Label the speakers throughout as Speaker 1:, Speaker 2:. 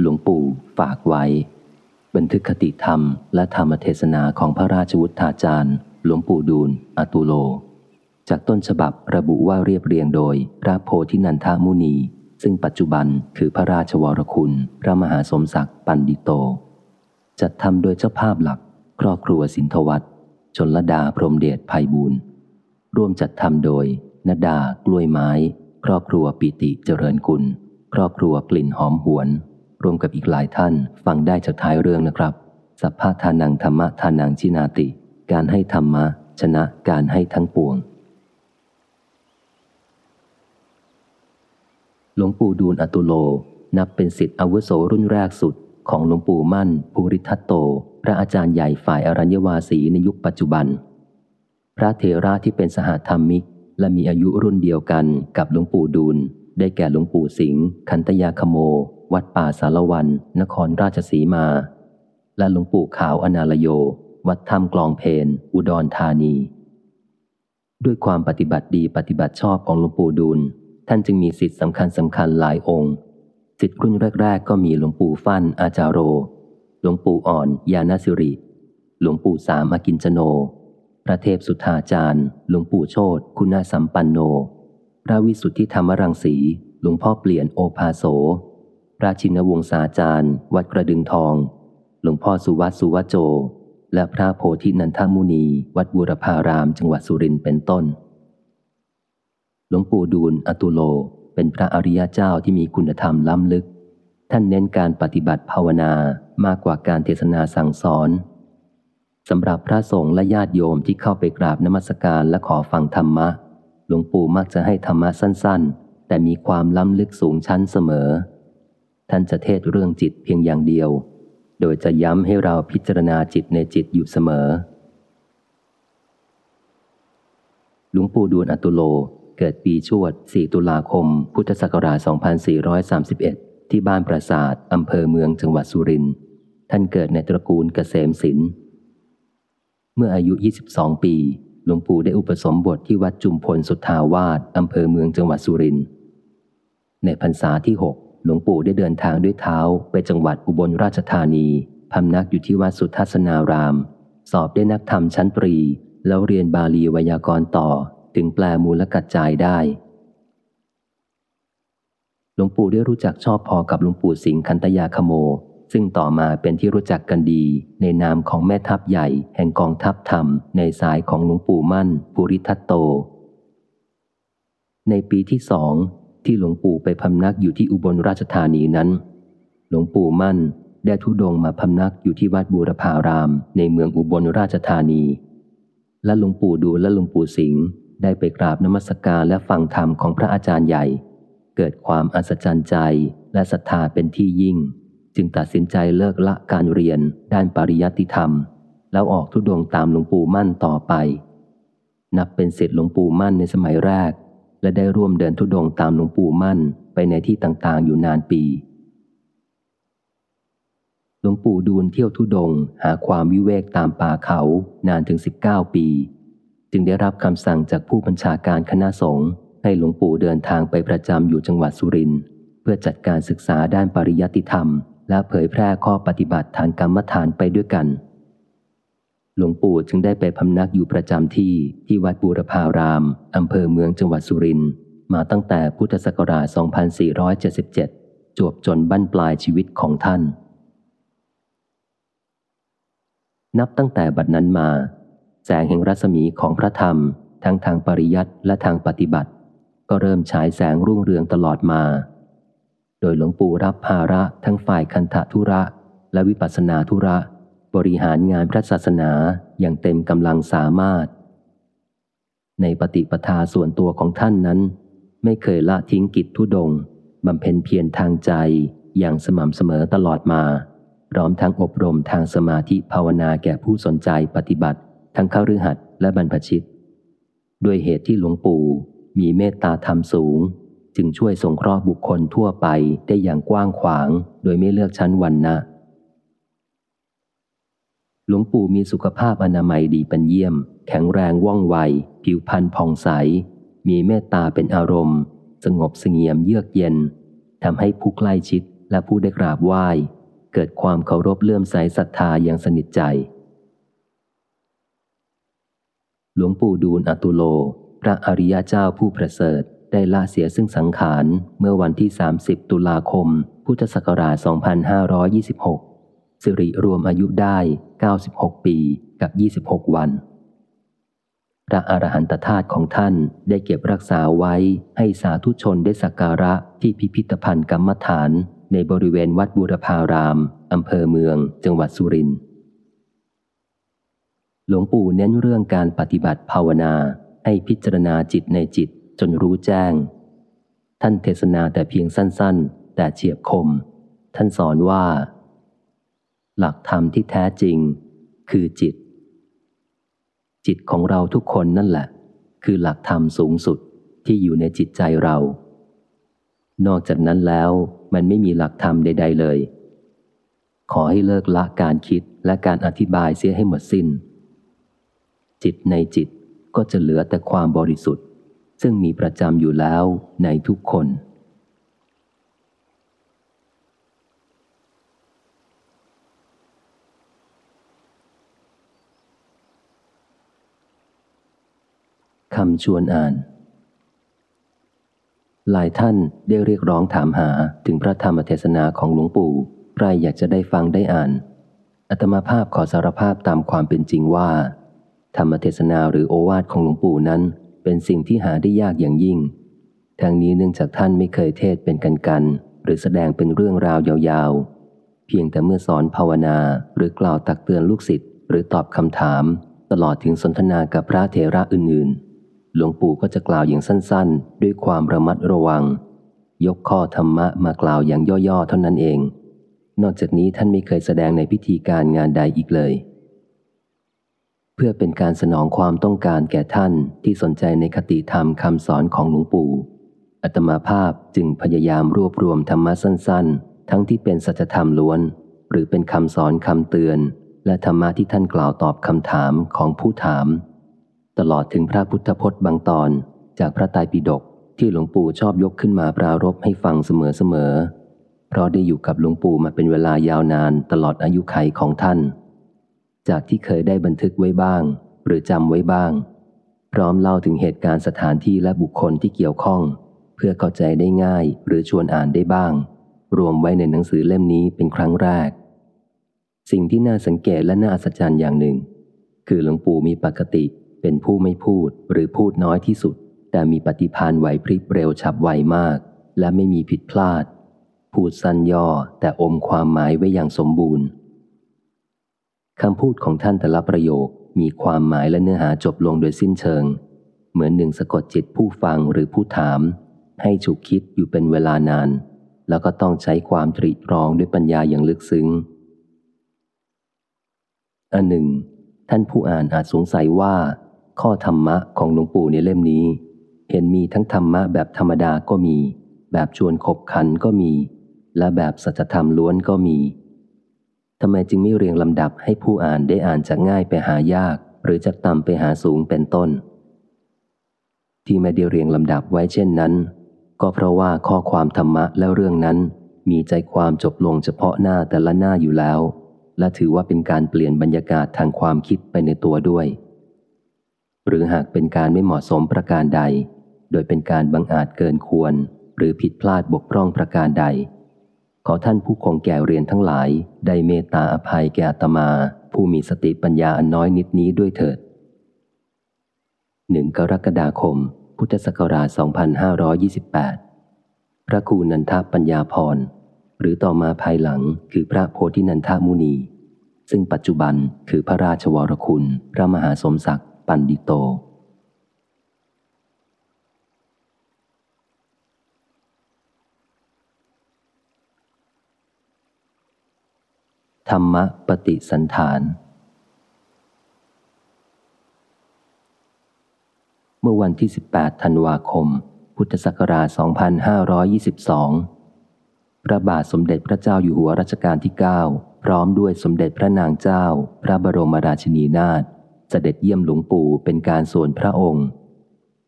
Speaker 1: หลวงปู่ฝากไว้ บันทึกคติธรรมและธรรมเทศนาของพระราชวุฒาจารย์ หลวงปู่ดูลอตุโล จากต้นฉบับระบุว่าเรียบเรียงโดย พระโพธินันทมุนี ซึ่งปัจจุบันคือพระราชวรคุณ พระมหาสมศักดิ์ปันดิโต จัดทำโดยเจ้าภาพหลัก ครอบครัวสินทวัตชนลดาพรมเดชภัยบูรณ์ร่วมจัดทำโดยนดากล้วยไม้ ครอบครัวปิติเจริญกุล ครอบครัวกลิ่นหอมหวน รวมกับอีกหลายท่านฟังได้จากท้ายเรื่องนะครับ สัพพะทานังธรรมะทานังชินาติ การให้ธรรมะ ชนะการให้ทั้งปวง หลวงปู่ดูลอตุโล นับเป็นสิทธิอาวุโสรุ่นแรกสุด ของหลวงปู่มั่นภูริทัตโต พระอาจารย์ใหญ่ฝ่ายอรัญญวาสีในยุคปัจจุบัน พระเทระที่เป็นสหธรรมิก และมีอายุรุ่นเดียวกันกับหลวงปู่ดูลได้แก่หลวงปู่สิงห์คันตยาคโม วัดป่าสารวัน นครราชสีมา และหลวงปู่ขาวอนาลโย วัดถ้ำกลองเพนอุดรธานี ด้วยความปฏิบัติดีปฏิบัติชอบของหลวงปู่ดูล ท่านจึงมีสิทธิสำคัญสำคัญหลายองค์สิทธิรุ่นแรก ๆ ก็มีหลวงปู่ฟั่นอาจารโร หลวงปู่อ่อน ยานาสิริ หลวงปู่สามอากินจโน พระเทพสุธาจารย์ หลวงปู่โชตคุณาสัมปันโน พระวิสุทธิธรรมรังสีหลวงพ่อเปลี่ยนโอภาโส ระชินวงศาจารย์ วัดกระดึงทอง หลวงพ่อสุวัตสุวัจโจ และพระโพธินันทมุนี วัดบุรพารามจังหวัดสุรินทร์เป็นต้น หลวงปู่ดูลอตุโล เป็นพระอริยเจ้าที่มีคุณธรรมล้ำลึก ท่านเน้นการปฏิบัติภาวนามากกว่าการเทศนาสั่งสอนสำหรับพระสงฆ์และญาติโยมที่เข้าไปกราบนมัสการและขอฟังธรรมะ หลวงปู่มักจะให้ธรรมะสั้นๆ แต่มีความล้ำลึกสูงชั้นเสมอ ท่านจะเทศเรื่องจิตเพียงอย่างเดียว โดยจะย้ำให้เราพิจารณาจิตในจิตอยู่เสมอ หลวงปู่ดูลอตุโล เกิดปีชวด 4 ตุลาคม พุทธศักราช 2431 ที่บ้านปราสาทอำเภอเมืองจังหวัดสุรินทร์ท่านเกิดในตระกูลเกษมศิลป์เมื่ออายุ 22 ปี หลวงปู่ได้อุปสมบทที่วัดจุมพลสุทธาวาสอำเภอเมืองจังหวัดสุรินทร์ ในพรรษาที่6 หลวงปู่ได้เดินทางด้วยเท้าไปจังหวัดอุบลราชธานีพำนักอยู่ที่วัดสุทัศนาราม สอบได้นักธรรมชั้นตรี แล้วเรียนบาลีไวยากรณ์ต่อ ถึงแปลมูลกัจจายได้ หลวงปู่ได้รู้จักชอบพอกับหลวงปู่สิงคันตยาคโม ซึ่งต่อมาเป็นที่รู้จักกันดี ในนามของแม่ทัพใหญ่ แห่งกองทัพธรรม ในสายของหลวงปู่มั่น ปุริทัตโต ในปีที่สอง ที่หลวงปู่ไปพำนักอยู่ที่อุบลราชธานีนั้น หลวงปู่มั่นได้ทุดงมาพำนักอยู่ที่วัดบูรพารามในเมืองอุบลราชธานี และหลวงปู่ดูและหลวงปู่สิงห์ได้ไปกราบนมัสการและฟังธรรมของพระอาจารย์ใหญ่ เกิดความอัศจรรย์ใจและศรัทธาเป็นที่ยิ่ง จึงตัดสินใจเลิกละการเรียนด้านปริยัติธรรม แล้วออกทุดงตามหลวงปู่มั่นต่อไป นับเป็นศิษย์หลวงปู่มั่นในสมัยแรก และได้ร่วมเดินทุดงตามหลวงปู่มั่นไปในที่ต่างๆ อยู่นานปีหลวงปู่ดูลเที่ยวทุดงหาความวิเวกตามป่าเขานานถึง 19 ปี จึงได้รับคำสั่งจากผู้บัญชาการคณะสงฆ์ให้หลวงปู่เดินทางไปประจำอยู่จังหวัดสุรินทร์เพื่อจัดการศึกษาด้านปริยัติธรรม และเผยแพร่ข้อปฏิบัติทางกรรมฐานไปด้วยกัน หลวงปู่จึงได้ไปพำนักอยู่ประจำที่ที่วัดบูรพารามอำเภอเมืองจังหวัดสุรินทร์มาตั้งแต่พุทธศักราช 2477 จวบจนบั้นปลายชีวิตของท่าน นับตั้งแต่บัดนั้นมา แสงแห่งรัศมีของพระธรรม ทั้งทางปริยัติและทางปฏิบัติ ก็เริ่มฉายแสงรุ่งเรืองตลอดมา โดยหลวงปู่รับภาระทั้งฝ่ายคันธทุระและวิปัสสนาธุระ บริหารงานพระศาสนาอย่างเต็มกำลังสามารถ ในปฏิปทาส่วนตัวของท่านนั้น ไม่เคยละทิ้งกิจทุดงบำเพ็ญเพียรทางใจอย่างสม่ำเสมอตลอดมา พร้อมทั้งอบรมทางสมาธิภาวนาแก่ผู้สนใจปฏิบัติ ทั้งเข้ารือหัดและบรรพชิต ด้วยเหตุที่หลวงปู่มีเมตตาธรรมสูง จึงช่วยสงเคราะห์บุคคลทั่วไปได้อย่างกว้างขวาง โดยไม่เลือกชั้นวันนะ ลวงปู่มีสุขภาพอนามัยดีเป็นเยี่ยม แข็งแรงว่องไว ผิวพรรณผ่องใส มีเมตตาเป็นอารมณ์ สงบสงเงียมเยือกเย็นทำให้ผู้ใกล้ชิดและผู้ได้กราบไหว้ เกิดความเคารพเลื่อมใสศรัทธาอย่างสนิทใจ หลวงปู่ดูลอตุโล พระอริยเจ้าผู้ประเสริฐได้ละเสียซึ่งสังขาร เมื่อวันที่ 30 ตุลาคม พุทธศักราช 2526 สิริรวมอายุได้ 96 ปีกับ 26 วัน พระอรหันตธาตุของท่านได้เก็บรักษาไว้ให้สาธุชนได้สักการะที่พิพิธภัณฑ์กรรมฐาน ในบริเวณวัดบูรพารามอำเภอเมือง จังหวัดสุรินทร์หลวงปู่เน้นเรื่องการปฏิบัติภาวนาให้พิจารณาจิตในจิตจนรู้แจ้ง ท่านเทศนาแต่เพียงสั้นๆ แต่เฉียบคม ท่านสอนว่า หลักธรรมที่แท้จริง คือจิต จิตของเราทุกคนนั่นแหละ คือหลักธรรมสูงสุดที่อยู่ในจิตใจเรา นอกจากนั้นแล้วมันไม่มีหลักธรรมใด ๆ เลย ขอให้เลิกละการคิดและการอธิบายเสียให้หมดสิน้น จิตในจิตก็จะเหลือแต่ความบริสุทธิ์ ซึ่งมีประจำอยู่แล้วในทุกคน คำชวนอ่าน หลายท่านได้เรียกร้องถามหาถึงพระธรรมเทศนาของหลวงปู่ใครอยากจะได้ฟังได้อ่านอัตมาภาพขอสารภาพตามความเป็นจริงว่า ธรรมเทศนาหรือโอวาทของหลวงปู่นั้น เป็นสิ่งที่หาได้ยากอย่างยิ่งทางนี้เนื่องจากท่านไม่เคยเทศเป็นกันกัน หรือแสดงเป็นเรื่องราวยาวๆ เพียงแต่เมื่อสอนภาวนาหรือกล่าวตักเตือนลูกศิษย์หรือตอบคำถาม ตลอดถึงสนทนากับพระเถระอื่นๆ หลวงปู่ก็จะกล่าวอย่างสั้นๆ ด้วยความระมัดระวัง ยกข้อธรรมะมากล่าวอย่างย่อๆ เท่านั้นเอง นอกจากนี้ท่านไม่เคยแสดงในพิธีการงานใดอีกเลย เพื่อเป็นการสนองความต้องการแก่ท่านที่สนใจในคติธรรมคำสอนของหลวงปู่อัตมาภาพจึงพยายามรวบรวมธรรมะสั้นๆ ทั้งที่เป็นสัจธรรมล้วน หรือเป็นคำสอนคำเตือน และธรรมะที่ท่านกล่าวตอบคำถามของผู้ถาม ตลอดถึงพระพุทธพจน์บางตอนจากพระไตรปิฎกที่หลวงปู่ชอบยกขึ้นมาปรารบให้ฟังเสมอๆ เพราะได้อยู่กับหลวงปู่มาเป็นเวลายาวนานตลอดอายุไขของท่าน จากที่เคยได้บันทึกไว้บ้าง หรือจำไว้บ้าง พร้อมเล่าถึงเหตุการณ์สถานที่และบุคคลที่เกี่ยวข้อง เพื่อเข้าใจได้ง่ายหรือชวนอ่านได้บ้าง รวมไว้ในหนังสือเล่มนี้เป็นครั้งแรก สิ่งที่น่าสังเกตและน่าอัศจรรย์อย่างหนึ่ง คือหลวงปู่มีปกติ เป็นผู้ไม่พูดหรือพูดน้อยที่สุด แต่มีปฏิพานไหวพริบเร็วฉับไวมาก และไม่มีผิดพลาด พูดสั้นย่อแต่อมความหมายไว้อย่างสมบูรณ์คำพูดของท่านแต่ละประโยคมีความหมายและเนื้อหาจบลงโดยสิ้นเชิง เหมือนหนึ่งสะกดจิตผู้ฟังหรือผู้ถาม ให้ฉุกคิดอยู่เป็นเวลานาน แล้วก็ต้องใช้ความตรีตรองด้วยปัญญาอย่างลึกซึ้งอันหนึ่ง ท่านผู้อ่านอาจสงสัยว่า ข้อธรรมะของหลวงปู่ในเล่มนี้ เห็นมีทั้งธรรมะแบบธรรมดาก็มี แบบชวนขบขันก็มี และแบบสัจธรรมล้วนก็มีทำไมจึงไม่เรียงลำดับให้ผู้อ่านได้อ่านจากง่ายไปหายาก หรือจากต่ำไปหาสูงเป็นต้น ที่ไม่ได้เรียงลำดับไว้เช่นนั้น ก็เพราะว่าข้อความธรรมะและเรื่องนั้น มีใจความจบลงเฉพาะหน้าแต่ละหน้าอยู่แล้ว และถือว่าเป็นการเปลี่ยนบรรยากาศทางความคิดไปในตัวด้วย หรือหากเป็นการไม่เหมาะสมประการใด โดยเป็นการบังอาจเกินควร หรือผิดพลาดบกพร่องประการใด ขอท่านผู้คงแก่เรียนทั้งหลาย ได้เมตตาอภัยแก่ตมา ผู้มีสติปัญญาอันน้อยนิดนี้ด้วยเถิดหนึ่งกรกฎาคม พุทธศักราช 2528 พระครูนันทปัญญาพร หรือต่อมาภายหลังคือพระโพธินันทมุนี ซึ่งปัจจุบันคือพระราชวรคุณ พระมหาสมศักดิ์ ปันดิโต ธรรมปฏิสันฐาน เมื่อวันที่ 18 ธันวาคม พุทธศักราช 2522 พระบาทสมเด็จพระเจ้าอยู่หัวรัชกาลที่ 9 พร้อมด้วยสมเด็จพระนางเจ้า พระบรมราชินีนาถ เสด็จเยี่ยมหลวงปู่เป็นการส่วนพระองค์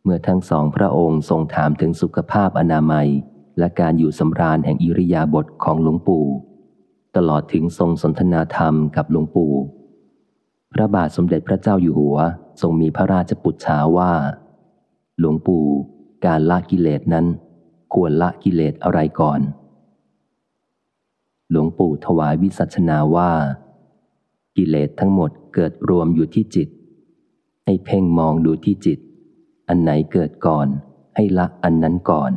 Speaker 1: เมื่อทั้งสองพระองค์ทรงถามถึงสุขภาพอนามัย และการอยู่สำราญแห่งอิริยาบถของหลวงปู่ ตลอดถึงทรงสนทนาธรรมกับหลวงปู่ พระบาทสมเด็จพระเจ้าอยู่หัวทรงมีพระราชปุจฉาว่า หลวงปู่การละกิเลสนั้น ควรละกิเลสอะไรก่อน หลวงปู่ถวายวิสัชนาว่า กิเลสทั้งหมดเกิดรวมอยู่ที่จิต ให้เพ่งมองดูที่จิต อันไหนเกิดก่อน ให้ละอันนั้นก่อน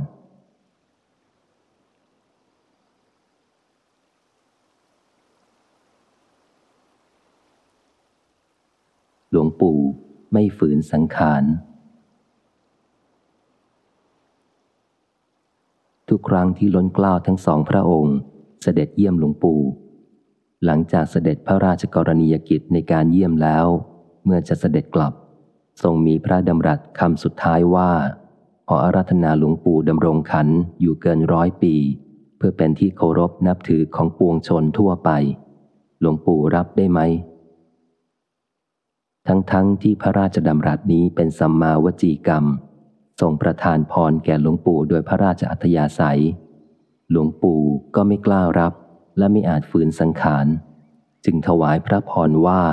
Speaker 1: หลวงปู่ไม่ฝืนสังขารทุกครั้งที่ล้นกล้าวทั้งสองพระองค์ เสด็จเยี่ยมหลวงปู่ หลังจากเสด็จพระราชกรณียกิจในการเยี่ยมแล้ว เมื่อจะเสด็จกลับ ทรงมีพระดำรัสคำสุดท้ายว่า ขออาราธนาหลวงปู่ดำรงขันอยู่เกินร้อยปี เพื่อเป็นที่เคารพนับถือของปวงชนทั่วไป หลวงปู่รับได้ไหม ทั้งๆทที่พระราชดำรัสนี้เป็นสัมมาวจีกรรม ทรงประทานพรแก่หลวงปู่โดยพระราชอัธยาศัย หลวงปู่ก็ไม่กล้ารับ และไม่อาจฝืนสังขาร จึงถวายพระพรว่า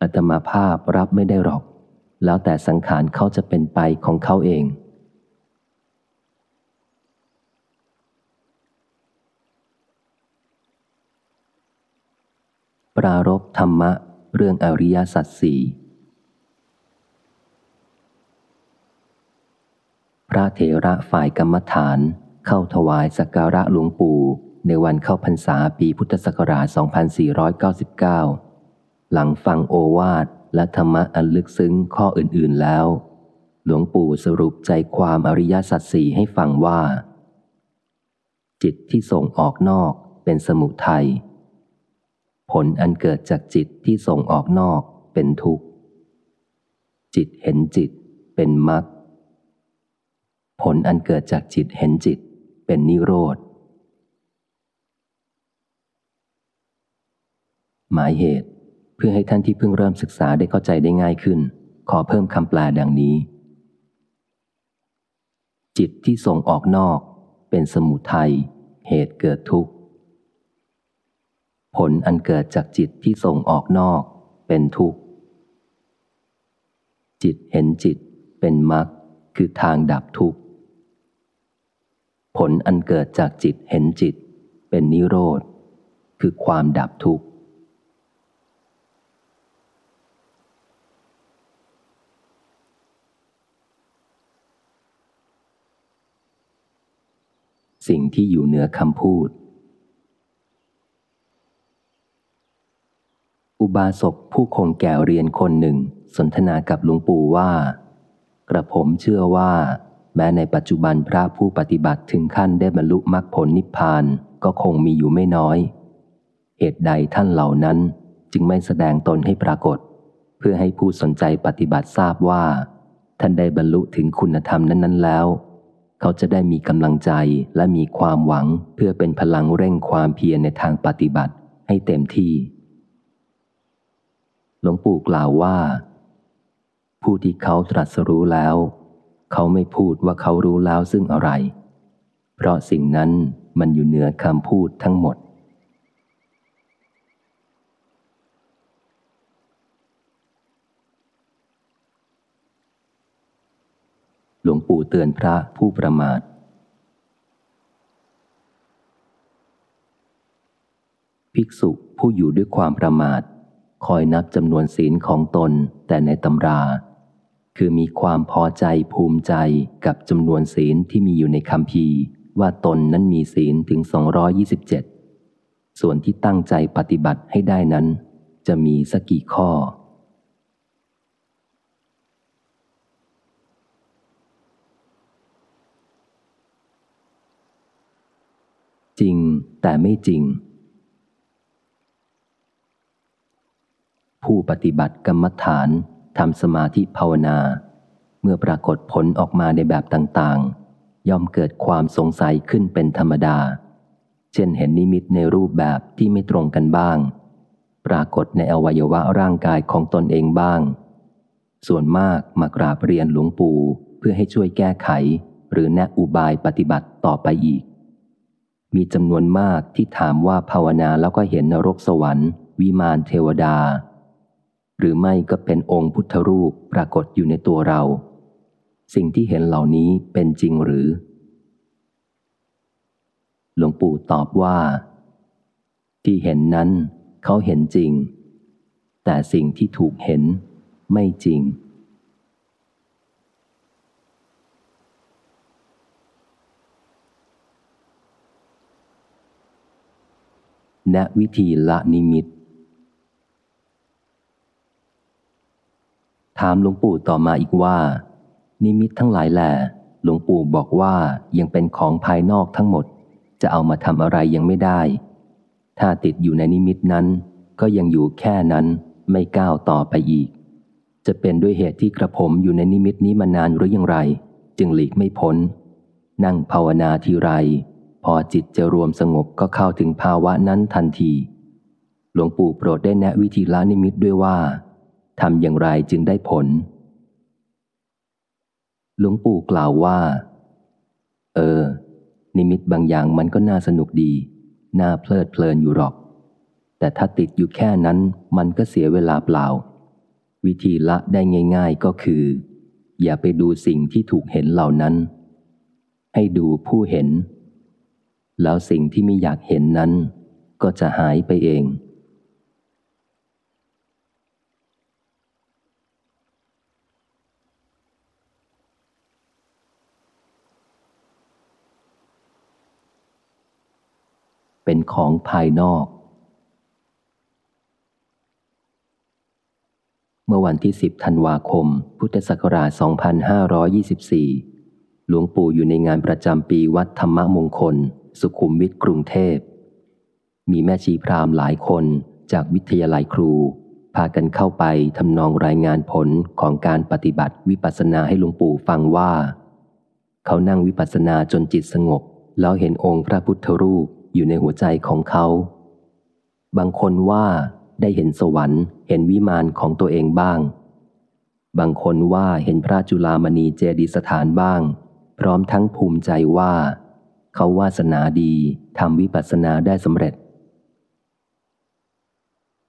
Speaker 1: อัตมาภาพรับไม่ได้หรอก แล้วแต่สังขารเขาจะเป็นไปของเขาเอง ปรารบธรรมะ เรื่องอริยสัจสี่พระเถระฝ่ายกรรมฐานเข้าถวายสักการะหลวงปู่ ในวันเข้าพรรษาปีพุทธศักราช 2499 หลังฟังโอวาทและธรรมะอันลึกซึ้งข้ออื่นๆแล้ว หลวงปู่สรุปใจความอริยสัจสี่ให้ฟังว่า จิตที่ส่งออกนอกเป็นสมุทัยผลอันเกิดจากจิตที่ส่งออกนอกเป็นทุกข์ จิตเห็นจิตเป็นมรรคผลอันเกิดจากจิตเห็นจิตเป็นนิโรธ หมายเหตุ เพื่อให้ท่านที่เพิ่งเริ่มศึกษาได้เข้าใจได้ง่ายขึ้น ขอเพิ่มคำแปลดังนี้ จิตที่ส่งออกนอก เป็นสมุทัยเหตุเกิดทุกข์ ผลอันเกิดจากจิตที่ส่งออกนอก เป็นทุกข์ จิตเห็นจิตเป็นมรรคคือทางดับทุกข์ ผลอันเกิดจากจิตเห็นจิต เป็นนิโรธ คือความดับทุกข์ สิ่งที่อยู่เหนือคำพูด อุบาสกผู้คงแก่เรียนคนหนึ่ง สนทนากับหลวงปู่ว่า กระผมเชื่อว่า แม้ในปัจจุบันพระผู้ปฏิบัติถึงขั้นได้บรรลุมรรคผลนิพพานก็คงมีอยู่ไม่น้อย เหตุใดท่านเหล่านั้นจึงไม่แสดงตนให้ปรากฏ เพื่อให้ผู้สนใจปฏิบัติทราบว่า ท่านได้บรรลุถึงคุณธรรมนั้น ๆ แล้ว เขาจะได้มีกำลังใจและมีความหวังเพื่อเป็นพลังเร่งความเพียรในทางปฏิบัติให้เต็มที่ หลวงปู่กล่าวว่า ผู้ที่เขาตรัสรู้แล้ว เขาไม่พูดว่าเขารู้แล้วซึ่งอะไร เพราะสิ่งนั้นมันอยู่เหนือคำพูดทั้งหมด ลวงปู่เตือนพระผู้ประมาท ภิกษุผู้อยู่ด้วยความประมาท คอยนับจำนวนศีลของตนแต่ในตำรา คือมีความพอใจภูมิใจกับจำนวนศีลที่มีอยู่ในคำพีว่าตนนั้นมีศีลถึง 227 ส่วนที่ตั้งใจปฏิบัติให้ได้นั้น จะมีสักกี่ข้อ จริงแต่ไม่จริง ผู้ปฏิบัติกรรมฐานทำสมาธิภาวนา เมื่อปรากฏผลออกมาในแบบต่างๆ ย่อมเกิดความสงสัยขึ้นเป็นธรรมดา เช่นเห็นนิมิตในรูปแบบที่ไม่ตรงกันบ้าง ปรากฏในอวัยวะร่างกายของตนเองบ้าง ส่วนมากมากราบเรียนหลวงปู่เพื่อให้ช่วยแก้ไข หรือแนะอุบายปฏิบัติต่อไปอีก มีจำนวนมากที่ถามว่าภาวนาแล้วก็เห็นนรกสวรรค์ วิมานเทวดา หรือไม่ก็เป็นองค์พุทธรูปปรากฏอยู่ในตัวเรา สิ่งที่เห็นเหล่านี้เป็นจริงหรือ หลวงปู่ตอบว่า ที่เห็นนั้น เขาเห็นจริง แต่สิ่งที่ถูกเห็นไม่จริง แนะวิธีละนิมิต ถามหลวงปู่ต่อมาอีกว่า นิมิตทั้งหลายแหล่หลวงปู่บอกว่ายังเป็นของภายนอกทั้งหมด จะเอามาทำอะไรยังไม่ได้ ถ้าติดอยู่ในนิมิตนั้น ก็ยังอยู่แค่นั้นไม่ก้าวต่อไปอีก จะเป็นด้วยเหตุที่กระผมอยู่ในนิมิตนี้มานานหรือยังไร จึงหลีกไม่พ้น นั่งภาวนาทีไร พอจิตจะรวมสงบก็เข้าถึงภาวะนั้นทันที หลวงปู่โปรดได้แนะวิธีละนิมิตด้วยว่าทำอย่างไรจึงได้ผล หลวงปู่กล่าวว่า เออ นิมิตบางอย่างมันก็น่าสนุกดี น่าเพลิดเพลินอยู่หรอก แต่ถ้าติดอยู่แค่นั้นมันก็เสียเวลาเปล่า วิธีละได้ง่าย ๆก็คือ อย่าไปดูสิ่งที่ถูกเห็นเหล่านั้น ให้ดูผู้เห็น แล้วสิ่งที่ไม่อยากเห็นนั้น ก็จะหายไปเอง เป็นของภายนอกเมื่อวันที่ 10 ธันวาคม พุทธศักราช 2524 หลวงปู่อยู่ในงานประจำปีวัดธรรมมงคล สุขุมวิทกรุงเทพ มีแม่ชีพรามหลายคนจากวิทยาลัยครู พากันเข้าไปทำนองรายงานผลของการปฏิบัติวิปัสสนาให้หลวงปู่ฟังว่า เขานั่งวิปัสสนาจนจิตสงบ แล้วเห็นองค์พระพุทธรูปอยู่ในหัวใจของเขา บางคนว่าได้เห็นสวรรค์เห็นวิมานของตัวเองบ้าง บางคนว่าเห็นพระจุลามณีเจดีสถานบ้าง พร้อมทั้งภูมิใจว่า เขาวาสนาดีทำวิปัสสนาได้สำเร็จ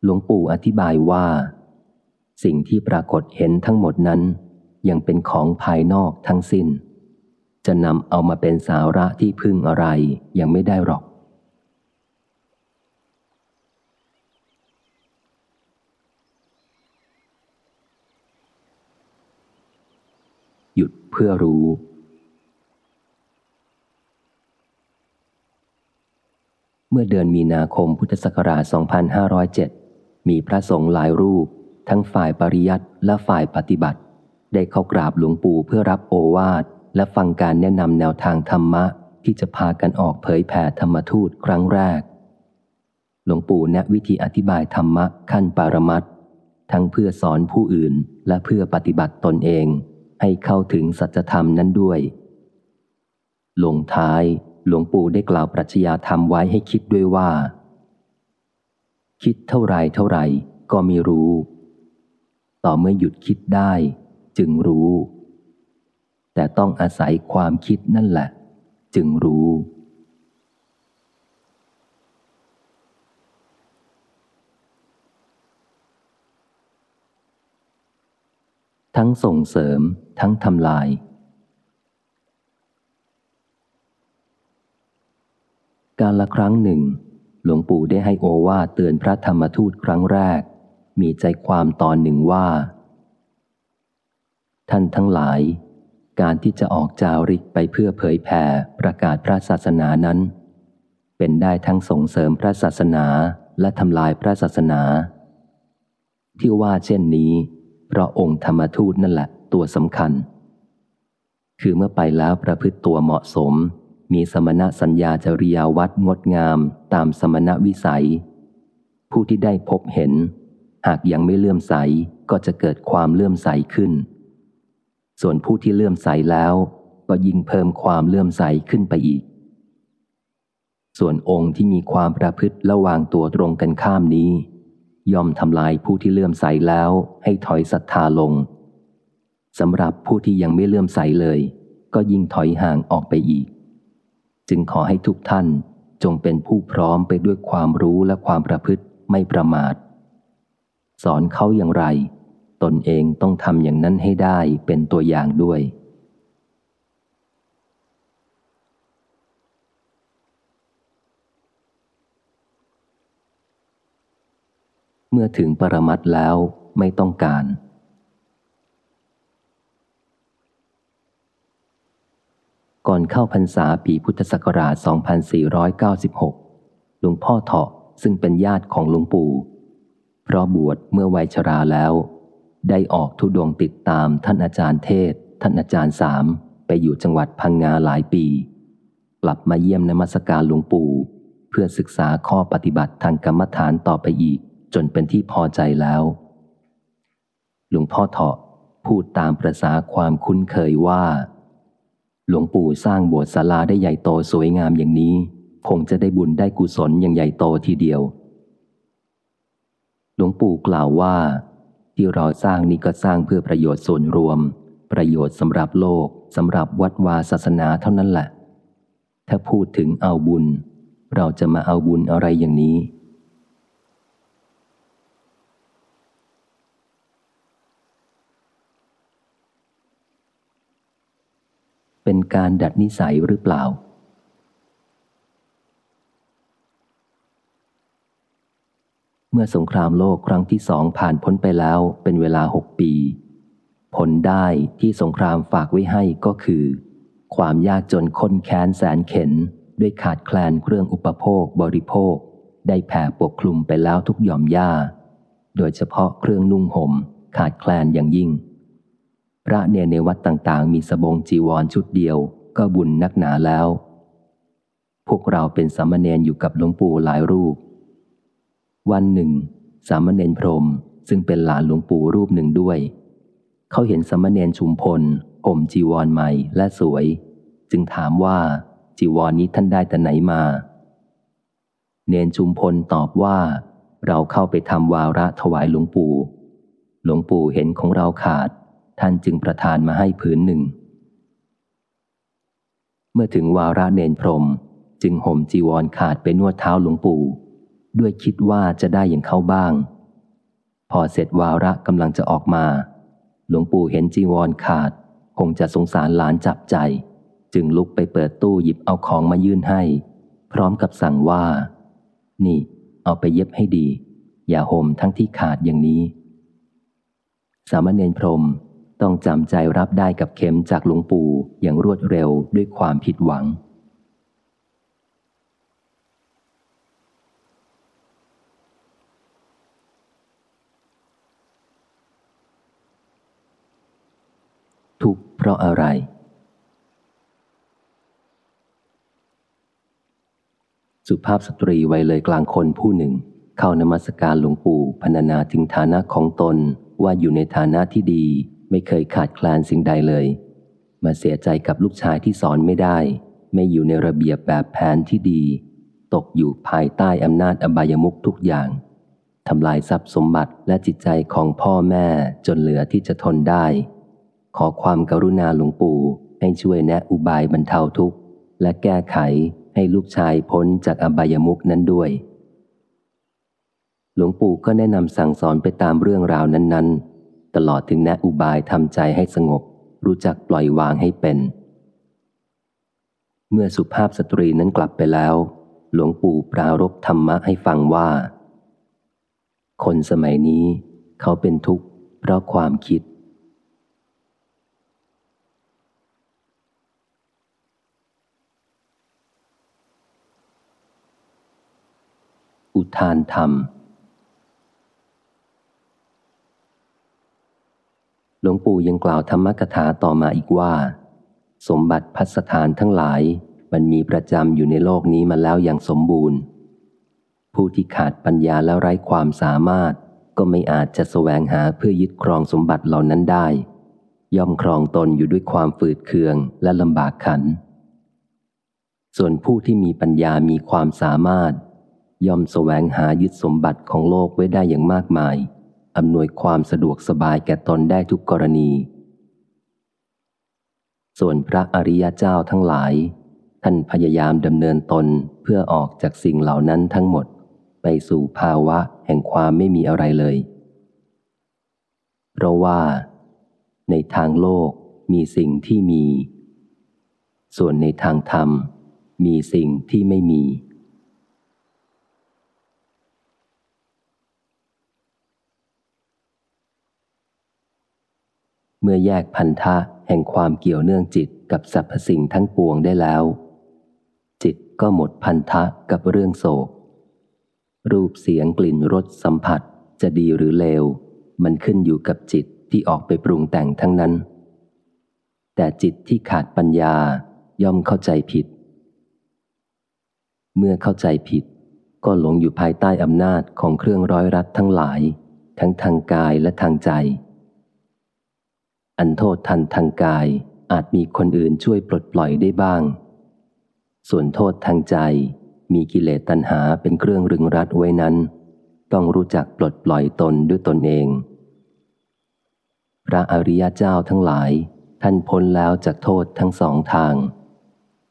Speaker 1: หลวงปู่อธิบายว่า สิ่งที่ปรากฏเห็นทั้งหมดนั้น ยังเป็นของภายนอกทั้งสิน้น จะนำเอามาเป็นสาระที่พึ่งอะไรยังไม่ได้หรอก หยุดเพื่อรู้ เมื่อเดือนมีนาคมพุทธศักราช 2507 มีพระสงฆ์หลายรูป ทั้งฝ่ายปริยัติและฝ่ายปฏิบัติ ได้เข้ากราบหลวงปู่เพื่อรับโอวาทและฟังการแนะนำแนวทางธรรมะ ที่จะพากันออกเผยแผ่ธรรมทูตครั้งแรก หลวงปู่แนะวิธีอธิบายธรรมะขั้นปารมัตทั้งเพื่อสอนผู้อื่นและเพื่อปฏิบัติตนเอง ให้เข้าถึงสัจธรรมนั้นด้วย ลงท้าย หลวงปู่ได้กล่าวปรัชญาธรรมไว้ให้คิดด้วยว่า คิดเท่าไรเท่าไรก็ไม่รู้ ต่อเมื่อหยุดคิดได้ จึงรู้ แต่ต้องอาศัยความคิดนั่นแหละ จึงรู้ ทั้งส่งเสริมทั้งทำลาย การละครั้งหนึ่ง หลวงปู่ได้ให้โอวาเตือนพระธรรมทูตครั้งแรก มีใจความตอนหนึ่งว่า ท่านทั้งหลาย การที่จะออกจาริกไปเพื่อเผยแผ่ประกาศพระศาสนานั้น เป็นได้ทั้งส่งเสริมพระศาสนาและทำลายพระศาสนา ที่ว่าเช่นนี้ เพราะองค์ธรรมทูตนั่นแหละตัวสำคัญ คือเมื่อไปแล้วประพฤติตัวเหมาะสม มีสมณะสัญญาจริยาวัดงดงามตามสมณะวิสัย ผู้ที่ได้พบเห็น หากยังไม่เลื่อมใสก็จะเกิดความเลื่อมใสขึ้น ส่วนผู้ที่เลื่อมใสแล้วก็ยิ่งเพิ่มความเลื่อมใสขึ้นไปอีก ส่วนองค์ที่มีความประพฤติและวางตัวตรงกันข้ามนี้ ย่อมทำลายผู้ที่เลื่อมใสแล้วให้ถอยศรัทธาลงสำหรับผู้ที่ยังไม่เลื่อมใสเลย ก็ยิ่งถอยห่างออกไปอีก จึงขอให้ทุกท่านจงเป็นผู้พร้อมไปด้วยความรู้และความประพฤติไม่ประมาท สอนเขาอย่างไร ตนเองต้องทำอย่างนั้นให้ได้เป็นตัวอย่างด้วย เมื่อถึงปรมัตแล้วไม่ต้องการก่ อนเข้าพรรษาปีพุทธศักราช 2496 หลวงพ่อเถาะซึ่งเป็นญาติของหลวงปู่ เพราะบวชเมื่อวัยชราแล้ว ได้ออกทุดงติดตามท่านอาจารย์เทศ ท่านอาจารย์สาม ไปอยู่จังหวัดพังงาหลายปี กลับมาเยี่ยมนมัสการหลวงปู่ เพื่อศึกษาข้อปฏิบัติทางกรรมฐานต่อไปอีก จนเป็นที่พอใจแล้ว หลวงพ่อเถาะพูดตามประษาความคุ้นเคยว่า หลวงปู่สร้างโบสถ์ศาลาได้ใหญ่โตสวยงามอย่างนี้ คงจะได้บุญได้กุศลอย่างใหญ่โตทีเดียว หลวงปู่กล่าวว่า ที่เราสร้างนี้ก็สร้างเพื่อประโยชน์ส่วนรวม ประโยชน์สำหรับโลกสำหรับวัดวาศาสนาเท่านั้นแหละ ถ้าพูดถึงเอาบุญ เราจะมาเอาบุญอะไรอย่างนี้ เป็นการดัดนิสัยหรือเปล่า เมื่อสงครามโลกครั้งที่สองผ่านพ้นไปแล้วเป็นเวลาหกปี ผลได้ที่สงครามฝากไว้ให้ก็คือ ความยากจนค้นแค้นแสนเข็นด้วยขาดแคลนเครื่องอุปโภคบริโภค ได้แผ่ปกคลุมไปแล้วทุกหย่อมย่าโดยเฉพาะเครื่องนุ่งหม่มขาดแคลนอย่างยิ่ง ระเนในวัดต่างๆ มีสบงจีวรชุดเดียว ก็บุญนักหนาแล้ว พวกเราเป็นสามเณรอยู่กับหลวงปู่หลายรูป วันหนึ่ง สามเณรพรมซึ่งเป็นหลานหลวงปู่รูปหนึ่งด้วย เขาเห็นสามเณรชุมพลห่มจีวรใหม่และสวย จึงถามว่าจีวรนี้ท่านได้แต่ไหนมา เนนชุมพลตอบว่า เราเข้าไปทำวาระถวายหลวงปู่ หลวงปู่เห็นของเราขาด ท่านจึงประทานมาให้ผืนหนึ่ง เมื่อถึงวาระเนนพรมจึงห่มจีวรขาดไปนวดเท้าหลวงปู่ ด้วยคิดว่าจะได้อย่างเขาบ้าง พอเสร็จวาระกำลังจะออกมา หลวงปู่เห็นจีวรขาด คงจะสงสารหลานจับใจ จึงลุกไปเปิดตู้หยิบเอาของมายื่นให้ พร้อมกับสั่งว่า นี่ เอาไปเย็บให้ดี อย่าห่มทั้งที่ขาดอย่างนี้ สามเณรพรม ต้องจำใจรับได้กับเข็มจากหลวงปู่อย่างรวดเร็วด้วยความผิดหวัง ทุกเพราะอะไร สุภาพสตรีวัยเลยกลางคนผู้หนึ่ง เข้านมัสการหลวงปู่พรรณนาถึงฐานะของตนว่าอยู่ในฐานะที่ดี ไม่เคยขาดแคลนสิ่งใดเลย มาเสียใจกับลูกชายที่สอนไม่ได้ ไม่อยู่ในระเบียบแบบแผนที่ดี ตกอยู่ภายใต้อำนาจอบายมุกทุกอย่างทำลายทรัพย์สมบัติและจิตใจของพ่อแม่จนเหลือที่จะทนได้ ขอความกรุณาหลวงปู่ให้ช่วยแนะอุบายบรรเทาทุกข์ และแก้ไขให้ลูกชายพ้นจากอบายมุกนั้นด้วย หลวงปู่ก็แนะนำสั่งสอนไปตามเรื่องราวนั้นๆ ตลอดถึงแนะอุบายทำใจให้สงบ รู้จักปล่อยวางให้เป็น เมื่อสุภาพสตรีนั้นกลับไปแล้ว หลวงปู่ปรารบธรรมะให้ฟังว่า คนสมัยนี้เขาเป็นทุกข์เพราะความคิด อุทานธรรม หลวงปู่ยังกล่าวธรรมกถาต่อมาอีกว่า สมบัติพัสถานทั้งหลายมันมีประจำอยู่ในโลกนี้มาแล้วอย่างสมบูรณ์ ผู้ที่ขาดปัญญาและไร้ความสามารถ ก็ไม่อาจจะแสวงหาเพื่อยึดครองสมบัติเหล่านั้นได้ ย่อมครองตนอยู่ด้วยความฝืดเคืองและลำบากขัน ส่วนผู้ที่มีปัญญามีความสามารถ ย่อมแสวงหายึดสมบัติของโลกไว้ได้อย่างมากมาย อำนวยความสะดวกสบายแก่ตนได้ทุกกรณี ส่วนพระอริยเจ้าทั้งหลาย ท่านพยายามดำเนินตนเพื่อออกจากสิ่งเหล่านั้นทั้งหมด ไปสู่ภาวะแห่งความไม่มีอะไรเลย เพราะว่า ในทางโลกมีสิ่งที่มี ส่วนในทางธรรม มีสิ่งที่ไม่มี เมื่อแยกพันธะแห่งความเกี่ยวเนื่องจิตกับสรรพสิ่งทั้งปวงได้แล้ว จิตก็หมดพันธะกับเรื่องโศก รูปเสียงกลิ่นรสสัมผัสจะดีหรือเลว มันขึ้นอยู่กับจิตที่ออกไปปรุงแต่งทั้งนั้น แต่จิตที่ขาดปัญญาย่อมเข้าใจผิด เมื่อเข้าใจผิด ก็หลงอยู่ภายใต้อำนาจของเครื่องร้อยรัดทั้งหลาย ทั้งทางกายและทางใจ อันโทษทันทางกายอาจมีคนอื่นช่วยปลดปล่อยได้บ้าง ส่วนโทษทางใจมีกิเลสตัณหาเป็นเครื่องรึงรัดไว้นั้น ต้องรู้จักปลดปล่อยตนด้วยตนเอง พระอริยเจ้าทั้งหลาย ท่านพ้นแล้วจากโทษทั้งสองทาง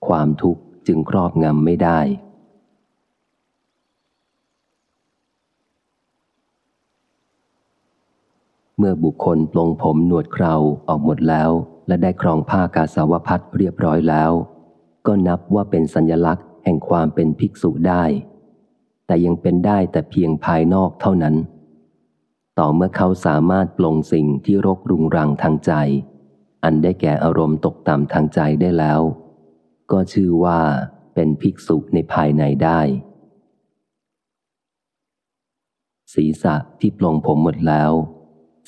Speaker 1: ความทุกข์จึงครอบงำไม่ได้ เมื่อบุคคลปลงผมหนวดเคราออกหมดแล้ว และได้ครองผ้ากาสาวพัดเรียบร้อยแล้ว ก็นับว่าเป็นสัญลักษณ์แห่งความเป็นภิกษุได้ แต่ยังเป็นได้แต่เพียงภายนอกเท่านั้น ต่อเมื่อเขาสามารถปลงสิ่งที่รกรุงรังทางใจ อันได้แก่อารมณ์ตกต่ำทางใจได้แล้ว ก็ชื่อว่าเป็นภิกษุในภายในได้ ศีรษะที่ปลงผมหมดแล้ว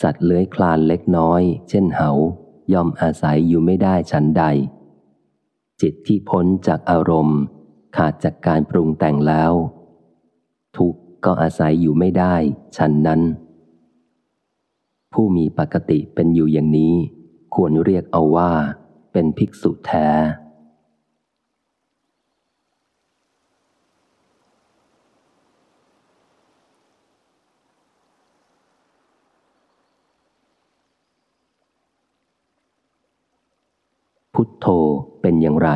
Speaker 1: สัตว์เลื้อยคลานเล็กน้อย เช่นเหาย่อมอาศัยอยู่ไม่ได้ฉันใด จิตที่พ้นจากอารมณ์ ขาดจากการปรุงแต่งแล้ว ทุกก็อาศัยอยู่ไม่ได้ฉันนั้น ผู้มีปกติเป็นอยู่อย่างนี้ ควรเรียกเอาว่า เป็นภิกษุแท้ พุทโธเป็นอย่างไร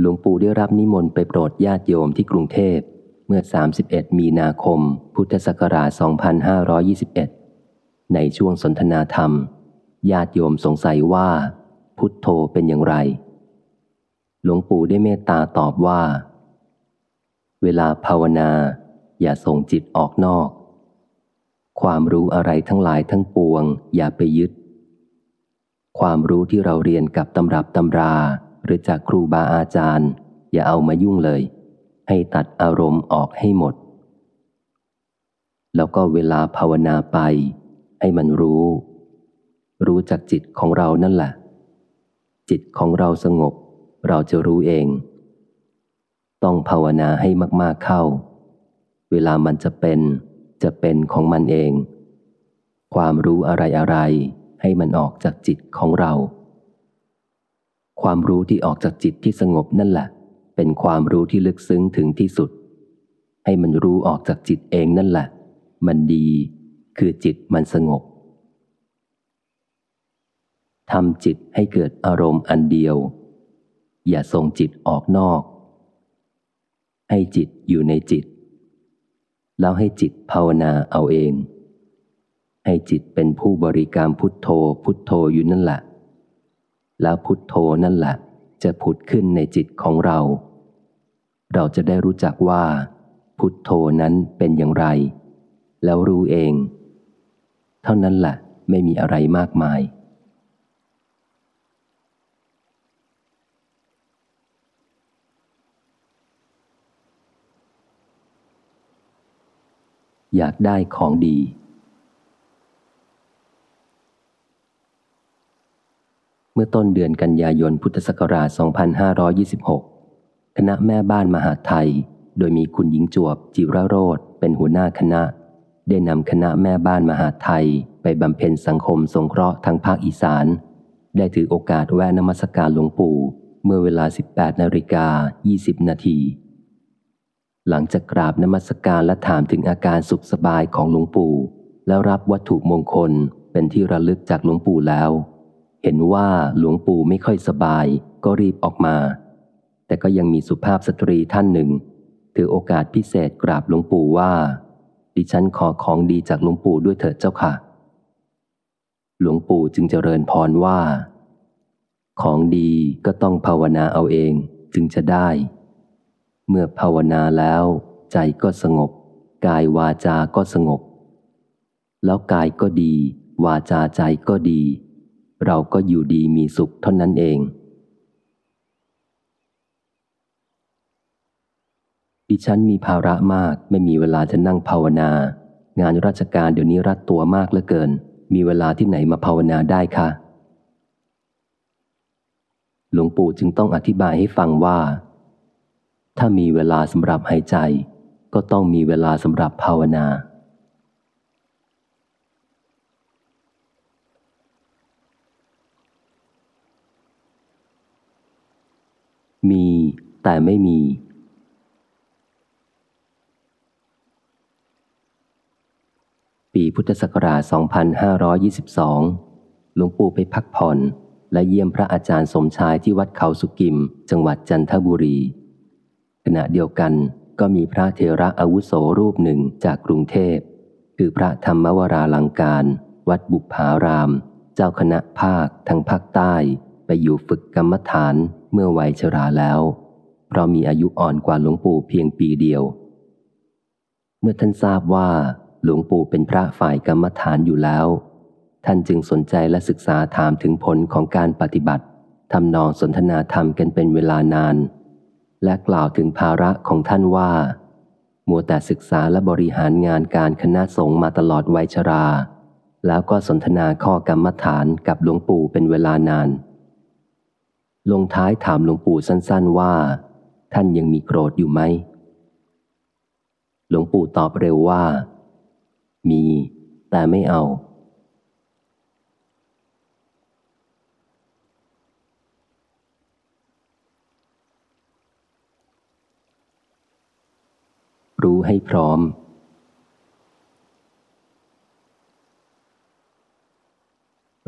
Speaker 1: หลวงปู่ได้รับนิมนต์ไปโปรดญาติโยมที่กรุงเทพเมื่อ 31 มีนาคม พุทธศักราช 2521 ในช่วงสนทนาธรรม ญาติโยมสงสัยว่า พุทโธเป็นอย่างไร หลวงปู่ได้เมตตาตอบว่า เวลาภาวนา อย่าส่งจิตออกนอก ความรู้อะไรทั้งหลายทั้งปวง อย่าไปยึด ความรู้ที่เราเรียนกับตำรับตำรา หรือจากครูบาอาจารย์ อย่าเอามายุ่งเลย ให้ตัดอารมณ์ออกให้หมด แล้วก็เวลาภาวนาไป ให้มันรู้ รู้จากจิตของเรานั่นแหละ จิตของเราสงบ เราจะรู้เอง ต้องภาวนาให้มากๆเข้า เวลามันจะเป็น จะเป็นของมันเอง ความรู้อะไรอะไรให้มันออกจากจิตของเรา ความรู้ที่ออกจากจิตที่สงบนั่นแหละ เป็นความรู้ที่ลึกซึ้งถึงที่สุด ให้มันรู้ออกจากจิตเองนั่นแหละ มันดี คือจิตมันสงบทำจิตให้เกิดอารมณ์อันเดียว อย่าส่งจิตออกนอก ให้จิตอยู่ในจิต แล้วให้จิตภาวนาเอาเอง ให้จิตเป็นผู้บริการพุทโธพุทโธอยู่นั่นแหละ แล้วพุทโธนั่นแหละ จะผุดขึ้นในจิตของเรา เราจะได้รู้จักว่า พุทโธนั้นเป็นอย่างไร แล้วรู้เอง เท่านั้นแหละไม่มีอะไรมากมาย อยากได้ของดี เมื่อต้นเดือนกันยายนพุทธศักราช 2526 คณะแม่บ้านมหาไทย โดยมีคุณหญิงจวบจิระโรธเป็นหัวหน้าคณะ ได้นำคณะแม่บ้านมหาไทย ไปบำเพ็ญสังคมสงเคราะห์ทางภาคอีสาน ได้ถือโอกาสแวะนมัสการหลวงปู่ เมื่อเวลา 18นาฬิกา20นาที หลังจากกราบนมัสการและถามถึงอาการสุขสบายของหลวงปู่ แล้วรับวัตถุมงคลเป็นที่ระลึกจากหลวงปู่แล้ว เห็นว่าหลวงปู่ไม่ค่อยสบายก็รีบออกมา แต่ก็ยังมีสุภาพสตรีท่านหนึ่ง ถือโอกาสพิเศษกราบหลวงปู่ว่า ดิฉันขอของดีจากหลวงปู่ด้วยเถิดเจ้าค่ะ หลวงปู่จึงเจริญพรว่า ของดีก็ต้องภาวนาเอาเองจึงจะได้ เมื่อภาวนาแล้ว ใจก็สงบ กายวาจาก็สงบ แล้วกายก็ดี วาจาใจก็ดี เราก็อยู่ดีมีสุขเท่านั้นเอง ดิฉันมีภาระมากไม่มีเวลาจะนั่งภาวนา งานราชการเดี๋ยวนี้รัดตัวมากเหลือเกิน มีเวลาที่ไหนมาภาวนาได้คะหลวงปู่จึงต้องอธิบายให้ฟังว่า ถ้ามีเวลาสำหรับหายใจ ก็ต้องมีเวลาสำหรับภาวนา มีแต่ไม่มี ปีพุทธศักราช 2522 หลวงปู่ไปพักผ่อน และเยี่ยมพระอาจารย์สมชายที่วัดเขาสุกิม จังหวัดจันทบุรี ขณะเดียวกันก็มีพระเทระอาวุโสรูปหนึ่งจากกรุงเทพ คือพระธรรมวราลังการ วัดบุพาราม เจ้าคณะภาคทางภาคใต้ ไปอยู่ฝึกกรรมฐานเมื่อวัยชราแล้ว เพราะมีอายุอ่อนกว่าหลวงปู่เพียงปีเดียว เมื่อท่านทราบว่าหลวงปู่เป็นพระฝ่ายกรรมฐานอยู่แล้ว ท่านจึงสนใจและศึกษาถามถึงผลของการปฏิบัติทำนองสนทนาธรรมกันเป็นเวลานาน และกล่าวถึงภาระของท่านว่า มัวแต่ศึกษาและบริหารงานการคณะสงฆ์มาตลอดวัยชรา แล้วก็สนทนาข้อกรรมฐานกับหลวงปู่เป็นเวลานาน ลงท้ายถามหลวงปู่สั้นๆว่า ท่านยังมีโกรธอยู่ไหม หลวงปู่ตอบเร็วว่า มี แต่ไม่เอา รู้ให้พร้อม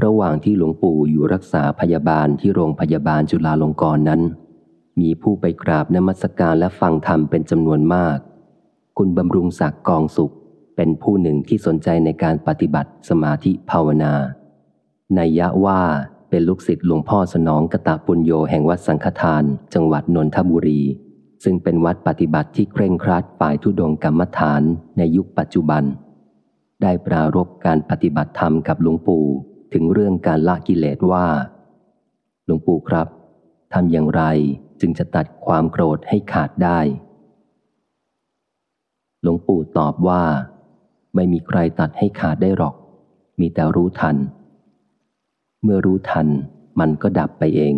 Speaker 1: ระหว่างที่หลวงปู่อยู่รักษาพยาบาลที่โรงพยาบาลจุฬาลงกรณ์นั้น มีผู้ไปกราบนมัสการและฟังธรรมเป็นจำนวนมาก คุณบำรุงศักดิ์กองสุข เป็นผู้หนึ่งที่สนใจในการปฏิบัติสมาธิภาวนาในยะว่าเป็นลูกศิษย์หลวงพ่อสนองกตะปุญโยแห่งวัดสังฆทาน จังหวัดนนทบุรี ซึ่งเป็นวัดปฏิบัติที่เคร่งครัดฝ่ายทุดงกรรมฐานในยุคปัจจุบัน ได้ปรารบการปฏิบัติธรรมกับหลวงปู่ถึงเรื่องการละกิเลสว่า หลวงปู่ครับทำอย่างไรจึงจะตัดความโกรธให้ขาดได้ หลวงปู่ตอบว่า ไม่มีใครตัดให้ขาดได้หรอก มีแต่รู้ทัน เมื่อรู้ทันมันก็ดับไปเอง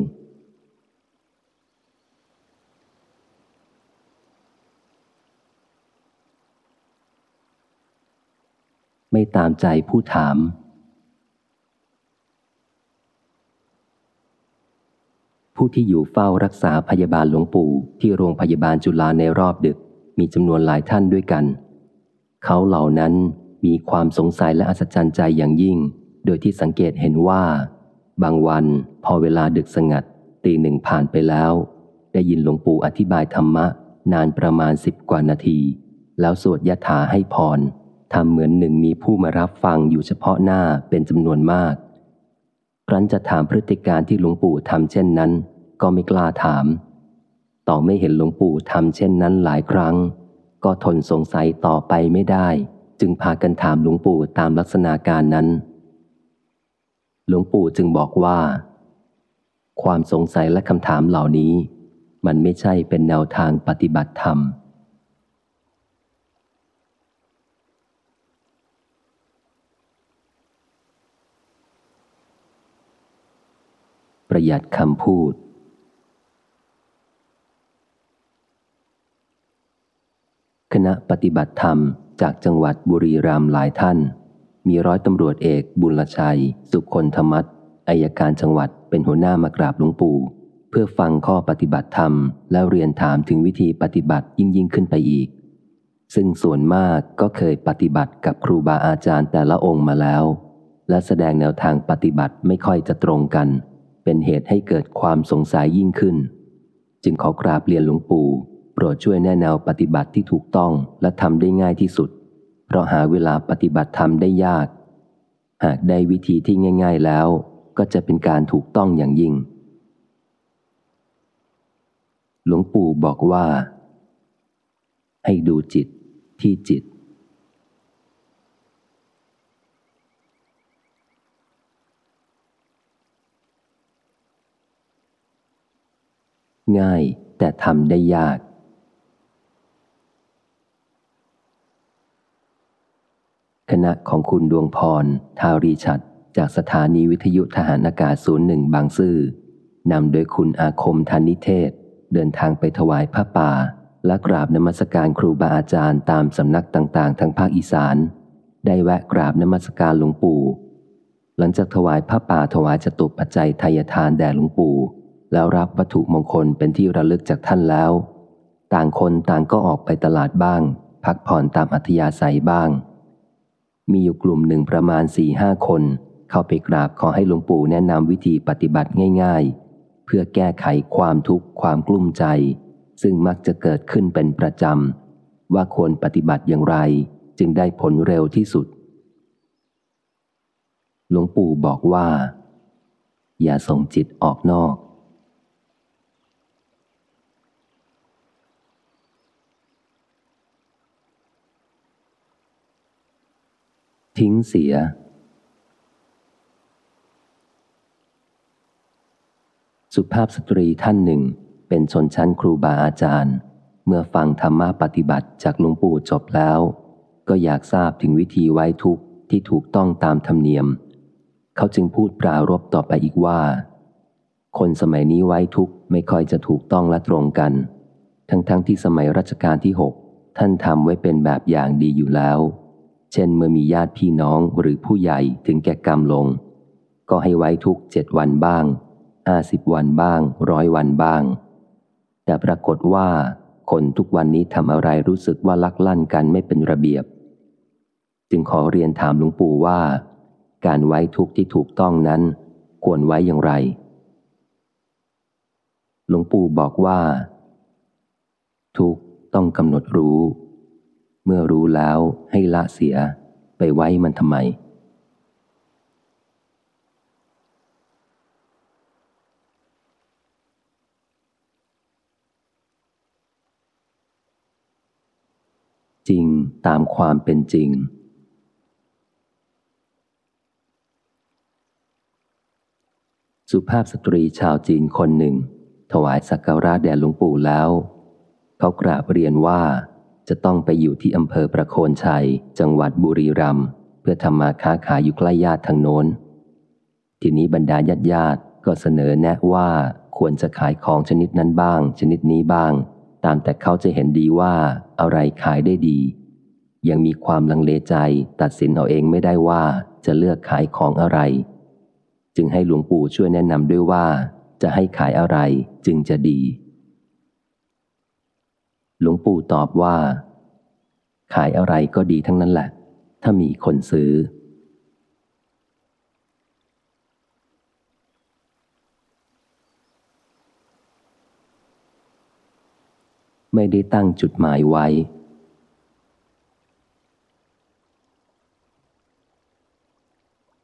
Speaker 1: ไม่ตามใจผู้ถาม ผู้ที่อยู่เฝ้ารักษาพยาบาลหลวงปู่ที่โรงพยาบาลจุฬาในรอบดึก มีจำนวนหลายท่านด้วยกัน เขาเหล่านั้นมีความสงสัยและอัศจรรย์ใจอย่างยิ่ง โดยที่สังเกตเห็นว่า บางวันพอเวลาดึกสงัด ตีหนึ่งผ่านไปแล้ว ได้ยินหลวงปู่อธิบายธรรมะ นานประมาณสิบกว่านาที แล้วสวดยถาให้พร ทำเหมือนหนึ่งมีผู้มารับฟังอยู่เฉพาะหน้าเป็นจำนวนมาก ครั้นจะถามพฤติการที่หลวงปู่ทำเช่นนั้น ก็ไม่กล้าถาม ต่อไม่เห็นหลวงปู่ทำเช่นนั้นหลายครั้ง ก็ทนสงสัยต่อไปไม่ได้ จึงพากันถามหลวงปู่ตามลักษณะการนั้น หลวงปู่จึงบอกว่า ความสงสัยและคำถามเหล่านี้ มันไม่ใช่เป็นแนวทางปฏิบัติธรรม ประหยัดคำพูด คณะปฏิบัติธรรมจากจังหวัดบุรีรัมย์หลายท่าน มีร้อยตำรวจเอกบุญชัย สุคนธรรมัตอายการจังหวัดเป็นหัวหน้ามากราบหลวงปู่ เพื่อฟังข้อปฏิบัติธรรม แล้วเรียนถามถึงวิธีปฏิบัติยิ่งยิ่งขึ้นไปอีก ซึ่งส่วนมากก็เคยปฏิบัติกับครูบาอาจารย์แต่ละองค์มาแล้ว และแสดงแนวทางปฏิบัติไม่ค่อยจะตรงกัน เป็นเหตุให้เกิดความสงสัยยิ่งขึ้น จึงขอกราบเรียนหลวงปู่ โปรดช่วยแนะแนวปฏิบัติที่ถูกต้องและทำได้ง่ายที่สุด เพราะหาเวลาปฏิบัติธรรมได้ยาก หากได้วิธีที่ง่าย ๆแล้ว ก็จะเป็นการถูกต้องอย่างยิ่ง หลวงปู่บอกว่า ให้ดูจิตที่จิต ง่ายแต่ทำได้ยาก คณะของคุณดวงพร ทารีชัด จากสถานีวิทยุทหารอากาศศูนย์หนึ่งบางซื่อนำโดยคุณอาคมธนิเทศ เดินทางไปถวายพระป่า และกราบนมัสการครูบาอาจารย์ตามสำนักต่างๆทั้งภาคอีสาน ได้แวะกราบนมัสการหลวงปู่ หลังจากถวายพระป่าถวายจตุปัจจัยทายทานแด่หลวงปู่ แล้วรับวัตถุมงคลเป็นที่ระลึกจากท่านแล้ว ต่างคนต่างก็ออกไปตลาดบ้าง พักผ่อนตามอัธยาศัยบ้าง มีอยู่กลุ่มหนึ่งประมาณสี่ห้าคน เข้าไปกราบขอให้หลวงปู่แนะนำวิธีปฏิบัติง่าย ๆ เพื่อแก้ไขความทุกข์ความกลุ้มใจ ซึ่งมักจะเกิดขึ้นเป็นประจำว่าควรปฏิบัติอย่างไร จึงได้ผลเร็วที่สุด หลวงปู่บอกว่า อย่าส่งจิตออกนอก ทิ้งเสีย สุภาพสตรีท่านหนึ่ง เป็นชนชั้นครูบาอาจารย์ เมื่อฟังธรรมะปฏิบัติจากหลวงปู่จบแล้ว ก็อยากทราบถึงวิธีไว้ทุกข์ที่ถูกต้องตามธรรมเนียม เขาจึงพูดปรารบต่อไปอีกว่า คนสมัยนี้ไว้ทุกข์ไม่ค่อยจะถูกต้องและตรงกัน ทั้งๆทที่สมัยรัชกาลที่หกท่านทำไว้เป็นแบบอย่างดีอยู่แล้ว เช่นเมื่อมีญาติพี่น้องหรือผู้ใหญ่ถึงแก่กรรมลง ก็ให้ไว้ทุกเจ็ดวันบ้างห้าสิบวันบ้างร้อยวันบ้าง แต่ปรากฏว่า คนทุกวันนี้ทำอะไรรู้สึกว่าลักลั่นกันไม่เป็นระเบียบ จึงขอเรียนถามหลวงปู่ว่า การไว้ทุกที่ถูกต้องนั้น ควรไว้อย่างไร หลวงปู่บอกว่า ทุกต้องกำหนดรู้ เมื่อรู้แล้วให้ละเสียไปไว้มันทำไม จริงตามความเป็นจริง สุภาพสตรีชาวจีนคนหนึ่ง ถวายสักการะแด่หลวงปู่แล้ว เขากราบเรียนว่า จะต้องไปอยู่ที่อำเภอประโคนชัย จังหวัดบุรีรัมย์เพื่อทำมาค้าขายอยู่ใกล้ญาติทางโน้น ทีนี้บรรดาญาติญาติก็เสนอแนะว่าควรจะขายของชนิดนั้นบ้าง ชนิดนี้บ้าง ตามแต่เขาจะเห็นดีว่าอะไรขายได้ดี ยังมีความลังเลใจตัดสินเอาเองไม่ได้ว่าจะเลือกขายของอะไร จึงให้หลวงปู่ช่วยแนะนำด้วยว่า จะให้ขายอะไรจึงจะดี หลวงปู่ตอบว่า ขายอะไรก็ดีทั้งนั้นแหละ ถ้ามีคนซื้อ ไม่ได้ตั้งจุดหมายไว้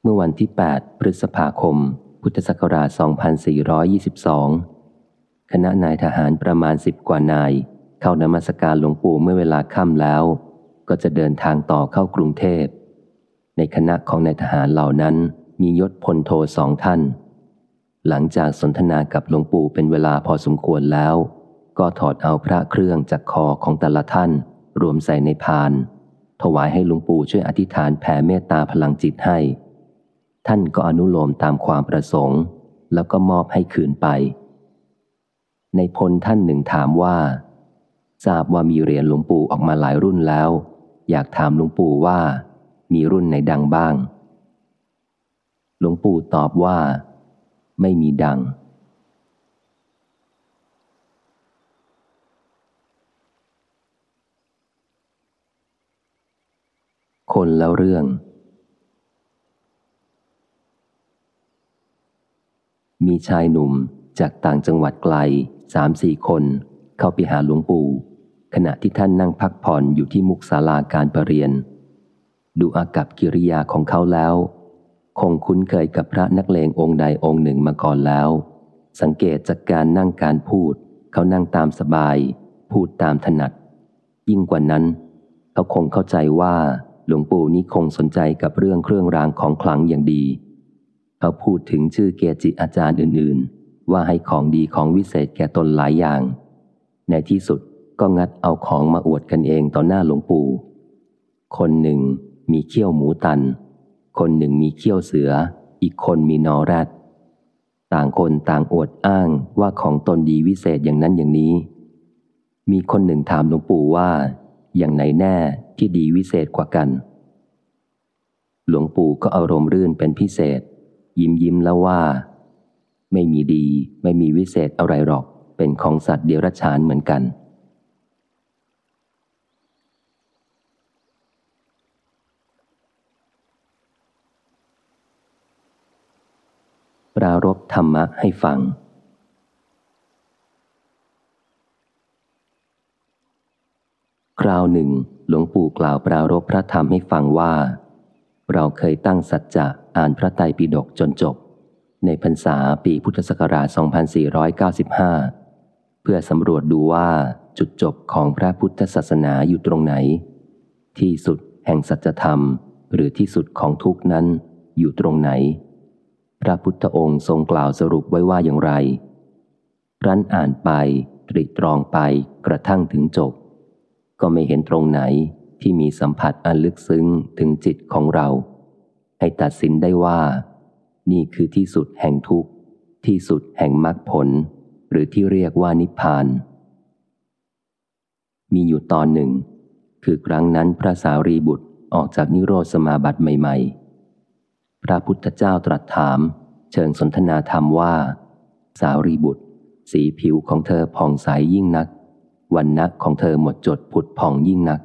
Speaker 1: เมื่อวันที่ 8 พฤษภาคม พุทธศักราช 2422 คณะนายทหารประมาณสิบกว่านาย เข้านมัสการหลวงปู่เมื่อเวลาค่ำแล้ว ก็จะเดินทางต่อเข้ากรุงเทพ ในคณะของนายทหารเหล่านั้นมียศพลโทสองท่าน หลังจากสนทนากับหลวงปู่เป็นเวลาพอสมควรแล้ว ก็ถอดเอาพระเครื่องจากคอของแต่ละท่าน รวมใส่ในพาน ถวายให้หลวงปู่ช่วยอธิษฐานแผ่เมตตาพลังจิตให้ ท่านก็อนุโลมตามความประสงค์ แล้วก็มอบให้คืนไป ในพลท่านหนึ่งถามว่า ทราบว่ามีเหรียญหลวงปู่ออกมาหลายรุ่นแล้ว อยากถามหลวงปู่ว่า มีรุ่นไหนดังบ้าง หลวงปู่ตอบว่า ไม่มีดัง คนแล้วเรื่อง มีชายหนุ่มจากต่างจังหวัดไกลสามสี่คน เข้าไปหาหลวงปู่ ขณะที่ท่านนั่งพักผ่อนอยู่ที่มุกศาลาการประเรียน ดูอากับกิริยาของเขาแล้ว คงคุ้นเคยกับพระนักเลงองค์ใดองค์หนึ่งมาก่อนแล้ว สังเกตจากการนั่งการพูด เขานั่งตามสบาย พูดตามถนัด ยิ่งกว่านั้น เขาคงเข้าใจว่าหลวงปู่นี้คงสนใจกับเรื่องเครื่องรางของขลังอย่างดี เขาพูดถึงชื่อเกจิอาจารย์อื่น ๆ ว่าให้ของดีของวิเศษแก่ตนหลายอย่าง ในที่สุดก็งัดเอาของมาอวดกันเองต่อหน้าหลวงปู่ คนหนึ่งมีเขี้ยวหมูตัน คนหนึ่งมีเขี้ยวเสือ อีกคนมีนอแรดต่างคนต่างอวดอ้างว่าของตนดีวิเศษอย่างนั้นอย่างนี้ มีคนหนึ่งถามหลวงปู่ว่า อย่างไหนแน่ที่ดีวิเศษกว่ากัน หลวงปู่ก็อารมณ์รื่นเป็นพิเศษ ยิ้มยิ้มแล้วว่า ไม่มีดีไม่มีวิเศษอะไรหรอก เป็นของสัตว์เดรัจฉานเหมือนกัน ปรารบธรรมะให้ฟัง คราวหนึ่ง หลวงปู่กล่าวปรารบพระธรรมให้ฟังว่า เราเคยตั้งสัจจะอ่านพระไตรปิฎกจนจบในพรรษาปีพุทธศักราช 2495 พื่อสำรวจดูว่าจุดจบของพระพุทธศาสนาอยู่ตรงไหน ที่สุดแห่งสัจธรรม หรือที่สุดของทุกนั้นอยู่ตรงไหน พระพุทธองค์ทรงกล่าวสรุปไว้ว่าอย่างไร รั้นอ่านไป ตรีตรองไปกระทั่งถึงจบ ก็ไม่เห็นตรงไหนที่มีสัมผัสอันลึกซึ้งถึงจิตของเรา ให้ตัดสินได้ว่า นี่คือที่สุดแห่งทุกข์ ที่สุดแห่งมรรคผล หรือที่เรียกว่านิพพาน มีอยู่ตอนหนึ่ง คือครั้งนั้นพระสารีบุตรออกจากนิโรธสมาบัติใหม่ ๆ พระพุทธเจ้าตรัสถาม เชิงสนทนาธรรมว่า สารีบุตร สีผิวของเธอผ่องใสยยิ่งนัก วันนักของเธอหมดจดผุดผ่องยิ่งนัก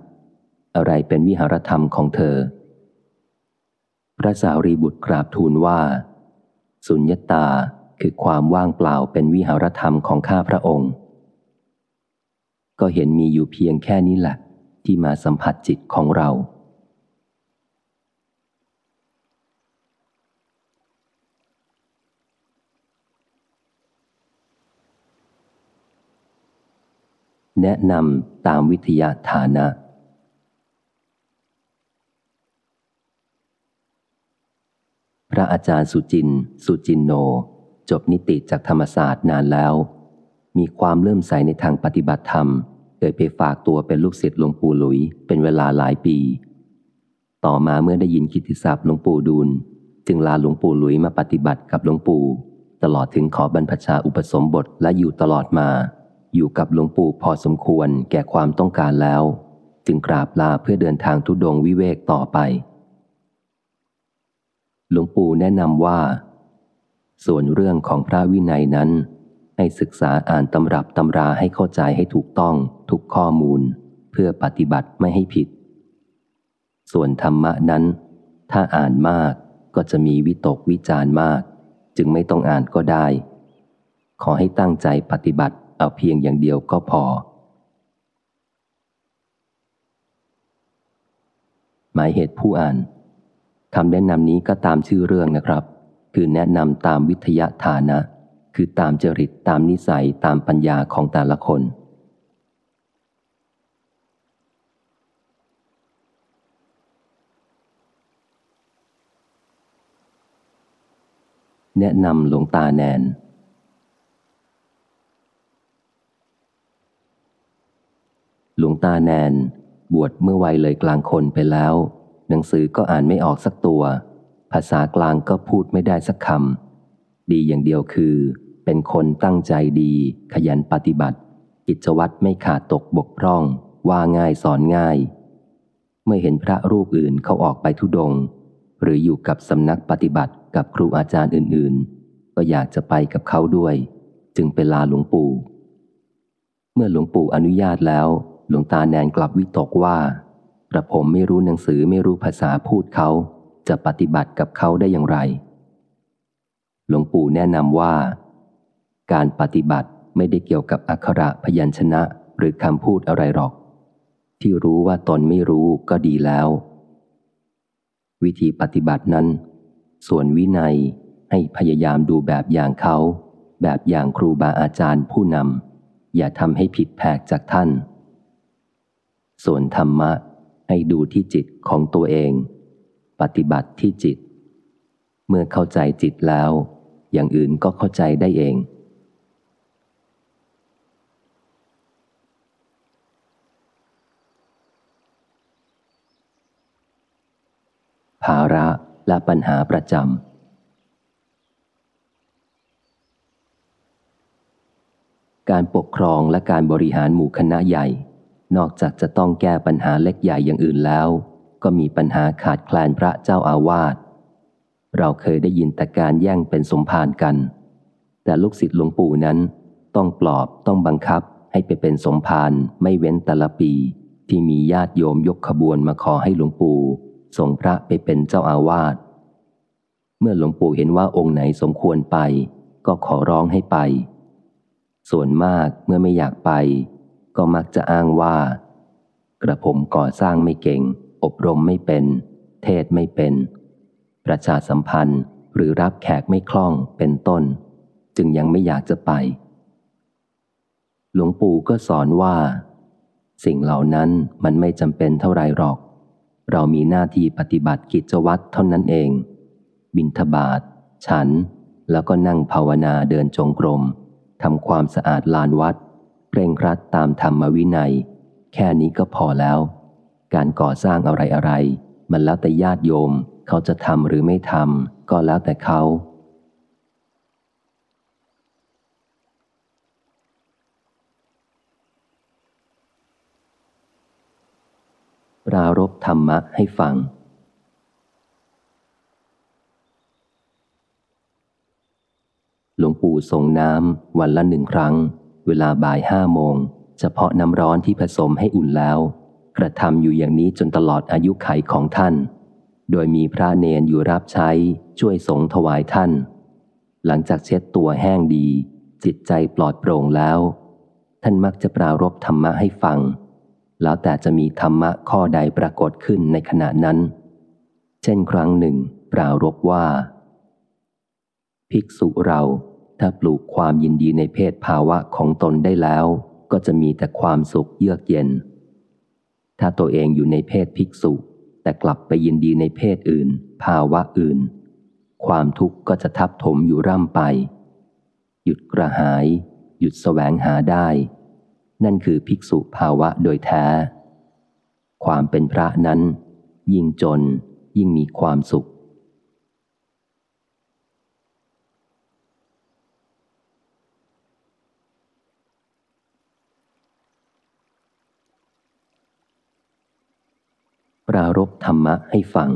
Speaker 1: อะไรเป็นวิหารธรรมของเธอ พระสารีบุตรกราบทูลว่า สุญญตา คือความว่างเปล่าเป็นวิหารธรรมของข้าพระองค์ ก็เห็นมีอยู่เพียงแค่นี้แหละที่มาสัมผัสจิตของเรา แนะนำตามวิทยาฐานะพระอาจารย์สุจิน สุจินโน จบนิติจากธรรมศาสตร์นานแล้ว มีความเลื่อมใสในทางปฏิบัติธรรมเคยไปฝากตัวเป็นลูกศิษย์หลวงปู่หลุย เป็นเวลาหลายปี ต่อมาเมื่อได้ยินกิตติศัพท์หลวงปู่ดูลจึงลาหลวงปู่หลุยมาปฏิบัติกับหลวงปู่ ตลอดถึงขอบรรพชาอุปสมบทและอยู่ตลอดมา อยู่กับหลวงปู่พอสมควรแก่ความต้องการแล้ว จึงกราบลาเพื่อเดินทางทุดงวิเวกต่อไป หลวงปู่แนะนำว่า ส่วนเรื่องของพระวินัยนั้น ให้ศึกษาอ่านตำรับตำราให้เข้าใจให้ถูกต้องทุกข้อมูล เพื่อปฏิบัติไม่ให้ผิด ส่วนธรรมะนั้น ถ้าอ่านมากก็จะมีวิตกวิจารมาก จึงไม่ต้องอ่านก็ได้ ขอให้ตั้งใจปฏิบัติเอาเพียงอย่างเดียวก็พอ หมายเหตุผู้อ่านคำแนะนำนี้ก็ตามชื่อเรื่องนะครับ คือแนะนำตามวิทยาฐานะ คือตามจริตตามนิสัยตามปัญญาของแต่ละคน แนะนำหลวงตาแนนหลวงตาแนน บวชเมื่อวัยเลยกลางคนไปแล้ว หนังสือก็อ่านไม่ออกสักตัว ภาษากลางก็พูดไม่ได้สักคำดีอย่างเดียวคือ เป็นคนตั้งใจดี ขยันปฏิบัติ กิจวัตรไม่ขาดตกบกพร่อง ว่าง่ายสอนง่าย เมื่อเห็นพระรูปอื่นเขาออกไปทุดง หรืออยู่กับสำนักปฏิบัติกับครูอาจารย์อื่น ๆ ก็อยากจะไปกับเขาด้วย จึงไปลาหลวงปู่ เมื่อหลวงปู่อนุญาตแล้วหลวงตาแนนกลับวิตกว่า กระผมไม่รู้หนังสือไม่รู้ภาษาพูดเขา จะปฏิบัติกับเขาได้อย่างไร หลวงปู่แนะนำว่า การปฏิบัติไม่ได้เกี่ยวกับอักขระพยัญชนะหรือคำพูดอะไรหรอก ที่รู้ว่าตนไม่รู้ก็ดีแล้ว วิธีปฏิบัตินั้น ส่วนวินัยให้พยายามดูแบบอย่างเขา แบบอย่างครูบาอาจารย์ผู้นำอย่าทำให้ผิดแผกจากท่าน ส่วนธรรมะให้ดูที่จิตของตัวเอง ปฏิบัติที่จิต เมื่อเข้าใจจิตแล้ว อย่างอื่นก็เข้าใจได้เอง ภาระและปัญหาประจำการปกครองและการบริหารหมู่คณะใหญ่ นอกจากจะต้องแก้ปัญหาเล็กใหญ่อย่างอื่นแล้ว ก็มีปัญหาขาดแคลนพระเจ้าอาวาส เราเคยได้ยินแต่การแย่งเป็นสมภารกัน แต่ลูกศิษย์หลวงปู่นั้น ต้องปลอบต้องบังคับให้ไปเป็นสมภารไม่เว้นแต่ละปี ที่มีญาติโยมยกขบวนมาขอให้หลวงปู่ส่งพระไปเป็นเจ้าอาวาส เมื่อหลวงปู่เห็นว่าองค์ไหนสมควรไป ก็ขอร้องให้ไป ส่วนมากเมื่อไม่อยากไป ก็มักจะอ้างว่า กระผมก่อสร้างไม่เก่ง อบรมไม่เป็น เทศไม่เป็น ประชาสัมพันธ์หรือรับแขกไม่คล่องเป็นต้น จึงยังไม่อยากจะไป หลวงปู่ก็สอนว่า สิ่งเหล่านั้นมันไม่จำเป็นเท่าไรหรอก เรามีหน้าที่ปฏิบัติกิจวัตรเท่านั้นเอง บินทบาทฉัน แล้วก็นั่งภาวนาเดินจงกรมทำความสะอาดลานวัดเร่งรัดตามธรรมวินัย แค่นี้ก็พอแล้ว การก่อสร้างอะไรอะไร มันแล้วแต่ญาติโยมเขาจะทำหรือไม่ทำก็แล้วแต่เขา ปรารบธรรมะให้ฟัง หลวงปู่ส่งน้ำวันละหนึ่งครั้ง เวลาบ่ายห้าโมง เฉพาะน้ำร้อนที่ผสมให้อุ่นแล้ว กระทำอยู่อย่างนี้จนตลอดอายุไขของท่าน โดยมีพระเนนอยู่รับใช้ช่วยสงถวายท่าน หลังจากเช็ดตัวแห้งดี จิตใจปลอดโปร่งแล้ว ท่านมักจะปรารบธรรมะให้ฟัง แล้วแต่จะมีธรรมะข้อใดปรากฏขึ้นในขณะนั้น เช่นครั้งหนึ่ง ปรารบว่า ภิกษุเราถ้าปลูกความยินดีในเพศภาวะของตนได้แล้ว ก็จะมีแต่ความสุขเยือกเย็น ถ้าตัวเองอยู่ในเพศภิกษุ แต่กลับไปยินดีในเพศอื่น ภาวะอื่น ความทุกข์ก็จะทับถมอยู่ร่ำไป หยุดกระหาย หยุดสแสวงหาได้ นั่นคือภิกษุภาวะโดยแท้ ความเป็นพระนั้น ยิ่งจนยิ่งมีความสุข ปรารบธรรมะให้ฟัง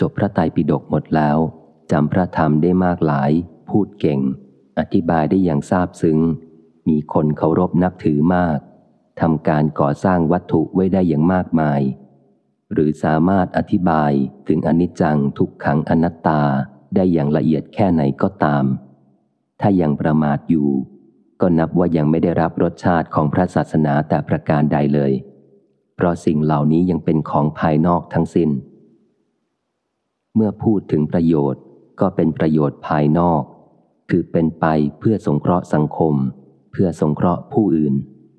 Speaker 1: จบพระไตรปิฎกหมดแล้วจำพระธรรมได้มากหลาย พูดเก่ง อธิบายได้อย่างซาบซึ้ง มีคนเคารพนับถือมากทำการก่อสร้างวัตถุไว้ได้อย่างมากมาย หรือสามารถอธิบายถึงอนิจจังทุกขังอนัตตาได้อย่างละเอียดแค่ไหนก็ตาม ถ้ายังประมาทอยู่ ก็นับว่ายังไม่ได้รับรสชาติของพระศาสนาแต่ประการใดเลย เพราะสิ่งเหล่านี้ยังเป็นของภายนอกทั้งสิน้น เมื่อพูดถึงประโยชน์ก็เป็นประโยชน์ภายนอก คือเป็นไปเพื่อสงเคราะห์สังคม เพื่อสงเคราะห์ผู้อื่น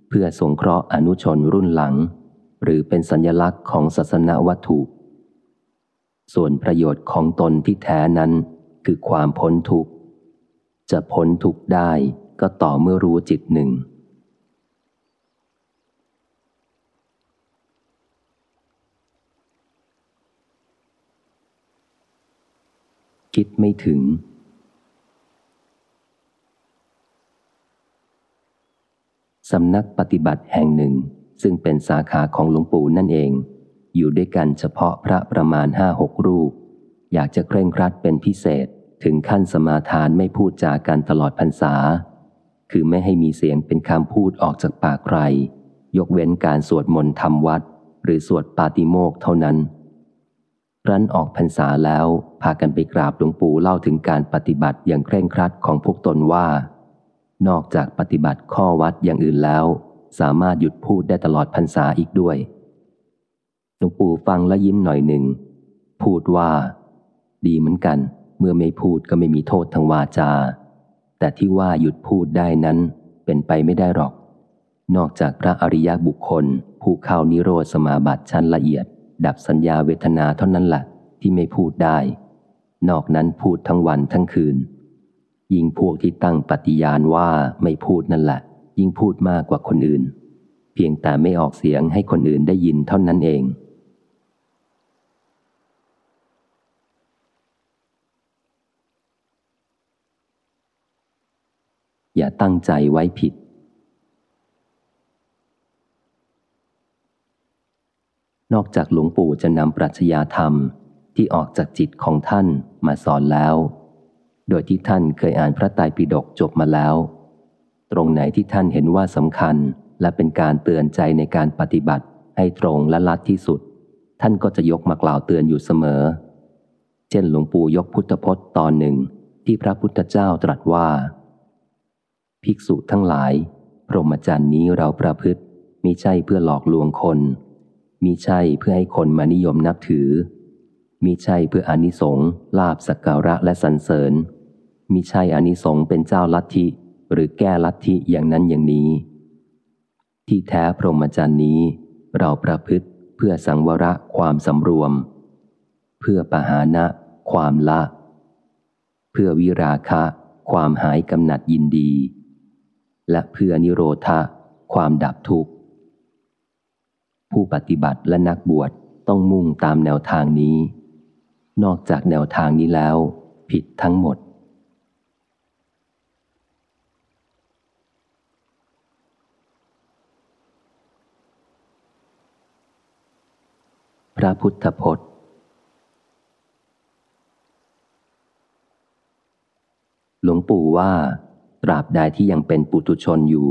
Speaker 1: เพื่อสงเคราะห์อนุชนรุ่นหลัง หรือเป็นสัญลักษณ์ของศาสนาวัตถุ ส่วนประโยชน์ของตนที่แท้นั้น คือความพ้นทุกข์จะพ้นทุกข์ได้ ก็ต่อเมื่อรู้จิตหนึ่ง คิดไม่ถึง สำนักปฏิบัติแห่งหนึ่ง ซึ่งเป็นสาขาของหลวงปู่นั่นเอง อยู่ด้วยกันเฉพาะพระประมาณห้าหกรูป อยากจะเคร่งครัดเป็นพิเศษถึงขั้นสมาทานไม่พูดจากันตลอดพรรษา คือไม่ให้มีเสียงเป็นคำพูดออกจากปากใคร ยกเว้นการสวดมนต์ทำวัด หรือสวดปาติโมกเท่านั้น รั้นออกพรรษาแล้วพากันไปกราบหลวงปู่เล่าถึงการปฏิบัติอย่างเคร่งครัดของพวกตนว่า นอกจากปฏิบัติข้อวัดอย่างอื่นแล้ว สามารถหยุดพูดได้ตลอดพรรษาอีกด้วย หลวงปู่ฟังและยิ้มหน่อยหนึ่ง พูดว่า ดีเหมือนกัน เมื่อไม่พูดก็ไม่มีโทษทางวาจา แต่ที่ว่าหยุดพูดได้นั้นเป็นไปไม่ได้หรอก นอกจากพระอริยบุคคล ผู้เข้านิโรธสมาบัติชั้นละเอียด ดับสัญญาเวทนาเท่านั้นแหละที่ไม่พูดได้ นอกนั้นพูดทั้งวันทั้งคืน ยิ่งพวกที่ตั้งปฏิญาณว่าไม่พูดนั่นแหละ ยิ่งพูดมากกว่าคนอื่น เพียงแต่ไม่ออกเสียงให้คนอื่นได้ยินเท่านั้นเอง อย่าตั้งใจไว้ผิด นอกจากหลวงปู่จะนำปรัชญาธรรมที่ออกจากจิตของท่านมาสอนแล้ว โดยที่ท่านเคยอ่านพระไตรปิฎกจบมาแล้ว ตรงไหนที่ท่านเห็นว่าสำคัญและเป็นการเตือนใจในการปฏิบัติให้ตรงและลัดที่สุด ท่านก็จะยกมากล่าวเตือนอยู่เสมอ เช่นหลวงปู่ยกพุทธพจน์ตอนหนึ่งที่พระพุทธเจ้าตรัสว่า ภิกษุทั้งหลาย พรหมจรรย์นี้เราประพฤติมิใช่เพื่อหลอกลวงคน มิใช่เพื่อให้คนมานิยมนับถือ มิใช่เพื่ออนิสงลาบสักการะและสรรเสริญ มิใช่อนิสงเป็นเจ้าลัทธิหรือแก้ลัทธิอย่างนั้นอย่างนี้ ที่แท้พรหมจรรย์นี้ เราประพฤติเพื่อสังวระความสำรวม เพื่อปหานะ ความละ เพื่อวิราคะ ความหายกำหนัดยินดี และเพื่อนิโรธะความดับทุกข์ ผู้ปฏิบัติและนักบวชต้องมุ่งตามแนวทางนี้ นอกจากแนวทางนี้แล้ว ผิดทั้งหมด พระพุทธพจน์หลวงปู่ว่า ตราบใดที่ยังเป็นปุตุชนอยู่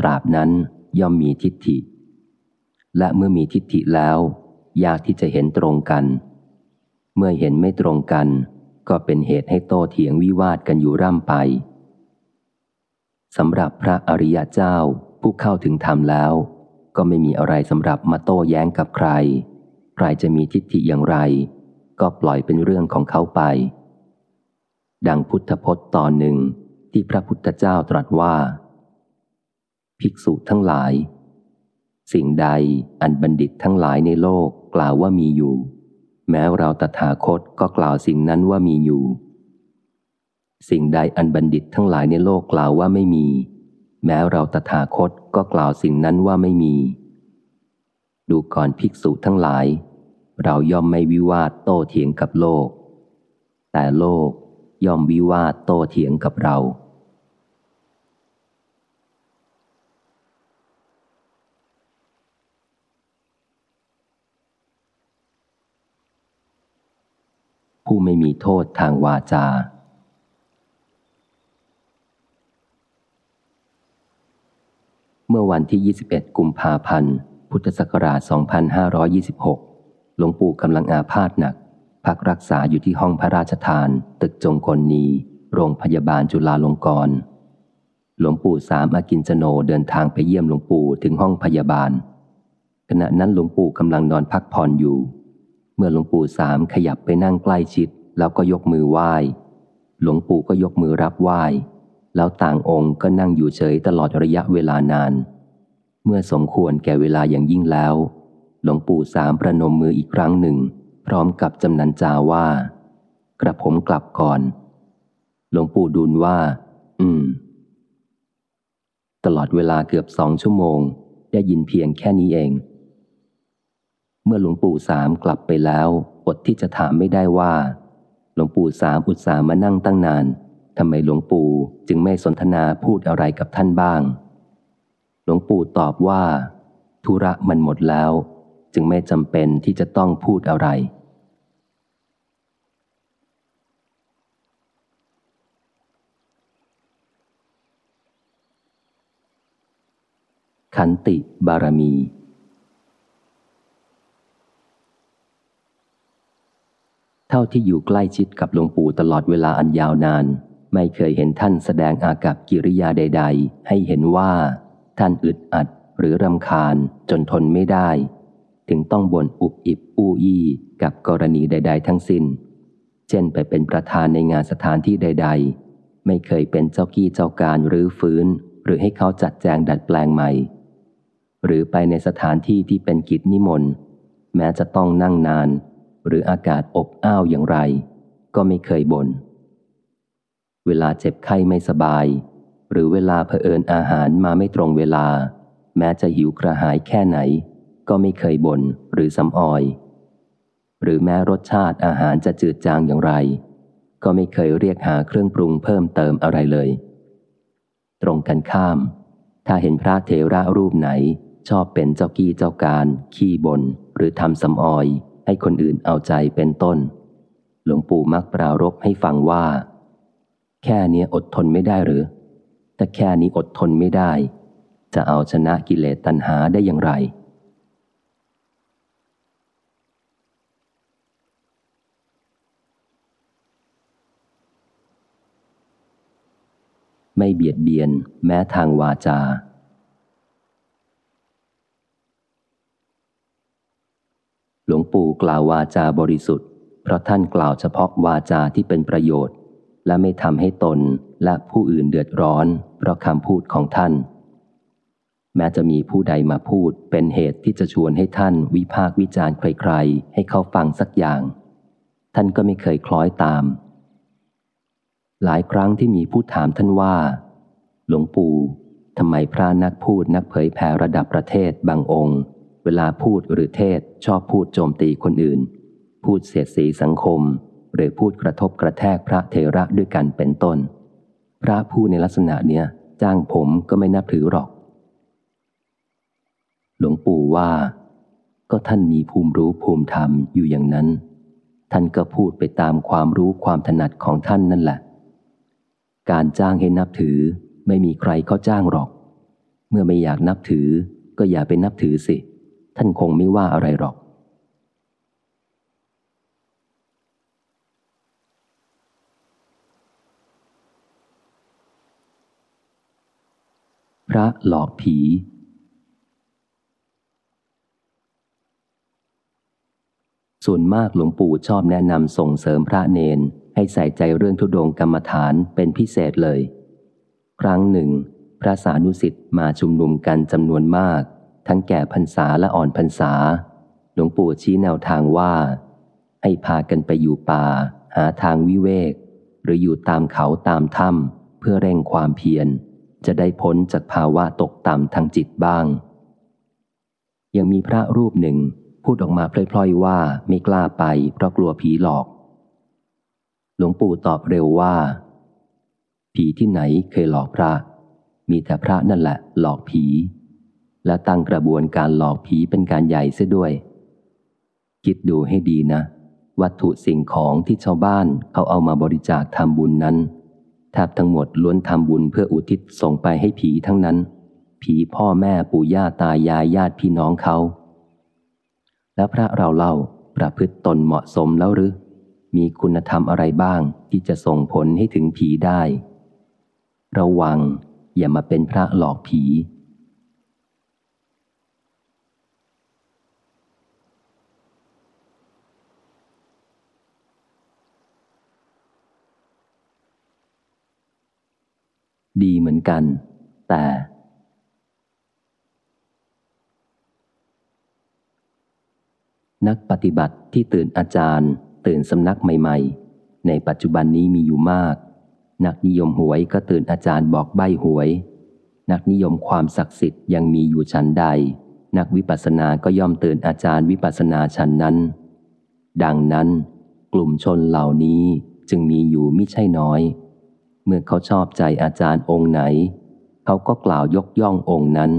Speaker 1: ตราบนั้นย่อมมีทิฏฐิ และเมื่อมีทิฏฐิแล้ว ยากที่จะเห็นตรงกัน เมื่อเห็นไม่ตรงกัน ก็เป็นเหตุให้โตเถียงวิวาทกันอยู่ร่ำไปสำหรับพระอริยเจ้าผู้เข้าถึงธรรมแล้ว ก็ไม่มีอะไรสำหรับมาโต้แย้งกับใคร ใครจะมีทิฏฐิอย่างไร ก็ปล่อยเป็นเรื่องของเขาไป ดังพุทธพจน์ตอนหนึ่ง ที่พระพุทธเจ้าตรัสว่า ภิกษุทั้งหลาย สิ่งใดอันบัณฑิตทั้งหลายในโลกกล่าวว่ามีอยู่ แม้เราตถาคตก็กล่าวสิ่งนั้นว่ามีอยู่ สิ่งใดอันบัณฑิตทั้งหลายในโลกกล่าวว่าไม่มี แม้เราตถาคตก็กล่าวสิ่งนั้นว่าไม่มี ดูก่อนภิกษุทั้งหลาย เราย่อมไม่วิวาทโต้เถียงกับโลก แต่โลกย่อมวิวาทโต้เถียงกับเรา ผู้ไม่มีโทษทางวาจา เมื่อวันที่ 21 กุมภาพันธ์ พุทธศักราช 2526 หลวงปู่กำลังอาพาธหนัก พักรักษาอยู่ที่ห้องพระราชทาน ตึกจงกลนี โรงพยาบาลจุฬาลงกรณ์ หลวงปู่สามอากินจโนเดินทางไปเยี่ยมหลวงปู่ถึงห้องพยาบาล ขณะนั้นหลวงปู่กำลังนอนพักผ่อนอยู่ เมื่อหลวงปู่สามขยับไปนั่งใกล้ชิด แล้วก็ยกมือไหว้ หลวงปู่ก็ยกมือรับไหว้ แล้วต่างองค์ก็นั่งอยู่เฉยตลอดระยะเวลานาน เมื่อสมควรแก่เวลาอย่างยิ่งแล้ว หลวงปู่สามประนมมืออีกครั้งหนึ่ง พร้อมกับจำนันจาว่า กระผมกลับก่อน หลวงปู่ดูลว่า อืม ตลอดเวลาเกือบสองชั่วโมง ได้ยินเพียงแค่นี้เอง เมื่อหลวงปู่สามกลับไปแล้วอดที่จะถามไม่ได้ว่า หลวงปู่สามอุตส่าห์มานั่งตั้งนานทำไมหลวงปู่จึงไม่สนทนาพูดอะไรกับท่านบ้าง หลวงปู่ตอบว่า ธุระมันหมดแล้ว จึงไม่จำเป็นที่จะต้องพูดอะไร ขันติบารมี เท่าที่อยู่ใกล้ชิดกับหลวงปู่ตลอดเวลาอันยาวนาน ไม่เคยเห็นท่านแสดงอากับกิริยาใด ๆ ให้เห็นว่า ท่านอึดอัดหรือรำคาญจนทนไม่ได้ ถึงต้องบ่นอุบอิบอู้อี้กับกรณีใด ๆ ทั้งสิน้น เช่นไปเป็นประธานในงานสถานที่ใด ๆ ไม่เคยเป็นเจ้ากี้เจ้าการหรือฟื้น หรือให้เขาจัดแจงดัดแปลงใหม่ หรือไปในสถานที่ที่เป็นกิจนิมนต์แม้จะต้องนั่งนาน หรืออากาศอบอ้าวอย่างไร ก็ไม่เคยบน่นเวลาเจ็บไข้ไม่สบาย หรือเวลาเผอิญอาหารมาไม่ตรงเวลา แม้จะหิวกระหายแค่ไหน ก็ไม่เคยบน่นหรือสำออย หรือแม้รสชาติอาหารจะจืดจางอย่างไร ก็ไม่เคยเรียกหาเครื่องปรุงเพิ่มเติมอะไรเลย ตรงกันข้าม ถ้าเห็นพระเทระรูปไหนชอบเป็นเจ้ากี้เจ้าการ ขี้บนหรือทำสำออย ให้คนอื่นเอาใจเป็นต้น หลวงปู่มักปรารบให้ฟังว่า แค่นี้อดทนไม่ได้หรือถ้าแค่นี้อดทนไม่ได้ จะเอาชนะกิเลสตัณหาได้อย่างไร ไม่เบียดเบียนแม้ทางวาจา หลวงปู่กล่าววาจาบริสุทธิ์ เพราะท่านกล่าวเฉพาะวาจาที่เป็นประโยชน์ และไม่ทำให้ตนและผู้อื่นเดือดร้อน เพราะคำพูดของท่าน แม้จะมีผู้ใดมาพูดเป็นเหตุที่จะชวนให้ท่านวิพากวิจารณ์ใครๆ ให้เขาฟังสักอย่าง ท่านก็ไม่เคยคล้อยตาม หลายครั้งที่มีผู้ถามท่านว่า หลวงปู่ทำไมพระนักพูดนักเผยแผ่ระดับประเทศบางองค์ เวลาพูดหรือเทศชอบพูดโจมตีคนอื่น พูดเสียดสีสังคม หรือพูดกระทบกระแทกพระเทระด้วยกันเป็นต้น พระผู้ในลักษณะเนี้ยจ้างผมก็ไม่นับถือหรอก หลวงปู่ว่า ก็ท่านมีภูมิรู้ภูมิธรรมอยู่อย่างนั้น ท่านก็พูดไปตามความรู้ความถนัดของท่านนั่นแหละ การจ้างให้นับถือไม่มีใครเขาจ้างหรอก เมื่อไม่อยากนับถือก็อย่าไปนับถือสิ ท่านคงไม่ว่าอะไรหรอก พระหลอกผี ส่วนมากหลวงปู่ชอบแนะนำส่งเสริมพระเนน ให้ใส่ใจเรื่องทุดงกรรมฐานเป็นพิเศษเลย ครั้งหนึ่ง พระสานุสิทธิ์มาชุมนุมกันจำนวนมาก ทั้งแก่พรรษาและอ่อนพรรษา หลวงปู่ชี้แนวทางว่า ให้พากันไปอยู่ป่า หาทางวิเวก หรืออยู่ตามเขาตามถ้ำเพื่อเร่งความเพียร จะได้พ้นจากภาวะตกต่ำทางจิตบ้าง ยังมีพระรูปหนึ่งพูดออกมาพล่อยๆว่าไม่กล้าไปเพราะกลัวผีหลอก หลวงปู่ตอบเร็วว่า ผีที่ไหนเคยหลอกพระ มีแต่พระนั่นแหละ หลอกผี และตั้งกระบวนการหลอกผีเป็นการใหญ่เสียด้วย คิดดูให้ดีนะ วัตถุสิ่งของที่ชาวบ้านเขาเอามาบริจาคทำบุญนั้นแทบทั้งหมดล้วนทำบุญเพื่ออุทิศส่งไปให้ผีทั้งนั้น ผีพ่อแม่ปู่ย่าตายายญาติพี่น้องเขา แล้วพระเราเล่าประพฤติตนเหมาะสมแล้วหรือมีคุณธรรมอะไรบ้างที่จะส่งผลให้ถึงผีได้ ระวังอย่ามาเป็นพระหลอกผี ดีเหมือนกัน แต่ นักปฏิบัติที่ตื่นอาจารย์ ตื่นสำนักใหม่ ๆ ในปัจจุบันนี้มีอยู่มาก นักนิยมหวยก็ตื่นอาจารย์บอกใบหวย นักนิยมความศักดิ์สิทธิ์ยังมีอยู่ชั้นใด นักวิปัสสนาก็ย่อมตื่นอาจารย์วิปัสสนาชั้นนั้น ดังนั้น กลุ่มชนเหล่านี้จึงมีอยู่ไม่ใช่น้อย เมื่อเขาชอบใจอาจารย์องค์ไหน เขาก็กล่าวยกย่ององค์นั้น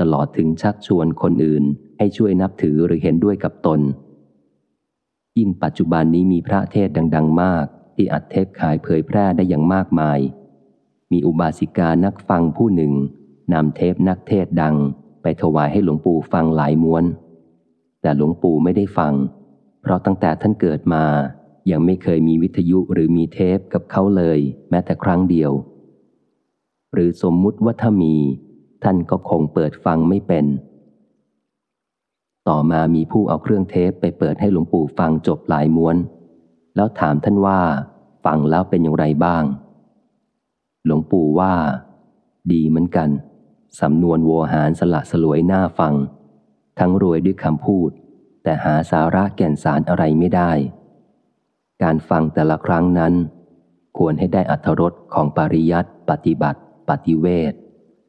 Speaker 1: ตลอดถึงชักชวนคนอื่นให้ช่วยนับถือหรือเห็นด้วยกับตน ยิ่งปัจจุบันนี้มีพระเทศดัง ๆ มาก ที่อัดเทปขายเผยแพร่ได้อย่างมากมาย มีอุบาสิกานักฟังผู้หนึ่งนำเทปนักเทศดัง ไปถวายให้หลวงปู่ฟังหลายม้วน แต่หลวงปู่ไม่ได้ฟัง เพราะตั้งแต่ท่านเกิดมา ยังไม่เคยมีวิทยุหรือมีเทปกับเขาเลย แม้แต่ครั้งเดียว หรือสมมุติว่าถ้ามี ท่านก็คงเปิดฟังไม่เป็น ต่อมามีผู้เอาเครื่องเทปไปเปิดให้หลวงปู่ฟังจบหลายม้วน แล้วถามท่านว่า ฟังแล้วเป็นอย่างไรบ้าง หลวงปู่ว่า ดีเหมือนกัน สำนวนโวหารสละสลวยหน้าฟัง ทั้งรวยด้วยคำพูด แต่หาสาระแก่นสารอะไรไม่ได้ การฟังแต่ละครั้งนั้น ควรให้ได้อัธรสของปริยัติปฏิบัติ ปฏิเวท